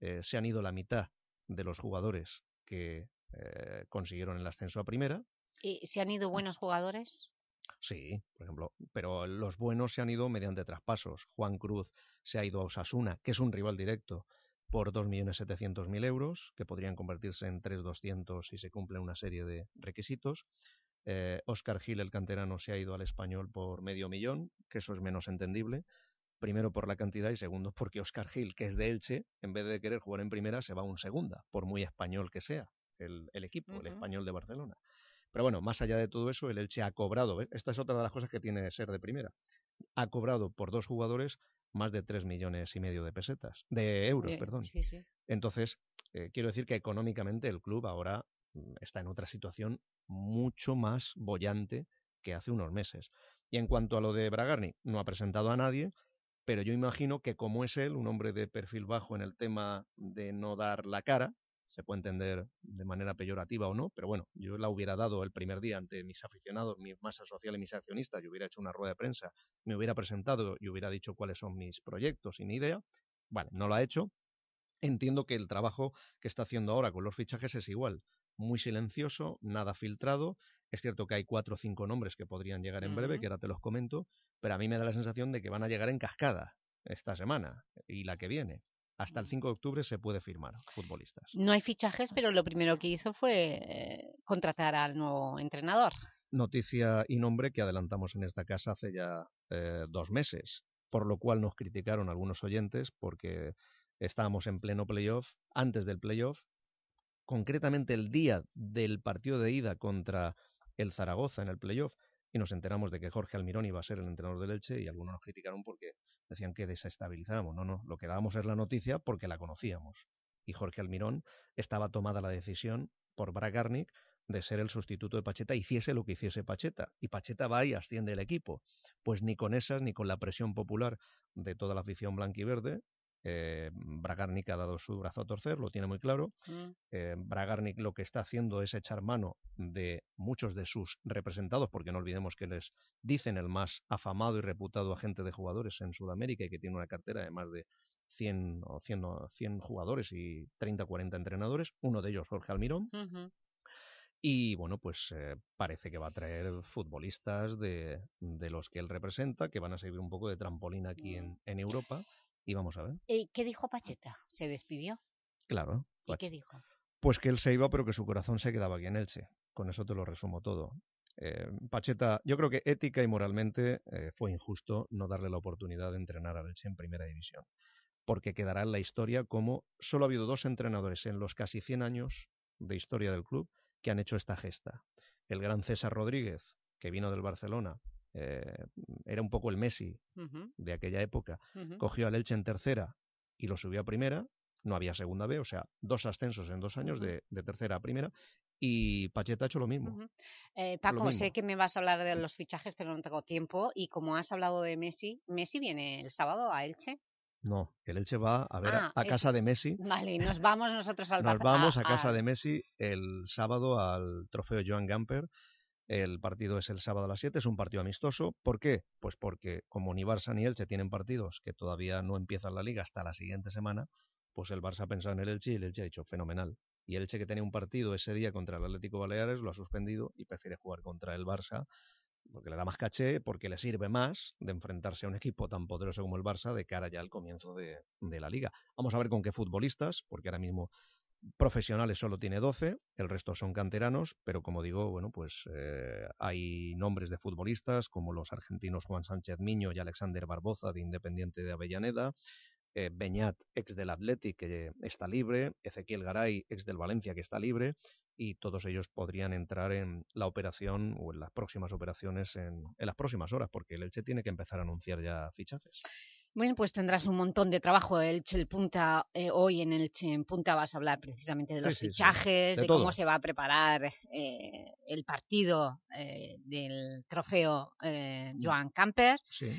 eh, se han ido la mitad de los jugadores que eh, consiguieron el ascenso a primera, ¿Y ¿Se han ido buenos jugadores? Sí, por ejemplo, pero los buenos se han ido mediante traspasos. Juan Cruz se ha ido a Osasuna, que es un rival directo, por 2.700.000 euros, que podrían convertirse en 3.200 si se cumplen una serie de requisitos. Eh, Oscar Gil, el canterano, se ha ido al español por medio millón, que eso es menos entendible. Primero por la cantidad y segundo porque Oscar Gil, que es de Elche, en vez de querer jugar en primera, se va a un segunda, por muy español que sea el, el equipo, el español de Barcelona. Pero bueno, más allá de todo eso, el Elche ha cobrado, esta es otra de las cosas que tiene ser de primera, ha cobrado por dos jugadores más de 3 millones y medio de pesetas, de euros, perdón. Sí, sí. Entonces, eh, quiero decir que económicamente el club ahora mm, está en otra situación mucho más bollante que hace unos meses. Y en cuanto a lo de Bragarni, no ha presentado a nadie, pero yo imagino que como es él, un hombre de perfil bajo en el tema de no dar la cara, se puede entender de manera peyorativa o no, pero bueno, yo la hubiera dado el primer día ante mis aficionados, mi masa social y mis accionistas, yo hubiera hecho una rueda de prensa, me hubiera presentado y hubiera dicho cuáles son mis proyectos sin idea. Vale, no lo ha hecho, Entiendo que el trabajo que está haciendo ahora con los fichajes es igual, muy silencioso, nada filtrado. Es cierto que hay cuatro o cinco nombres que podrían llegar en breve, que ahora te los comento, pero a mí me da la sensación de que van a llegar en cascada esta semana y la que viene. Hasta el 5 de octubre se puede firmar futbolistas. No hay fichajes, pero lo primero que hizo fue eh, contratar al nuevo entrenador. Noticia y nombre que adelantamos en esta casa hace ya eh, dos meses, por lo cual nos criticaron algunos oyentes porque estábamos en pleno playoff, antes del playoff, concretamente el día del partido de ida contra el Zaragoza en el playoff, y nos enteramos de que Jorge Almirón iba a ser el entrenador del Elche y algunos nos criticaron porque decían que desestabilizábamos. No, no, lo que dábamos es la noticia porque la conocíamos. Y Jorge Almirón estaba tomada la decisión por Bragarnik de ser el sustituto de Pacheta, hiciese lo que hiciese Pacheta. Y Pacheta va y asciende el equipo. Pues ni con esas, ni con la presión popular de toda la afición blanquiverde, eh, Bragarnik ha dado su brazo a torcer, lo tiene muy claro. Mm. Eh, Bragarnik lo que está haciendo es echar mano de muchos de sus representados, porque no olvidemos que les dicen el más afamado y reputado agente de jugadores en Sudamérica y que tiene una cartera de más de 100, o 100, o 100 jugadores y 30 o 40 entrenadores, uno de ellos Jorge Almirón. Y bueno, pues eh, parece que va a traer futbolistas de, de los que él representa, que van a servir un poco de trampolín aquí en, en Europa. Y vamos a ver. Eh, ¿Qué dijo Pacheta? ¿Se despidió? Claro. ¿Y Pach- qué dijo? Pues que él se iba, pero que su corazón se quedaba aquí en Elche. Con eso te lo resumo todo. Eh, Pacheta, yo creo que ética y moralmente eh, fue injusto no darle la oportunidad de entrenar al Elche en primera división. Porque quedará en la historia como solo ha habido dos entrenadores en los casi 100 años de historia del club que han hecho esta gesta. El gran César Rodríguez, que vino del Barcelona, eh, era un poco el Messi de aquella época, cogió al Elche en tercera y lo subió a primera, no había segunda B, o sea, dos ascensos en dos años de, de tercera a primera, y Pacheta ha hecho lo mismo. Eh, Paco, mismo. sé que me vas a hablar de los fichajes, pero no tengo tiempo. Y como has hablado de Messi, ¿Messi viene el sábado a Elche? No, el Elche va a ver a- Ah, a, es- casa de Messi. Vale, nos vamos nosotros al Nos vamos a casa a- de Messi el sábado al trofeo Joan Gamper. El partido es el sábado a las 7, es un partido amistoso. ¿Por qué? Pues porque como ni Barça ni Elche tienen partidos que todavía no empiezan la liga hasta la siguiente semana, pues el Barça ha pensado en el Elche y el Elche ha dicho fenomenal. Y el Elche que tenía un partido ese día contra el Atlético Baleares lo ha suspendido y prefiere jugar contra el Barça porque le da más caché, porque le sirve más de enfrentarse a un equipo tan poderoso como el Barça de cara ya al comienzo de la liga. Vamos a ver con qué futbolistas, porque ahora mismo profesionales solo tiene 12, el resto son canteranos, pero como digo, bueno, pues eh, hay nombres de futbolistas como los argentinos Juan Sánchez Miño y Alexander Barboza de Independiente de Avellaneda, eh, Beñat, ex del Athletic, que está libre, Ezequiel Garay, ex del Valencia, que está libre, y todos ellos podrían entrar en la operación o en las próximas operaciones en, en las próximas horas, porque el Elche tiene que empezar a anunciar ya fichajes. Bueno, pues tendrás un montón de trabajo. Elche el Punta, eh, hoy en Elche en Punta vas a hablar precisamente de Sí, los sí, sí, fichajes, de de, todo. cómo se va a preparar eh, el partido eh, del trofeo eh, Mm. Joan Camper Sí.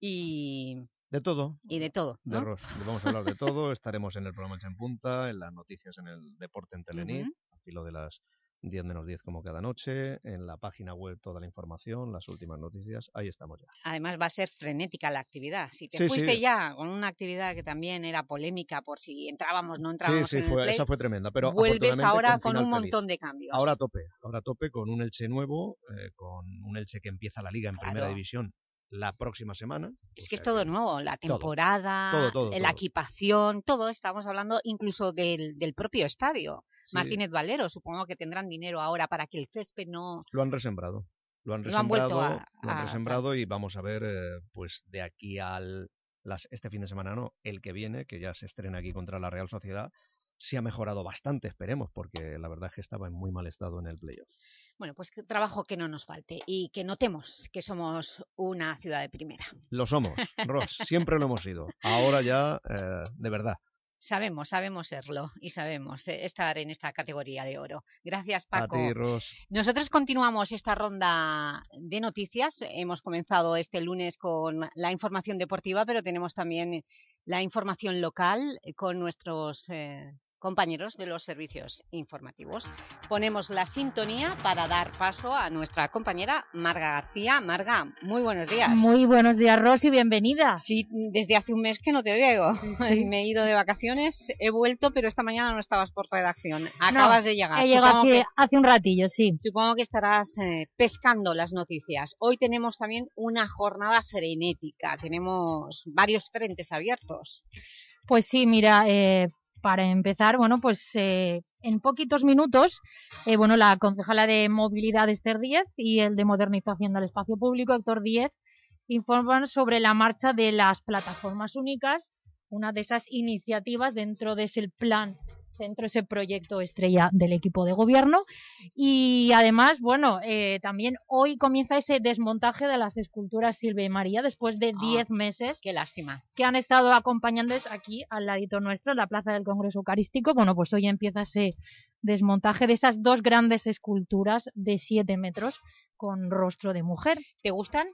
y, De todo. y de todo. De ¿no? Ross. Vamos a hablar de todo. Estaremos en el programa Elche en Punta, en las noticias en el Deporte en Telenit, Ujú. a filo de las 10 menos 10 como cada noche, en la página web toda la información, las últimas noticias. Ahí estamos ya. Además va a ser frenética la actividad. Si te Sí, fuiste sí. ya con una actividad que también era polémica por si entrábamos no entrábamos sí, en el fue, play, esa fue tremenda. Pero vuelves ahora con, un feliz. montón de cambios. Ahora a tope, ahora a tope con un Elche nuevo, eh, con un Elche que empieza la liga en primera división la próxima semana. Es que es todo nuevo, la temporada, todo, todo, la equipación, todo. Estamos hablando incluso del, del propio estadio. Sí. Martínez Valero, supongo que tendrán dinero ahora para que el césped no... Lo han resembrado. Lo han Lo han vuelto resembrado, a- lo han a- resembrado y vamos a ver, eh, pues de aquí al las, este fin de semana, no, el que viene, que ya se estrena aquí contra la Real Sociedad, se ha mejorado bastante, esperemos, porque la verdad es que estaba en muy mal estado en el playoff. Bueno, pues trabajo que no nos falte y que notemos que somos una ciudad de primera. Lo somos, Ross, siempre lo hemos sido. Ahora ya, eh, de verdad. Sabemos, sabemos serlo y sabemos eh, estar en esta categoría de oro. Gracias, A Paco. ti, Ross. Nosotros continuamos esta ronda de noticias. Hemos comenzado este lunes con la información deportiva, pero tenemos también la información local eh, con nuestros eh, compañeros de los servicios informativos. Ponemos la sintonía para dar paso a nuestra compañera Marga García. Marga, muy buenos días. Muy buenos días, Rosy, bienvenida. Sí, desde hace un mes que no te veo. Sí. Me he ido de vacaciones, he vuelto, pero esta mañana no estabas por redacción. Acabas No, de llegar. He llegado hace, que- hace un ratillo, sí. Supongo que estarás eh, pescando las noticias. Hoy tenemos también una jornada frenética. Tenemos varios frentes abiertos. Pues sí, mira, eh, para empezar, bueno, pues eh, en poquitos minutos, eh, bueno, la concejala de Movilidad Esther Díez y el de Modernización del Espacio Público, Héctor Díez, informan sobre la marcha de las plataformas únicas, una de esas iniciativas dentro de ese plan, dentro de ese proyecto estrella del equipo de gobierno. Y además, bueno, eh, también hoy comienza ese desmontaje de las esculturas Silvia y María después de 10 meses. Qué lástima. Que han estado acompañándoles aquí al ladito nuestro, en la Plaza del Congreso Eucarístico. Bueno, pues hoy empieza ese desmontaje de esas dos grandes esculturas de 7 metros con rostro de mujer. ¿Te gustan?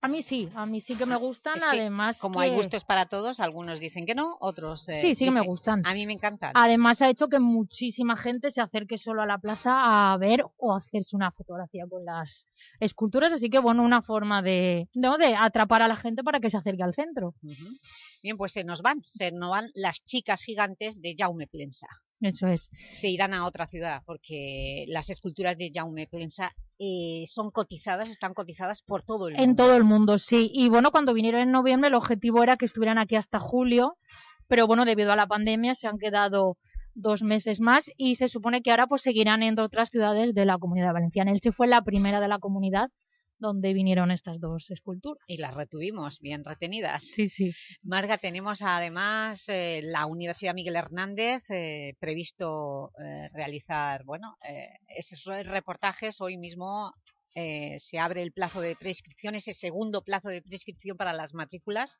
A mí sí, a mí sí que me gustan, Es que, además Como que- hay gustos para todos, algunos dicen que no, otros... eh, Sí, sí que me gustan. A mí me encantan. Además ha hecho que muchísima gente se acerque solo a la plaza a ver o hacerse una fotografía con las esculturas, así que bueno, una forma de, ¿no? de atrapar a la gente para que se acerque al centro. Bien, pues se nos van, se nos van las chicas gigantes de Jaume Plensa. Eso es. Se irán a otra ciudad porque las esculturas de Jaume Plensa eh, son cotizadas, están cotizadas por todo el mundo. En todo el mundo, sí. Y bueno, cuando vinieron en noviembre el objetivo era que estuvieran aquí hasta julio, pero bueno, debido a la pandemia se han quedado dos meses más y se supone que ahora pues seguirán en otras ciudades de la Comunidad Valenciana. Elche fue la primera de la comunidad donde vinieron estas dos esculturas. Y las retuvimos, bien retenidas. Sí, sí. Marga, tenemos además eh, la Universidad Miguel Hernández eh, previsto eh, realizar, bueno, eh, esos reportajes. Hoy mismo eh, se abre el plazo de prescripción, ese segundo plazo de prescripción para las matrículas,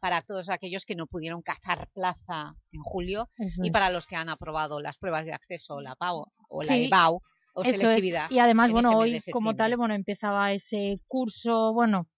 para todos aquellos que no pudieron cazar plaza en julio Eso y es. para los que han aprobado las pruebas de acceso, la PAO o la Sí, EBAU o eso es. Y además, bueno, este mes hoy como tal, bueno, empezaba ese curso, bueno,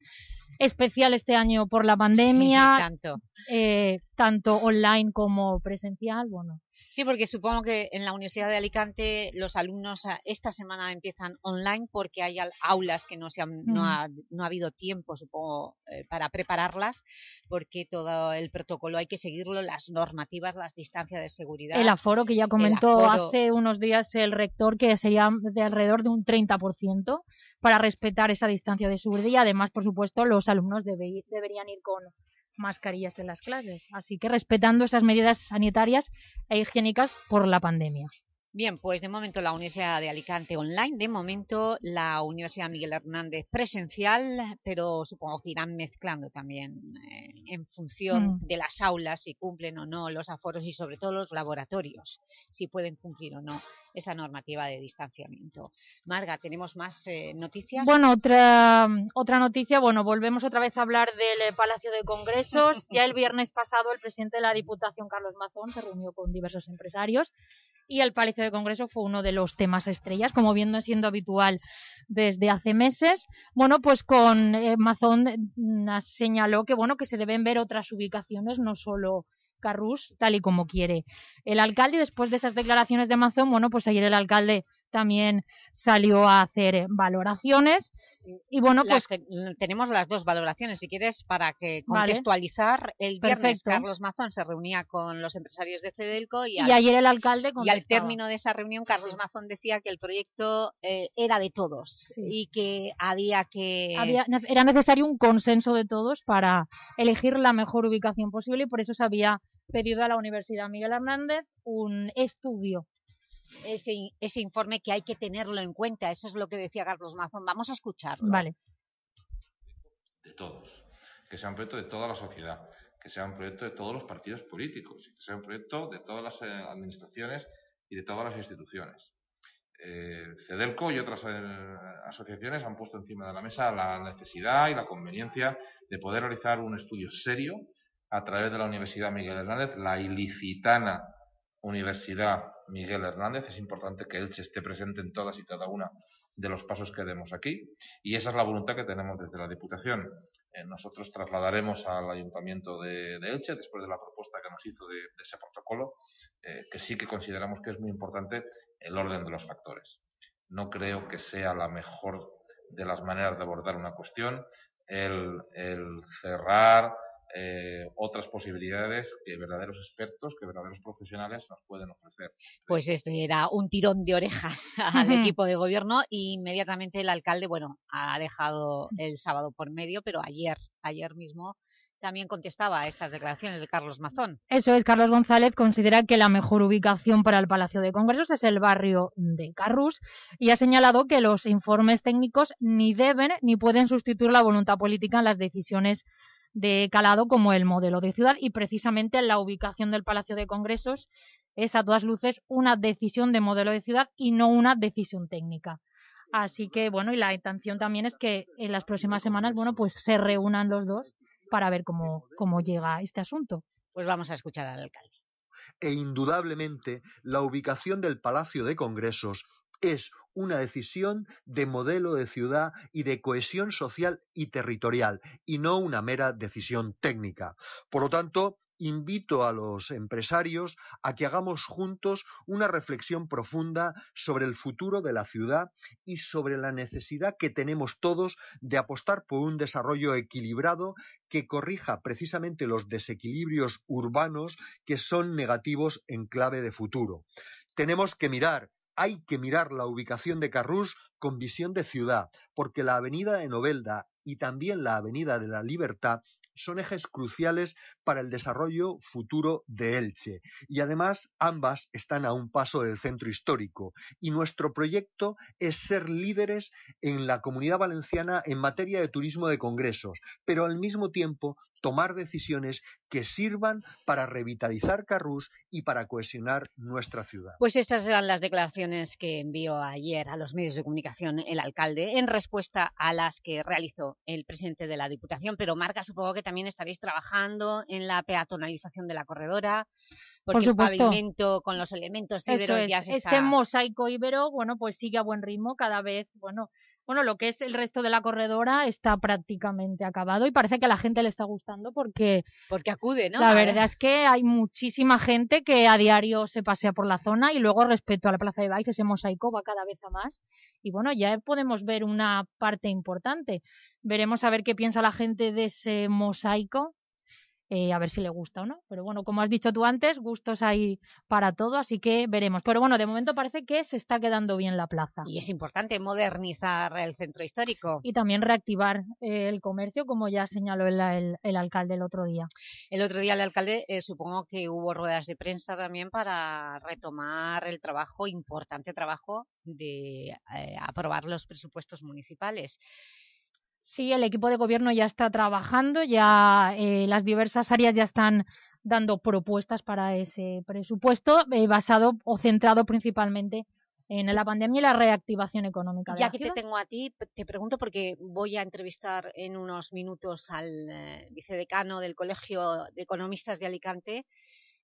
especial este año por la pandemia, tanto. eh, tanto online como presencial, bueno. Sí, porque supongo que en la Universidad de Alicante los alumnos ah, esta semana empiezan online porque hay aulas que no, se han, no, ha, no ha habido tiempo, supongo, eh, para prepararlas, porque todo el protocolo hay que seguirlo, las normativas, las distancias de seguridad. El aforo que ya comentó aforo. hace unos días el rector que sería de alrededor de un 30% para respetar esa distancia de seguridad y además, por supuesto, los alumnos debe- deberían ir con mascarillas en las clases. Así que respetando esas medidas sanitarias e higiénicas por la pandemia. Bien, pues de momento la Universidad de Alicante online, de momento la Universidad Miguel Hernández presencial, pero supongo que irán mezclando también eh, en función Mm. de las aulas, si cumplen o no los aforos y sobre todo los laboratorios, si pueden cumplir o no esa normativa de distanciamiento. Marga, ¿tenemos más eh, noticias? Bueno, otra, otra noticia, bueno, volvemos otra vez a hablar del eh, Palacio de Congresos. Ya el viernes pasado el presidente de la Diputación, Carlos Mazón, se reunió con diversos empresarios y el Palacio de Congreso fue uno de los temas estrellas, como viendo siendo habitual desde hace meses. Bueno, pues con eh, Mazón mm, señaló que bueno que se deben ver otras ubicaciones, no solo Carrús, tal y como quiere el alcalde. Después de esas declaraciones de Mazón, bueno, pues ayer el alcalde también salió a hacer eh, valoraciones. Y bueno, Las pues te- tenemos las dos valoraciones, si quieres, para que Vale. contextualizar. El viernes Perfecto. Carlos Mazón se reunía con los empresarios de Cedelco y, ayer el alcalde y al término de esa reunión Carlos Mazón decía que el proyecto eh, era de todos y que había que... Había- era necesario un consenso de todos para elegir la mejor ubicación posible y por eso se había pedido a la Universidad Miguel Hernández un estudio. Ese, ese informe que hay que tenerlo en cuenta. Eso es lo que decía Carlos Mazón. Vamos a escucharlo. Vale. de todos, que sea un proyecto de toda la sociedad, que sea un proyecto de todos los partidos políticos, que sea un proyecto de todas las eh, administraciones y de todas las instituciones. Eh, CEDELCO y otras eh, asociaciones han puesto encima de la mesa la necesidad y la conveniencia de poder realizar un estudio serio a través de la Universidad Miguel Hernández, la ilicitana Universidad Miguel Hernández. Es importante que Elche esté presente en todas y cada una de los pasos que demos aquí y esa es la voluntad que tenemos desde la Diputación. Eh, nosotros trasladaremos al Ayuntamiento de, Elche, después de la propuesta que nos hizo de, ese protocolo, eh, que sí que consideramos que es muy importante el orden de los factores. No creo que sea la mejor de las maneras de abordar una cuestión el cerrar eh, otras posibilidades que verdaderos expertos, que verdaderos profesionales nos pueden ofrecer. Pues este era un tirón de orejas al equipo de gobierno y inmediatamente el alcalde, bueno, ha dejado el sábado por medio, pero ayer, ayer mismo también contestaba a estas declaraciones de Carlos Mazón. Eso es, Carlos González considera que la mejor ubicación para el Palacio de Congresos es el barrio de Carrús y ha señalado que los informes técnicos ni deben ni pueden sustituir la voluntad política en las decisiones de calado como el modelo de ciudad y precisamente la ubicación del Palacio de Congresos es a todas luces una decisión de modelo de ciudad y no una decisión técnica. Así que bueno, y la intención también es que en las próximas semanas, bueno, pues se reúnan los dos para ver cómo, cómo llega este asunto. Pues vamos a escuchar al alcalde. e indudablemente la ubicación del Palacio de Congresos es una decisión de modelo de ciudad y de cohesión social y territorial, y no una mera decisión técnica. Por lo tanto, invito a los empresarios a que hagamos juntos una reflexión profunda sobre el futuro de la ciudad y sobre la necesidad que tenemos todos de apostar por un desarrollo equilibrado que corrija precisamente los desequilibrios urbanos que son negativos en clave de futuro. Tenemos que mirar hay que mirar la ubicación de Carrús con visión de ciudad, porque la avenida de Novelda y también la avenida de la Libertad son ejes cruciales para el desarrollo futuro de Elche. Y además ambas están a un paso del centro histórico. Y nuestro proyecto es ser líderes en la comunidad valenciana en materia de turismo de congresos, pero al mismo tiempo tomar decisiones que sirvan para revitalizar Carrús y para cohesionar nuestra ciudad. Pues estas eran las declaraciones que envió ayer a los medios de comunicación el alcalde en respuesta a las que realizó el presidente de la Diputación. Pero Marca, supongo que también estaréis trabajando en la peatonalización de la corredora, porque Por supuesto. el pavimento con los elementos íberos es, ya se ese está... mosaico íbero, bueno, pues sigue a buen ritmo cada vez, bueno, bueno, lo que es el resto de la corredora está prácticamente acabado y parece que a la gente le está gustando porque, porque acude, ¿no? La verdad es que hay muchísima gente que a diario se pasea por la zona y luego respecto a la Plaza de Baix ese mosaico va cada vez a más y bueno, ya podemos ver una parte importante. Veremos a ver qué piensa la gente de ese mosaico eh, a ver si le gusta o no. Pero bueno, como has dicho tú antes, gustos hay para todo, así que veremos. Pero bueno, de momento parece que se está quedando bien la plaza. Y es importante modernizar el centro histórico. Y también reactivar eh, el comercio, como ya señaló el, el, alcalde el otro día. El otro día el alcalde, eh, supongo que hubo ruedas de prensa también para retomar el trabajo, importante trabajo, de aprobar los presupuestos municipales. Sí, el equipo de gobierno ya está trabajando, ya eh, las diversas áreas ya están dando propuestas para ese presupuesto eh, basado o centrado principalmente en la pandemia y la reactivación económica. ya que te tengo a ti, te pregunto porque voy a entrevistar en unos minutos al eh, vicedecano del Colegio de Economistas de Alicante,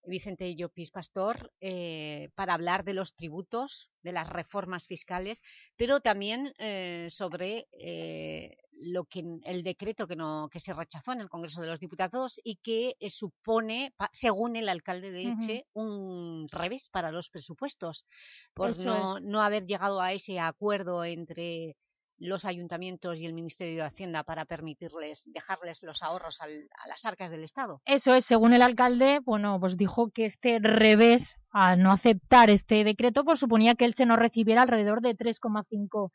Vicente Llopis Pastor, eh, para hablar de los tributos, de las reformas fiscales, pero también eh, sobre eh, lo que el decreto que, no, que se rechazó en el Congreso de los Diputados y que supone, según el alcalde de Elche, un revés para los presupuestos, por no, no haber llegado a ese acuerdo entre los ayuntamientos y el Ministerio de Hacienda para permitirles dejarles los ahorros a las arcas del Estado. Eso es, según el alcalde, bueno, pues dijo que este revés, al no aceptar este decreto, pues suponía que se no recibiera alrededor de 3,5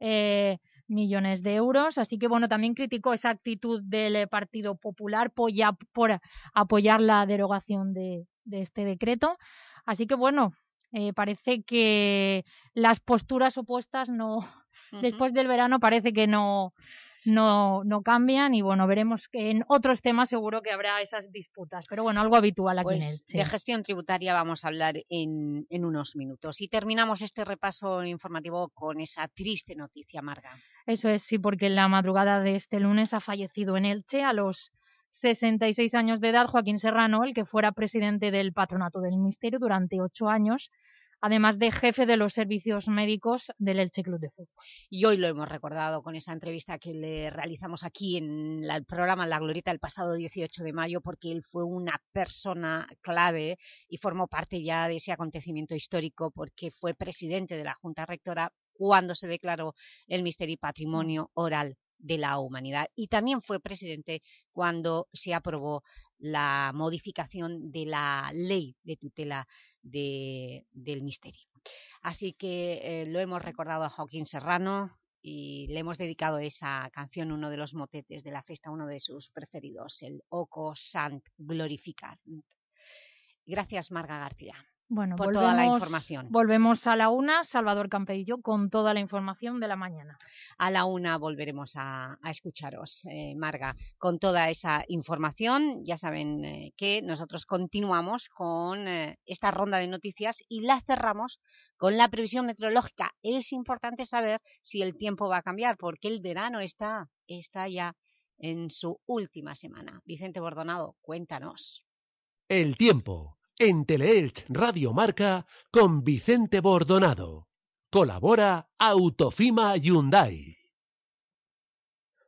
eh, millones de euros. Así que, bueno, también criticó esa actitud del Partido Popular por, apoyar la derogación de, de este decreto. Así que, bueno, eh, parece que las posturas opuestas no, después del verano parece que no, no, no cambian y bueno, veremos que en otros temas seguro que habrá esas disputas, pero bueno, algo habitual aquí en pues De gestión tributaria vamos a hablar en, en unos minutos. Y terminamos este repaso informativo con esa triste noticia, Marga. Eso es, sí, porque en la madrugada de este lunes ha fallecido en Elche a los 66 años de edad, Joaquín Serrano, el que fuera presidente del patronato del Ministerio durante ocho años, además de jefe de los servicios médicos del Elche Club de Fútbol. Y hoy lo hemos recordado con esa entrevista que le realizamos aquí en el programa La Glorieta el pasado 18 de mayo, porque él fue una persona clave y formó parte ya de ese acontecimiento histórico, porque fue presidente de la Junta Rectora cuando se declaró el Misterio Patrimonio Oral de la humanidad y también fue presidente cuando se aprobó la modificación de la ley de tutela de, del misterio. Así que eh, lo hemos recordado a Joaquín Serrano y le hemos dedicado esa canción, uno de los motetes de la fiesta, uno de sus preferidos, el Oco Sant Glorificat. Gracias, Marga García. Bueno, por volvemos, toda la información. Volvemos a la una, Salvador Campello, con toda la información de la mañana. A la una volveremos a, escucharos, eh, Marga, con toda esa información. Ya saben eh, que nosotros continuamos con eh, esta ronda de noticias y la cerramos con la previsión meteorológica. Es importante saber si el tiempo va a cambiar, porque el verano está, está ya en su última semana. Vicente Bordonado, cuéntanos. El tiempo en Teleelch Radio Marca con Vicente Bordonado. Colabora Autofima Hyundai.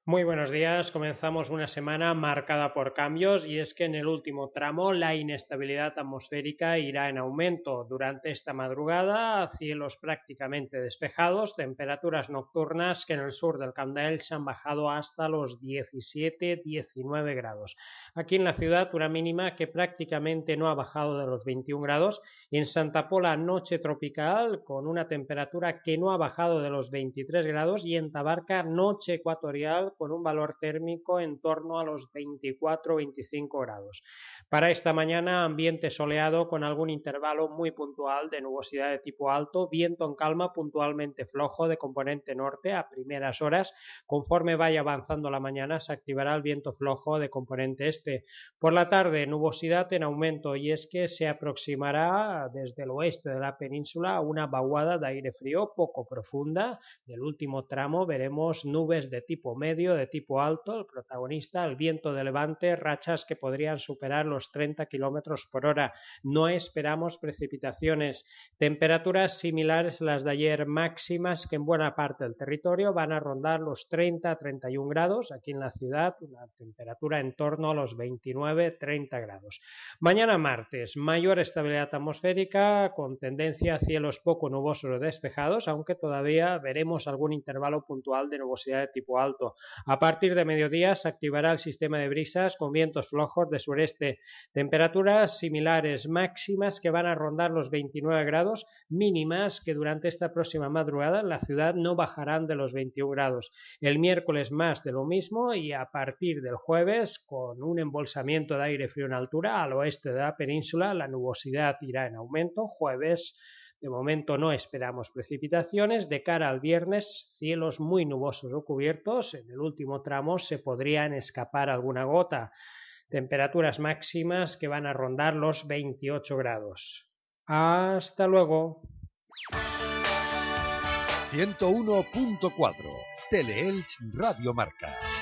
Muy buenos días. Comenzamos una semana marcada por cambios y es que en el último tramo la inestabilidad atmosférica irá en aumento. Durante esta madrugada, cielos prácticamente despejados, temperaturas nocturnas que en el sur del Camp se han bajado hasta los 17-19 grados. Aquí en la ciudad una mínima que prácticamente no ha bajado de los 21 grados en Santa Pola noche tropical con una temperatura que no ha bajado de los 23 grados y en Tabarca noche ecuatorial con un valor térmico en torno a los 24-25 grados. Para esta mañana, ambiente soleado con algún intervalo muy puntual de nubosidad de tipo alto, viento en calma puntualmente flojo de componente norte a primeras horas. Conforme vaya avanzando la mañana, se activará el viento flojo de componente este. Por la tarde, nubosidad en aumento y es que se aproximará desde el oeste de la península una vaguada de aire frío poco profunda. Del último tramo veremos nubes de tipo medio, de tipo alto, el protagonista, el viento de levante, rachas que podrían superar los 30 kilómetros por hora. No esperamos precipitaciones. Temperaturas similares a las de ayer máximas que en buena parte del territorio van a rondar los 30 a 31 grados. Aquí en la ciudad una temperatura en torno a los 29-30 grados. Mañana martes, mayor estabilidad atmosférica con tendencia a cielos poco nubosos o despejados, aunque todavía veremos algún intervalo puntual de nubosidad de tipo alto. A partir de mediodía se activará el sistema de brisas con vientos flojos de sureste, temperaturas similares máximas que van a rondar los 29 grados, mínimas que durante esta próxima madrugada en la ciudad no bajarán de los 21 grados. El miércoles más de lo mismo y a partir del jueves con un embolsamiento de aire frío en altura al oeste de la península la nubosidad irá en aumento. Jueves de momento no esperamos precipitaciones. De cara al viernes, cielos muy nubosos o cubiertos. En el último tramo se podrían escapar alguna gota. Temperaturas máximas que van a rondar los 28 grados. Hasta luego. 101.4 Teleelch Radio Marca.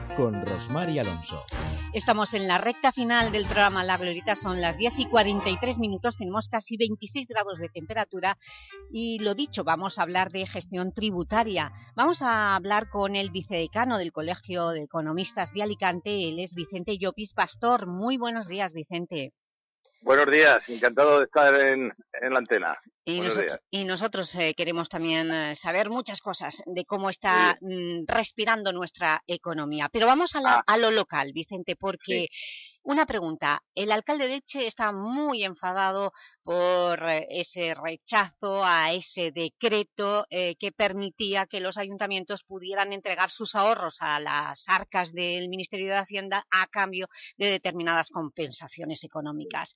con Rosmar y Alonso. Estamos en la recta final del programa La Glorieta, son las 10 y 43 minutos, tenemos casi 26 grados de temperatura y lo dicho, vamos a hablar de gestión tributaria. Vamos a hablar con el vicedecano del Colegio de Economistas de Alicante, él es Vicente Llopis Pastor. Muy buenos días, Vicente. Buenos días, encantado de estar en, en la antena. Y, Buenos nosot- días. y nosotros eh, queremos también eh, saber muchas cosas de cómo está mm, respirando nuestra economía. Pero vamos a, la- Ah. a lo local, Vicente, porque una pregunta. El alcalde de Elche está muy enfadado por eh, ese rechazo a ese decreto eh, que permitía que los ayuntamientos pudieran entregar sus ahorros a las arcas del Ministerio de Hacienda a cambio de determinadas compensaciones económicas.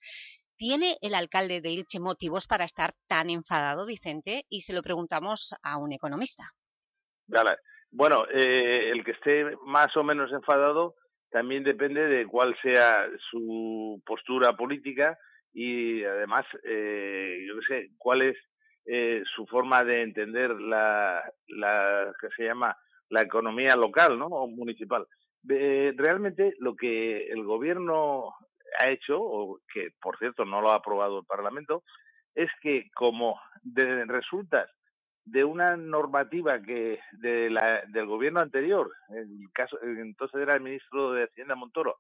¿Tiene el alcalde de Elche motivos para estar tan enfadado, Vicente? Y se lo preguntamos a un economista. Bueno, eh, el que esté más o menos enfadado también depende de cuál sea su postura política y además, eh, yo qué sé, cuál es eh, su forma de entender la, la que se llama la economía local, ¿no? O municipal. Eh, realmente lo que el gobierno ha hecho, o que por cierto no lo ha aprobado el Parlamento, es que como de, resultas de una normativa que de la, del gobierno anterior, el caso entonces era el ministro de Hacienda Montoro,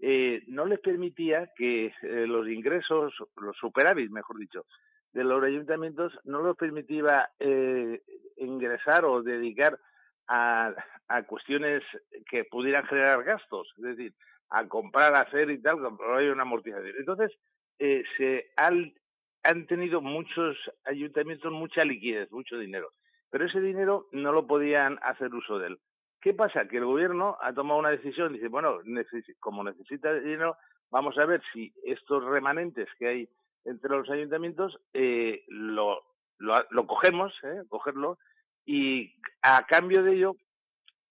eh, no les permitía que eh, los ingresos, los superávit, mejor dicho, de los ayuntamientos no los permitía eh, ingresar o dedicar a, a cuestiones que pudieran generar gastos, es decir, a comprar, hacer y tal, pero hay una amortización. Entonces, eh, se han, han tenido muchos ayuntamientos mucha liquidez, mucho dinero, pero ese dinero no lo podían hacer uso de él. ¿Qué pasa? Que el gobierno ha tomado una decisión, dice, bueno, como necesita dinero, vamos a ver si estos remanentes que hay entre los ayuntamientos eh, lo, lo, lo, cogemos, eh, cogerlo, y a cambio de ello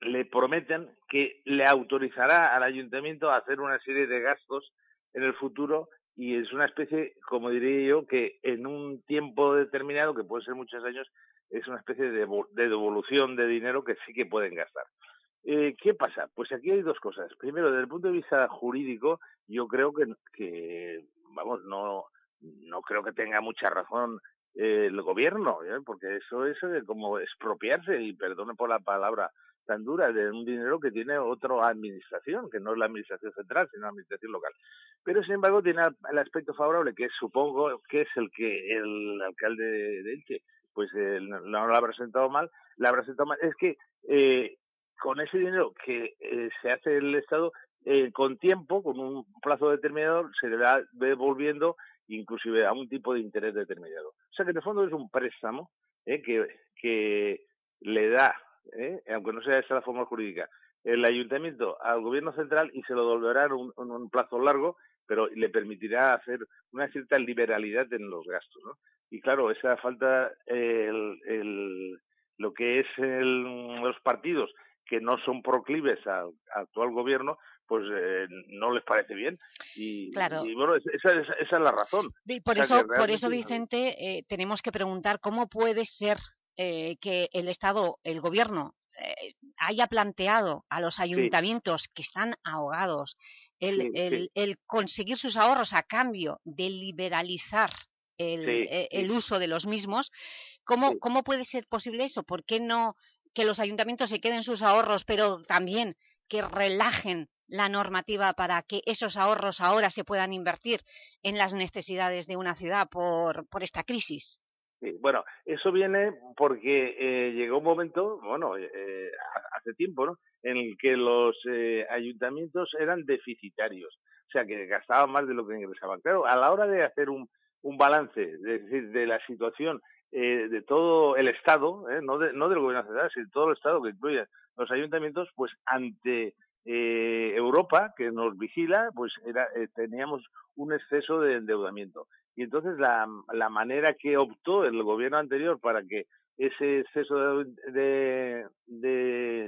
le prometen que le autorizará al ayuntamiento a hacer una serie de gastos en el futuro y es una especie, como diría yo, que en un tiempo determinado, que puede ser muchos años, es una especie de, de devolución de dinero que sí que pueden gastar. Eh, ¿Qué pasa? Pues aquí hay dos cosas. Primero, desde el punto de vista jurídico, yo creo que, que vamos, no, no creo que tenga mucha razón eh, el gobierno, ¿eh? porque eso es eh, como expropiarse, y perdone por la palabra tan dura, de un dinero que tiene otra administración, que no es la administración central, sino la administración local. Pero, sin embargo, tiene el aspecto favorable, que supongo que es el que el alcalde de Elche, pues eh, no, lo habrá presentado mal, la habrá presentado mal, es que eh, con ese dinero que eh, se hace el Estado, eh, con tiempo, con un plazo determinado, se le va devolviendo inclusive a un tipo de interés determinado. O sea que en el fondo es un préstamo eh, que, que le da, eh, aunque no sea esa la forma jurídica, el ayuntamiento al gobierno central y se lo devolverá en un, en un plazo largo pero le permitirá hacer una cierta liberalidad en los gastos, ¿no? Y claro, esa falta, el, el, lo que es el, los partidos que no son proclives al, actual gobierno, pues eh, no les parece bien. Y, claro. y bueno, esa, esa, esa, es la razón. Y por, o sea, eso, por eso, Vicente, eh, tenemos que preguntar cómo puede ser eh, que el Estado, el gobierno, eh, haya planteado a los ayuntamientos sí. que están ahogados el, sí, el, sí. el, conseguir sus ahorros a cambio de liberalizar el, eh, el uso de los mismos, ¿cómo, ¿cómo puede ser posible eso? ¿Por qué no que los ayuntamientos se queden sus ahorros, pero también que relajen la normativa para que esos ahorros ahora se puedan invertir en las necesidades de una ciudad por, por esta crisis? Sí, bueno, eso viene porque eh, llegó un momento, bueno, eh, hace tiempo, ¿no?, en el que los eh, ayuntamientos eran deficitarios, o sea, que gastaban más de lo que ingresaban. Claro, a la hora de hacer un, un balance, es decir, de la situación eh, de todo el Estado, eh, no, de, no del gobierno central, sino de todo el Estado que incluye los ayuntamientos, pues ante eh, Europa, que nos vigila, pues era, eh, teníamos un exceso de endeudamiento. Y entonces la, la manera que optó el gobierno anterior para que ese exceso de, de, de,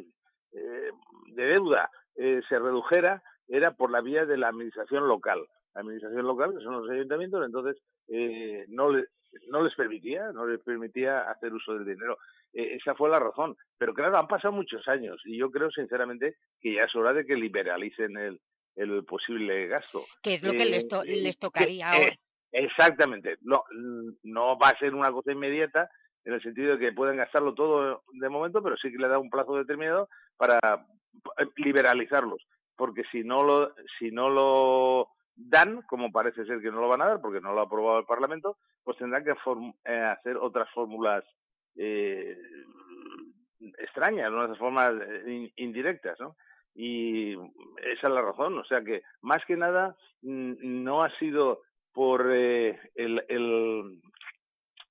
eh, de deuda eh, se redujera era por la vía de la administración local. La administración local, que son los ayuntamientos, entonces eh, no, le, no les permitía, no les permitía hacer uso del dinero. Eh, esa fue la razón. Pero claro, han pasado muchos años y yo creo sinceramente que ya es hora de que liberalicen el, el posible gasto. Que es lo que les, to les tocaría ahora. Exactamente. No, no va a ser una cosa inmediata en el sentido de que pueden gastarlo todo de momento, pero sí que le da un plazo determinado para liberalizarlos. Porque si no lo, si no lo dan, como parece ser que no lo van a dar, porque no lo ha aprobado el Parlamento, pues tendrán que eh, hacer otras fórmulas eh, extrañas, unas formas in indirectas, ¿no? Y esa es la razón, o sea que más que nada no ha sido por eh, el,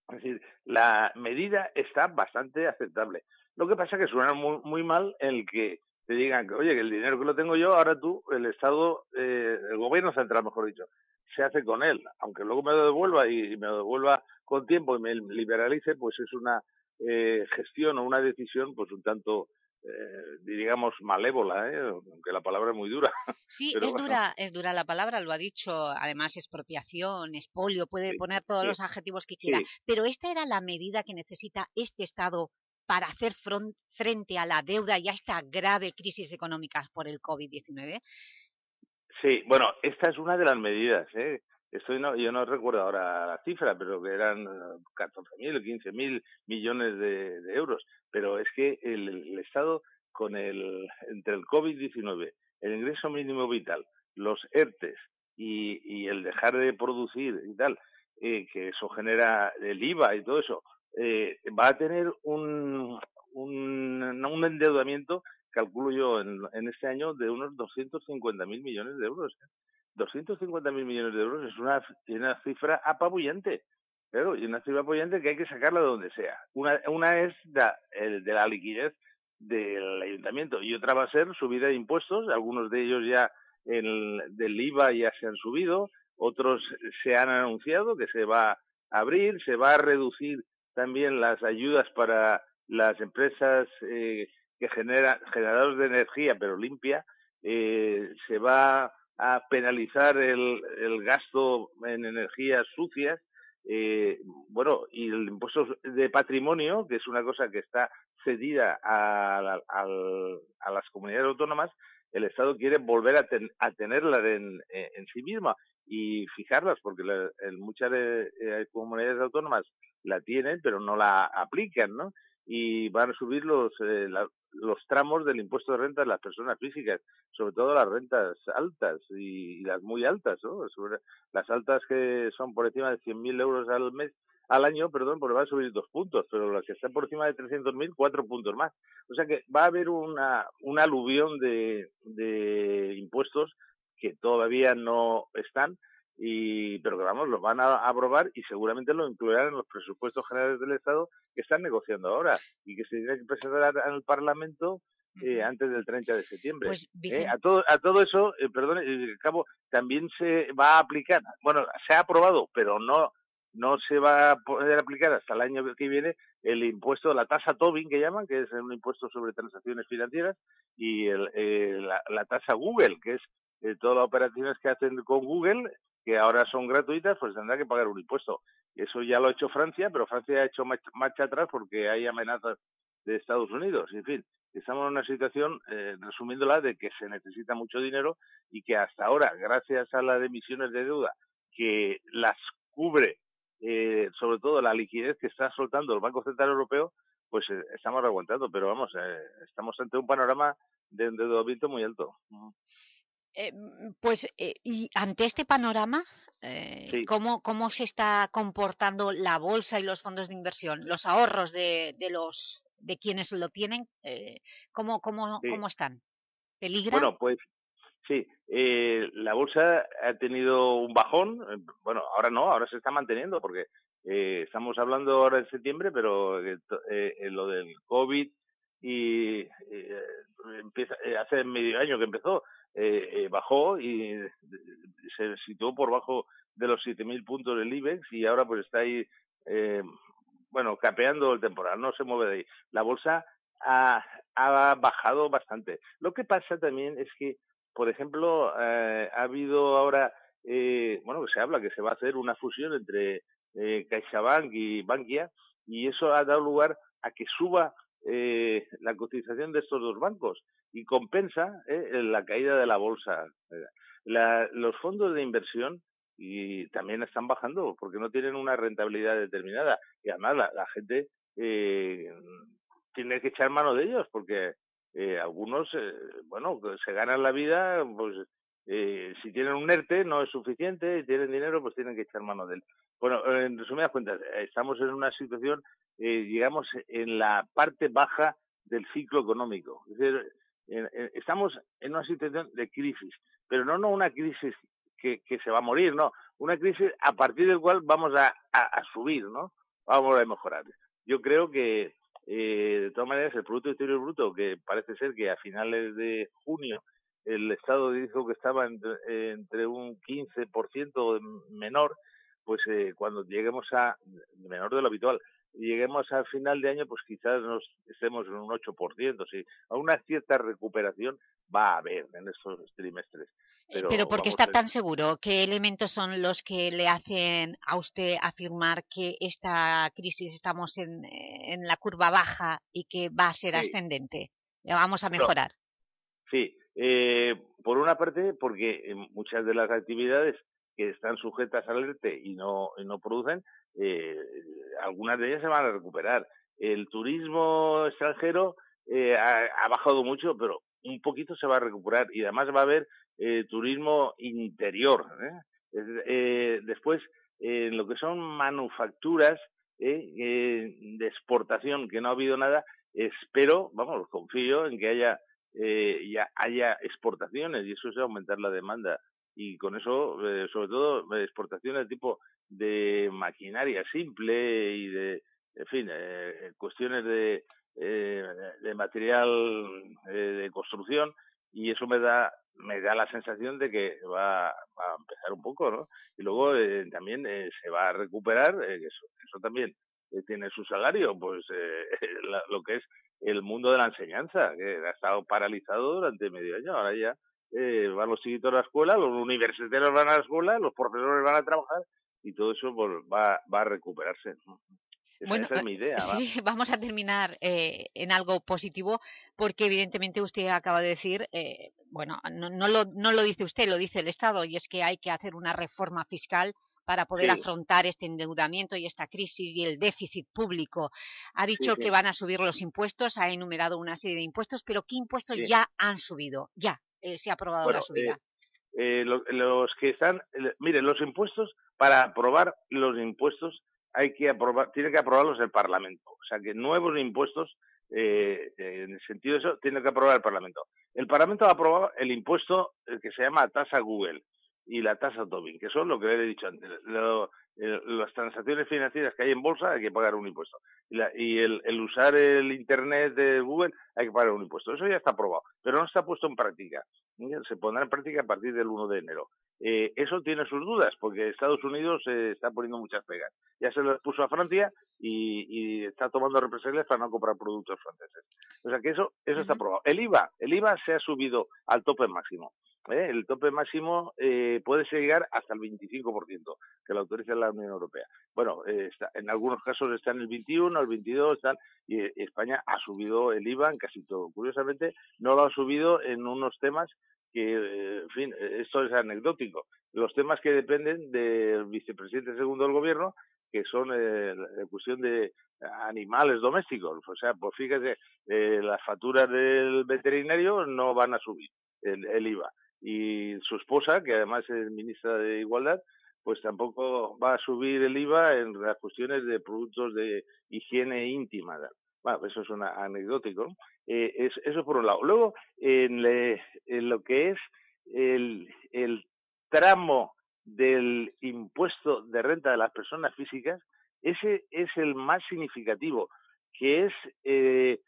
es decir, la medida está bastante aceptable. Lo que pasa es que suena muy, mal el que te digan que, oye, que el dinero que lo tengo yo, ahora tú, el Estado, eh, el gobierno central, mejor dicho, se hace con él. Aunque luego me lo devuelva y me lo devuelva con tiempo y me liberalice, pues es una eh, gestión o una decisión, pues un tanto, eh, digamos, malévola, ¿eh? aunque la palabra es muy dura. Sí, Pero es, bueno. dura, es dura la palabra, lo ha dicho, además expropiación, expolio, puede sí, poner todos sí, los adjetivos que quiera. Sí. Pero esta era la medida que necesita este Estado para hacer front, frente a la deuda y a esta grave crisis económica por el COVID-19? Sí, bueno, esta es una de las medidas. ¿eh? Estoy no, yo no recuerdo ahora la cifra, pero que eran 14.000 o 15.000 millones de, euros. Pero es que el, Estado, con el entre el COVID-19, el ingreso mínimo vital, los ERTES y, el dejar de producir y tal, eh, que eso genera el IVA y todo eso, eh, va a tener un, un, endeudamiento, calculo yo, en, este año de unos 250 mil millones de euros. 250 mil millones de euros es una, una cifra apabullante. Claro, y una cifra apabullante que hay que sacarla de donde sea. Una, una es da, el de la liquidez del ayuntamiento y otra va a ser subida de impuestos. Algunos de ellos ya el, del IVA ya se han subido, otros se han anunciado que se va a abrir, se va a reducir también las ayudas para las empresas eh, que generan generadores de energía pero limpia, eh, se va a penalizar el, el gasto en energías sucias, eh, bueno, y el impuesto de patrimonio, que es una cosa que está cedida a, a, a las comunidades autónomas, el Estado quiere volver a, ten, a tenerla en, en, sí misma y fijarlas, porque la, en muchas eh, comunidades autónomas la tienen, pero no la aplican, ¿no? Y van a subir los, eh, la, los tramos del impuesto de renta de las personas físicas, sobre todo las rentas altas y, las muy altas, ¿no? Las altas que son por encima de 100.000 euros al mes, al año, perdón, porque va a subir dos puntos, pero las que están por encima de 300.000, cuatro puntos más. O sea que va a haber una, una aluvión de, de impuestos que todavía no están, y pero que vamos, lo van a aprobar y seguramente lo incluirán en los presupuestos generales del Estado que están negociando ahora y que se tiene que presentar al Parlamento eh, antes del 30 de septiembre. Pues, ¿eh? A, todo, a todo eso, eh, perdón, eh, Cabo, también se va a aplicar, bueno, se ha aprobado, pero no no se va a poder aplicar hasta el año que viene el impuesto, la tasa Tobin que llaman, que es un impuesto sobre transacciones financieras, y el, eh, la, la tasa Google, que es todas las operaciones que hacen con Google, que ahora son gratuitas, pues tendrá que pagar un impuesto. Eso ya lo ha hecho Francia, pero Francia ha hecho marcha atrás porque hay amenazas de Estados Unidos. En fin, estamos en una situación, eh, resumiéndola, de que se necesita mucho dinero y que hasta ahora, gracias a las emisiones de deuda que las cubre, eh, sobre todo la liquidez que está soltando el Banco Central Europeo, pues eh, estamos aguantando. Pero vamos, eh, estamos ante un panorama de endeudamiento muy alto. Eh, mm, pues, eh, y ante este panorama, eh, Sí. ¿cómo, ¿cómo se está comportando la bolsa y los fondos de inversión? Los ahorros de, de los de quienes lo tienen, eh, ¿cómo, cómo, Sí. ¿cómo están? ¿Peligran? Bueno, pues sí, eh, la bolsa ha tenido un bajón. Bueno, ahora no, ahora se está manteniendo porque estamos hablando ahora en septiembre, pero lo del COVID y empieza, hace medio año que empezó, eh, eh, bajó y eh, se situó por bajo de los 7.000 puntos del IBEX y ahora pues está ahí, eh, bueno, capeando el temporal, no se mueve de ahí. La bolsa ha, ha bajado bastante. Lo que pasa también es que, por ejemplo, eh, ha habido ahora, eh, bueno, se habla que se va a hacer una fusión entre CaixaBank y Bankia y eso ha dado lugar a que suba eh, la cotización de estos dos bancos y compensa eh, la caída de la bolsa. Eh, la- los fondos de inversión y también están bajando porque no tienen una rentabilidad determinada. Y además la, gente eh, tiene que echar mano de ellos porque eh, algunos eh, bueno se ganan la vida pues eh, si tienen un ERTE no es suficiente y tienen dinero pues tienen que echar mano de él. Bueno en resumidas cuentas estamos en una situación digamos en la parte baja del ciclo económico. Es decir estamos en una situación de crisis pero no no una crisis que, que se va a morir no una crisis a partir del cual vamos a, subir no vamos a mejorar. Yo creo que eh, de todas maneras el Producto Interior Bruto, que parece ser que a finales de junio el Estado dijo que estaba entre, entre un 15% menor, pues eh, cuando lleguemos a, menor de lo habitual, lleguemos al final de año, pues quizás nos estemos en un 8%, sí. A una cierta recuperación va a haber en estos trimestres. Pero, Pero ¿por qué está tan seguro? ¿Qué elementos son los que le hacen a usted afirmar que esta crisis estamos en, en la curva baja y que va a ser Sí. ascendente? La vamos a No. mejorar. Sí, eh, por una parte, porque eh, muchas de las actividades que están sujetas al ERTE y no, y no producen, eh, algunas de ellas se van a recuperar. El turismo extranjero eh, ha, bajado mucho, pero un poquito se va a recuperar y además va a haber eh, turismo interior. ¿eh? Eh, después, eh, en lo que son manufacturas de exportación, que no ha habido nada, espero, vamos, confío en que haya ya haya exportaciones y eso es aumentar la demanda y con eso eh, sobre todo eh, exportaciones tipo de maquinaria simple y de en fin eh, cuestiones de eh, de material eh, de construcción y eso me da me da la sensación de que va, va a empezar un poco no y luego eh, también se va a recuperar eso, también tiene su salario pues la- lo que es el mundo de la enseñanza, que ha estado paralizado durante medio año. Ahora ya eh, van los chiquitos a la escuela, los universitarios van a la escuela, los profesores van a trabajar y todo eso pues, va, va a recuperarse. Esa, Bueno, esa es mi idea. va. Sí, vamos a terminar eh, en algo positivo porque evidentemente usted acaba de decir, eh, bueno, no, no, lo, no lo dice usted, lo dice el Estado y es que hay que hacer una reforma fiscal para poder Sí. afrontar este endeudamiento y esta crisis y el déficit público. Ha dicho sí. que van a subir los impuestos, ha enumerado una serie de impuestos, pero ¿qué impuestos ya han subido? Ya eh, se ha aprobado Bueno, la subida. eh, eh, lo- los que están, el- miren, los impuestos, para aprobar los impuestos hay que aprobar, tiene que aprobarlos el Parlamento. O sea que nuevos impuestos, eh, eh, en el sentido de eso, tiene que aprobar el Parlamento. El Parlamento ha aprobado el impuesto eh, que se llama tasa Google y la tasa Tobin, que son lo que le he dicho antes. Lo- eh, las transacciones financieras que hay en bolsa hay que pagar un impuesto. Y, la- y el, el usar el Internet de Google hay que pagar un impuesto. Eso ya está aprobado, pero no está puesto en práctica. ¿eh? Se pondrá en práctica a partir del 1 de enero. Eh, eso tiene sus dudas, porque Estados Unidos eh, está poniendo muchas pegas. Ya se lo puso a Francia y, y está tomando represalias para no comprar productos franceses. O sea que eso, eso está aprobado. El IVA, el IVA se ha subido al tope máximo. ¿Eh? El tope máximo eh, puede llegar hasta el 25%, que lo autoriza la Unión Europea. Bueno, eh, está- en algunos casos está en el 21, el 22, están, y eh, España ha subido el IVA en casi todo. Curiosamente, no lo ha subido en unos temas que, eh, en fin, esto es anecdótico. Los temas que dependen del vicepresidente segundo del gobierno, que son eh, la cuestión de animales domésticos. O sea, pues fíjese, eh, las facturas del veterinario no van a subir el, el IVA. Y su esposa, que además es ministra de Igualdad, pues tampoco va a subir el IVA en las cuestiones de productos de higiene íntima. Bueno, eso es una anecdótico. Eh, es- eso por un lado. Luego, en, le- en lo que es el, el tramo del impuesto de renta de las personas físicas, ese es el más significativo, que es eh,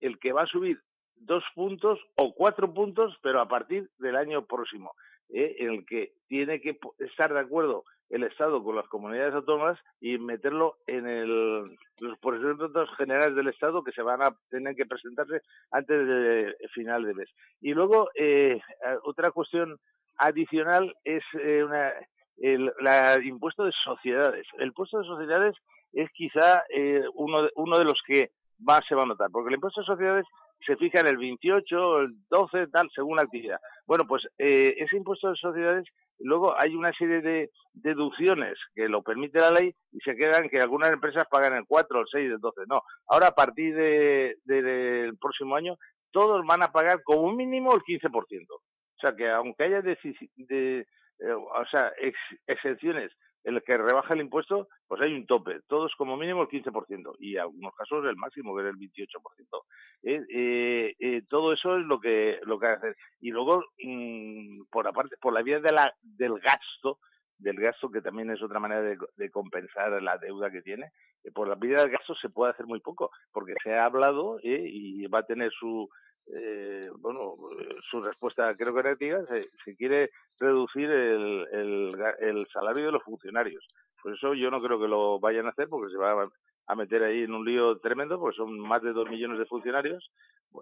el que va a subir dos puntos o cuatro puntos, pero a partir del año próximo, ¿eh? en el que tiene que estar de acuerdo el Estado con las comunidades autónomas y meterlo en el, los presupuestos generales del Estado que se van a tener que presentarse antes de final de mes. Y luego, eh, otra cuestión adicional es eh, una, el la- impuesto de sociedades. El impuesto de sociedades es quizá eh, uno, de, uno de los que más se va a notar, porque el impuesto de sociedades se fija en el 28, el 12, tal, según la actividad. Bueno, pues eh, ese impuesto de sociedades, luego hay una serie de deducciones que lo permite la ley y se quedan que algunas empresas pagan el 4, el 6, el 12. No, ahora a partir de- de- del próximo año, todos van a pagar como mínimo el 15%. O sea que aunque haya de, eh, o sea, ex- exenciones las que rebaja el impuesto, pues hay un tope, todos como mínimo el 15% y en algunos casos el máximo, que es el 28%. Eh, eh, eh, todo eso es lo que lo que hacer. Y luego, mm, por aparte, por la vía de la, del gasto, del gasto que también es otra manera de, de compensar la deuda que tiene, eh, por la vía del gasto se puede hacer muy poco, porque se ha hablado eh, y va a tener su eh, bueno eh, su respuesta creo que negativa, se, se quiere reducir el, el, el salario de los funcionarios. Por eso yo no creo que lo vayan a hacer porque se va a, meter ahí en un lío tremendo porque son más de dos millones de funcionarios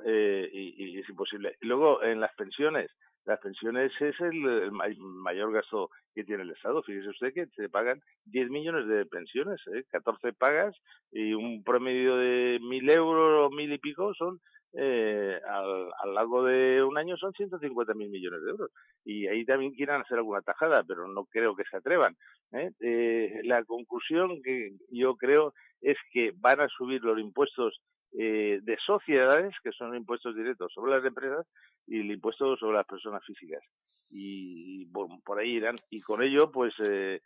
eh, y, es imposible. Y luego en las pensiones, las pensiones es el, el may- mayor gasto que tiene el Estado. Fíjese usted que se pagan 10 millones de pensiones, ¿eh? 14 pagas y un promedio de mil euros o mil y pico son eh, al, a lo largo de un año son 150 mil millones de euros. Y ahí también quieran hacer alguna tajada, pero no creo que se atrevan. ¿eh? Eh, la conclusión que yo creo es que van a subir los impuestos eh, de sociedades, que son impuestos directos sobre las empresas, y el impuesto sobre las personas físicas. Y, y por, por ahí irán. Y con ello, pues, eh,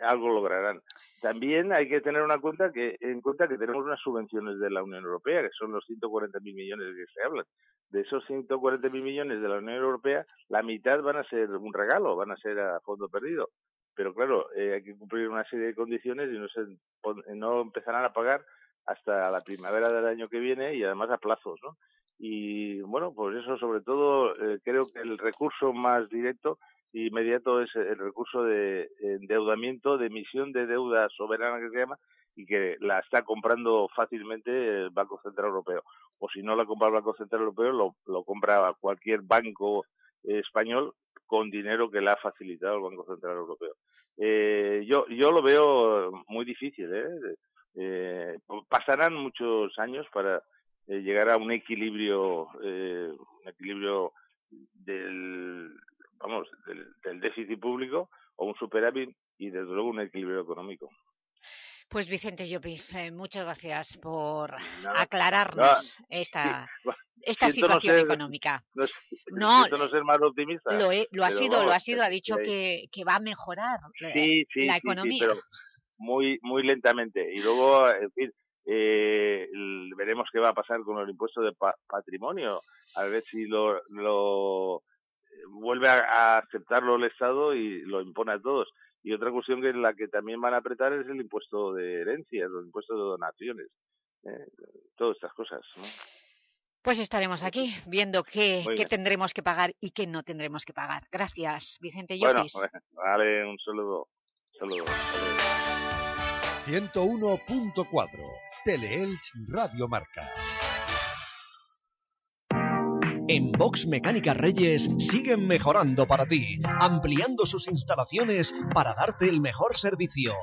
algo lograrán. También hay que tener una cuenta que, en cuenta que tenemos unas subvenciones de la Unión Europea, que son los 140.000 millones que se hablan. De esos 140.000 millones de la Unión Europea, la mitad van a ser un regalo, van a ser a fondo perdido. Pero claro, eh, hay que cumplir una serie de condiciones y no, se, no empezarán a pagar hasta la primavera del año que viene y además a plazos, ¿no? Y bueno, pues eso sobre todo eh, creo que el recurso más directo inmediato es el recurso de endeudamiento, de emisión de deuda soberana que se llama y que la está comprando fácilmente el Banco Central Europeo. O si no la compra el Banco Central Europeo, lo, lo compra cualquier banco español con dinero que le ha facilitado el Banco Central Europeo. Eh, yo, yo lo veo muy difícil. ¿eh? Eh, pasarán muchos años para eh, llegar a un equilibrio, eh, un equilibrio del, vamos, del, del déficit público o un superávit y desde luego un equilibrio económico. Pues Vicente Llopis, eh, muchas gracias por aclararnos nada, esta, esta situación ser- económica. No, No, ser más optimista. Lo, he- lo ha sido, lo ha sido, ha dicho eh, que, que va a mejorar eh, sí, sí, la sí, sí, economía. pero muy, muy lentamente. Y luego, en fin, eh, veremos qué va a pasar con el impuesto de pa- patrimonio, a ver si lo, lo eh, vuelve a, a aceptarlo el Estado y lo impone a todos. Y otra cuestión que en la que también van a apretar es el impuesto de herencias, los impuestos de donaciones, ¿eh? todas estas cosas. ¿no? Pues estaremos aquí viendo qué, qué, tendremos que pagar y qué no tendremos que pagar. Gracias, Vicente Llopis. Bueno, vale, un saludo. saludo. 101.4 Teleelch Radio Marca. En Box Mecánica Reyes siguen mejorando para ti, ampliando sus instalaciones para darte el mejor servicio.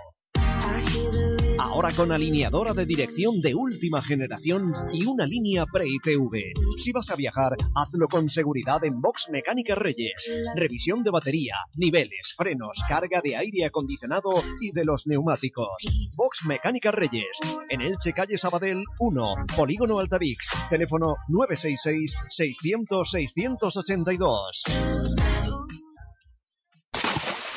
Ahora con alineadora de dirección de última generación y una línea Pre-ITV. Si vas a viajar, hazlo con seguridad en Box Mecánica Reyes. Revisión de batería, niveles, frenos, carga de aire acondicionado y de los neumáticos. Box Mecánica Reyes. En Elche, calle Sabadell 1, Polígono Altavix. Teléfono 966 600 682.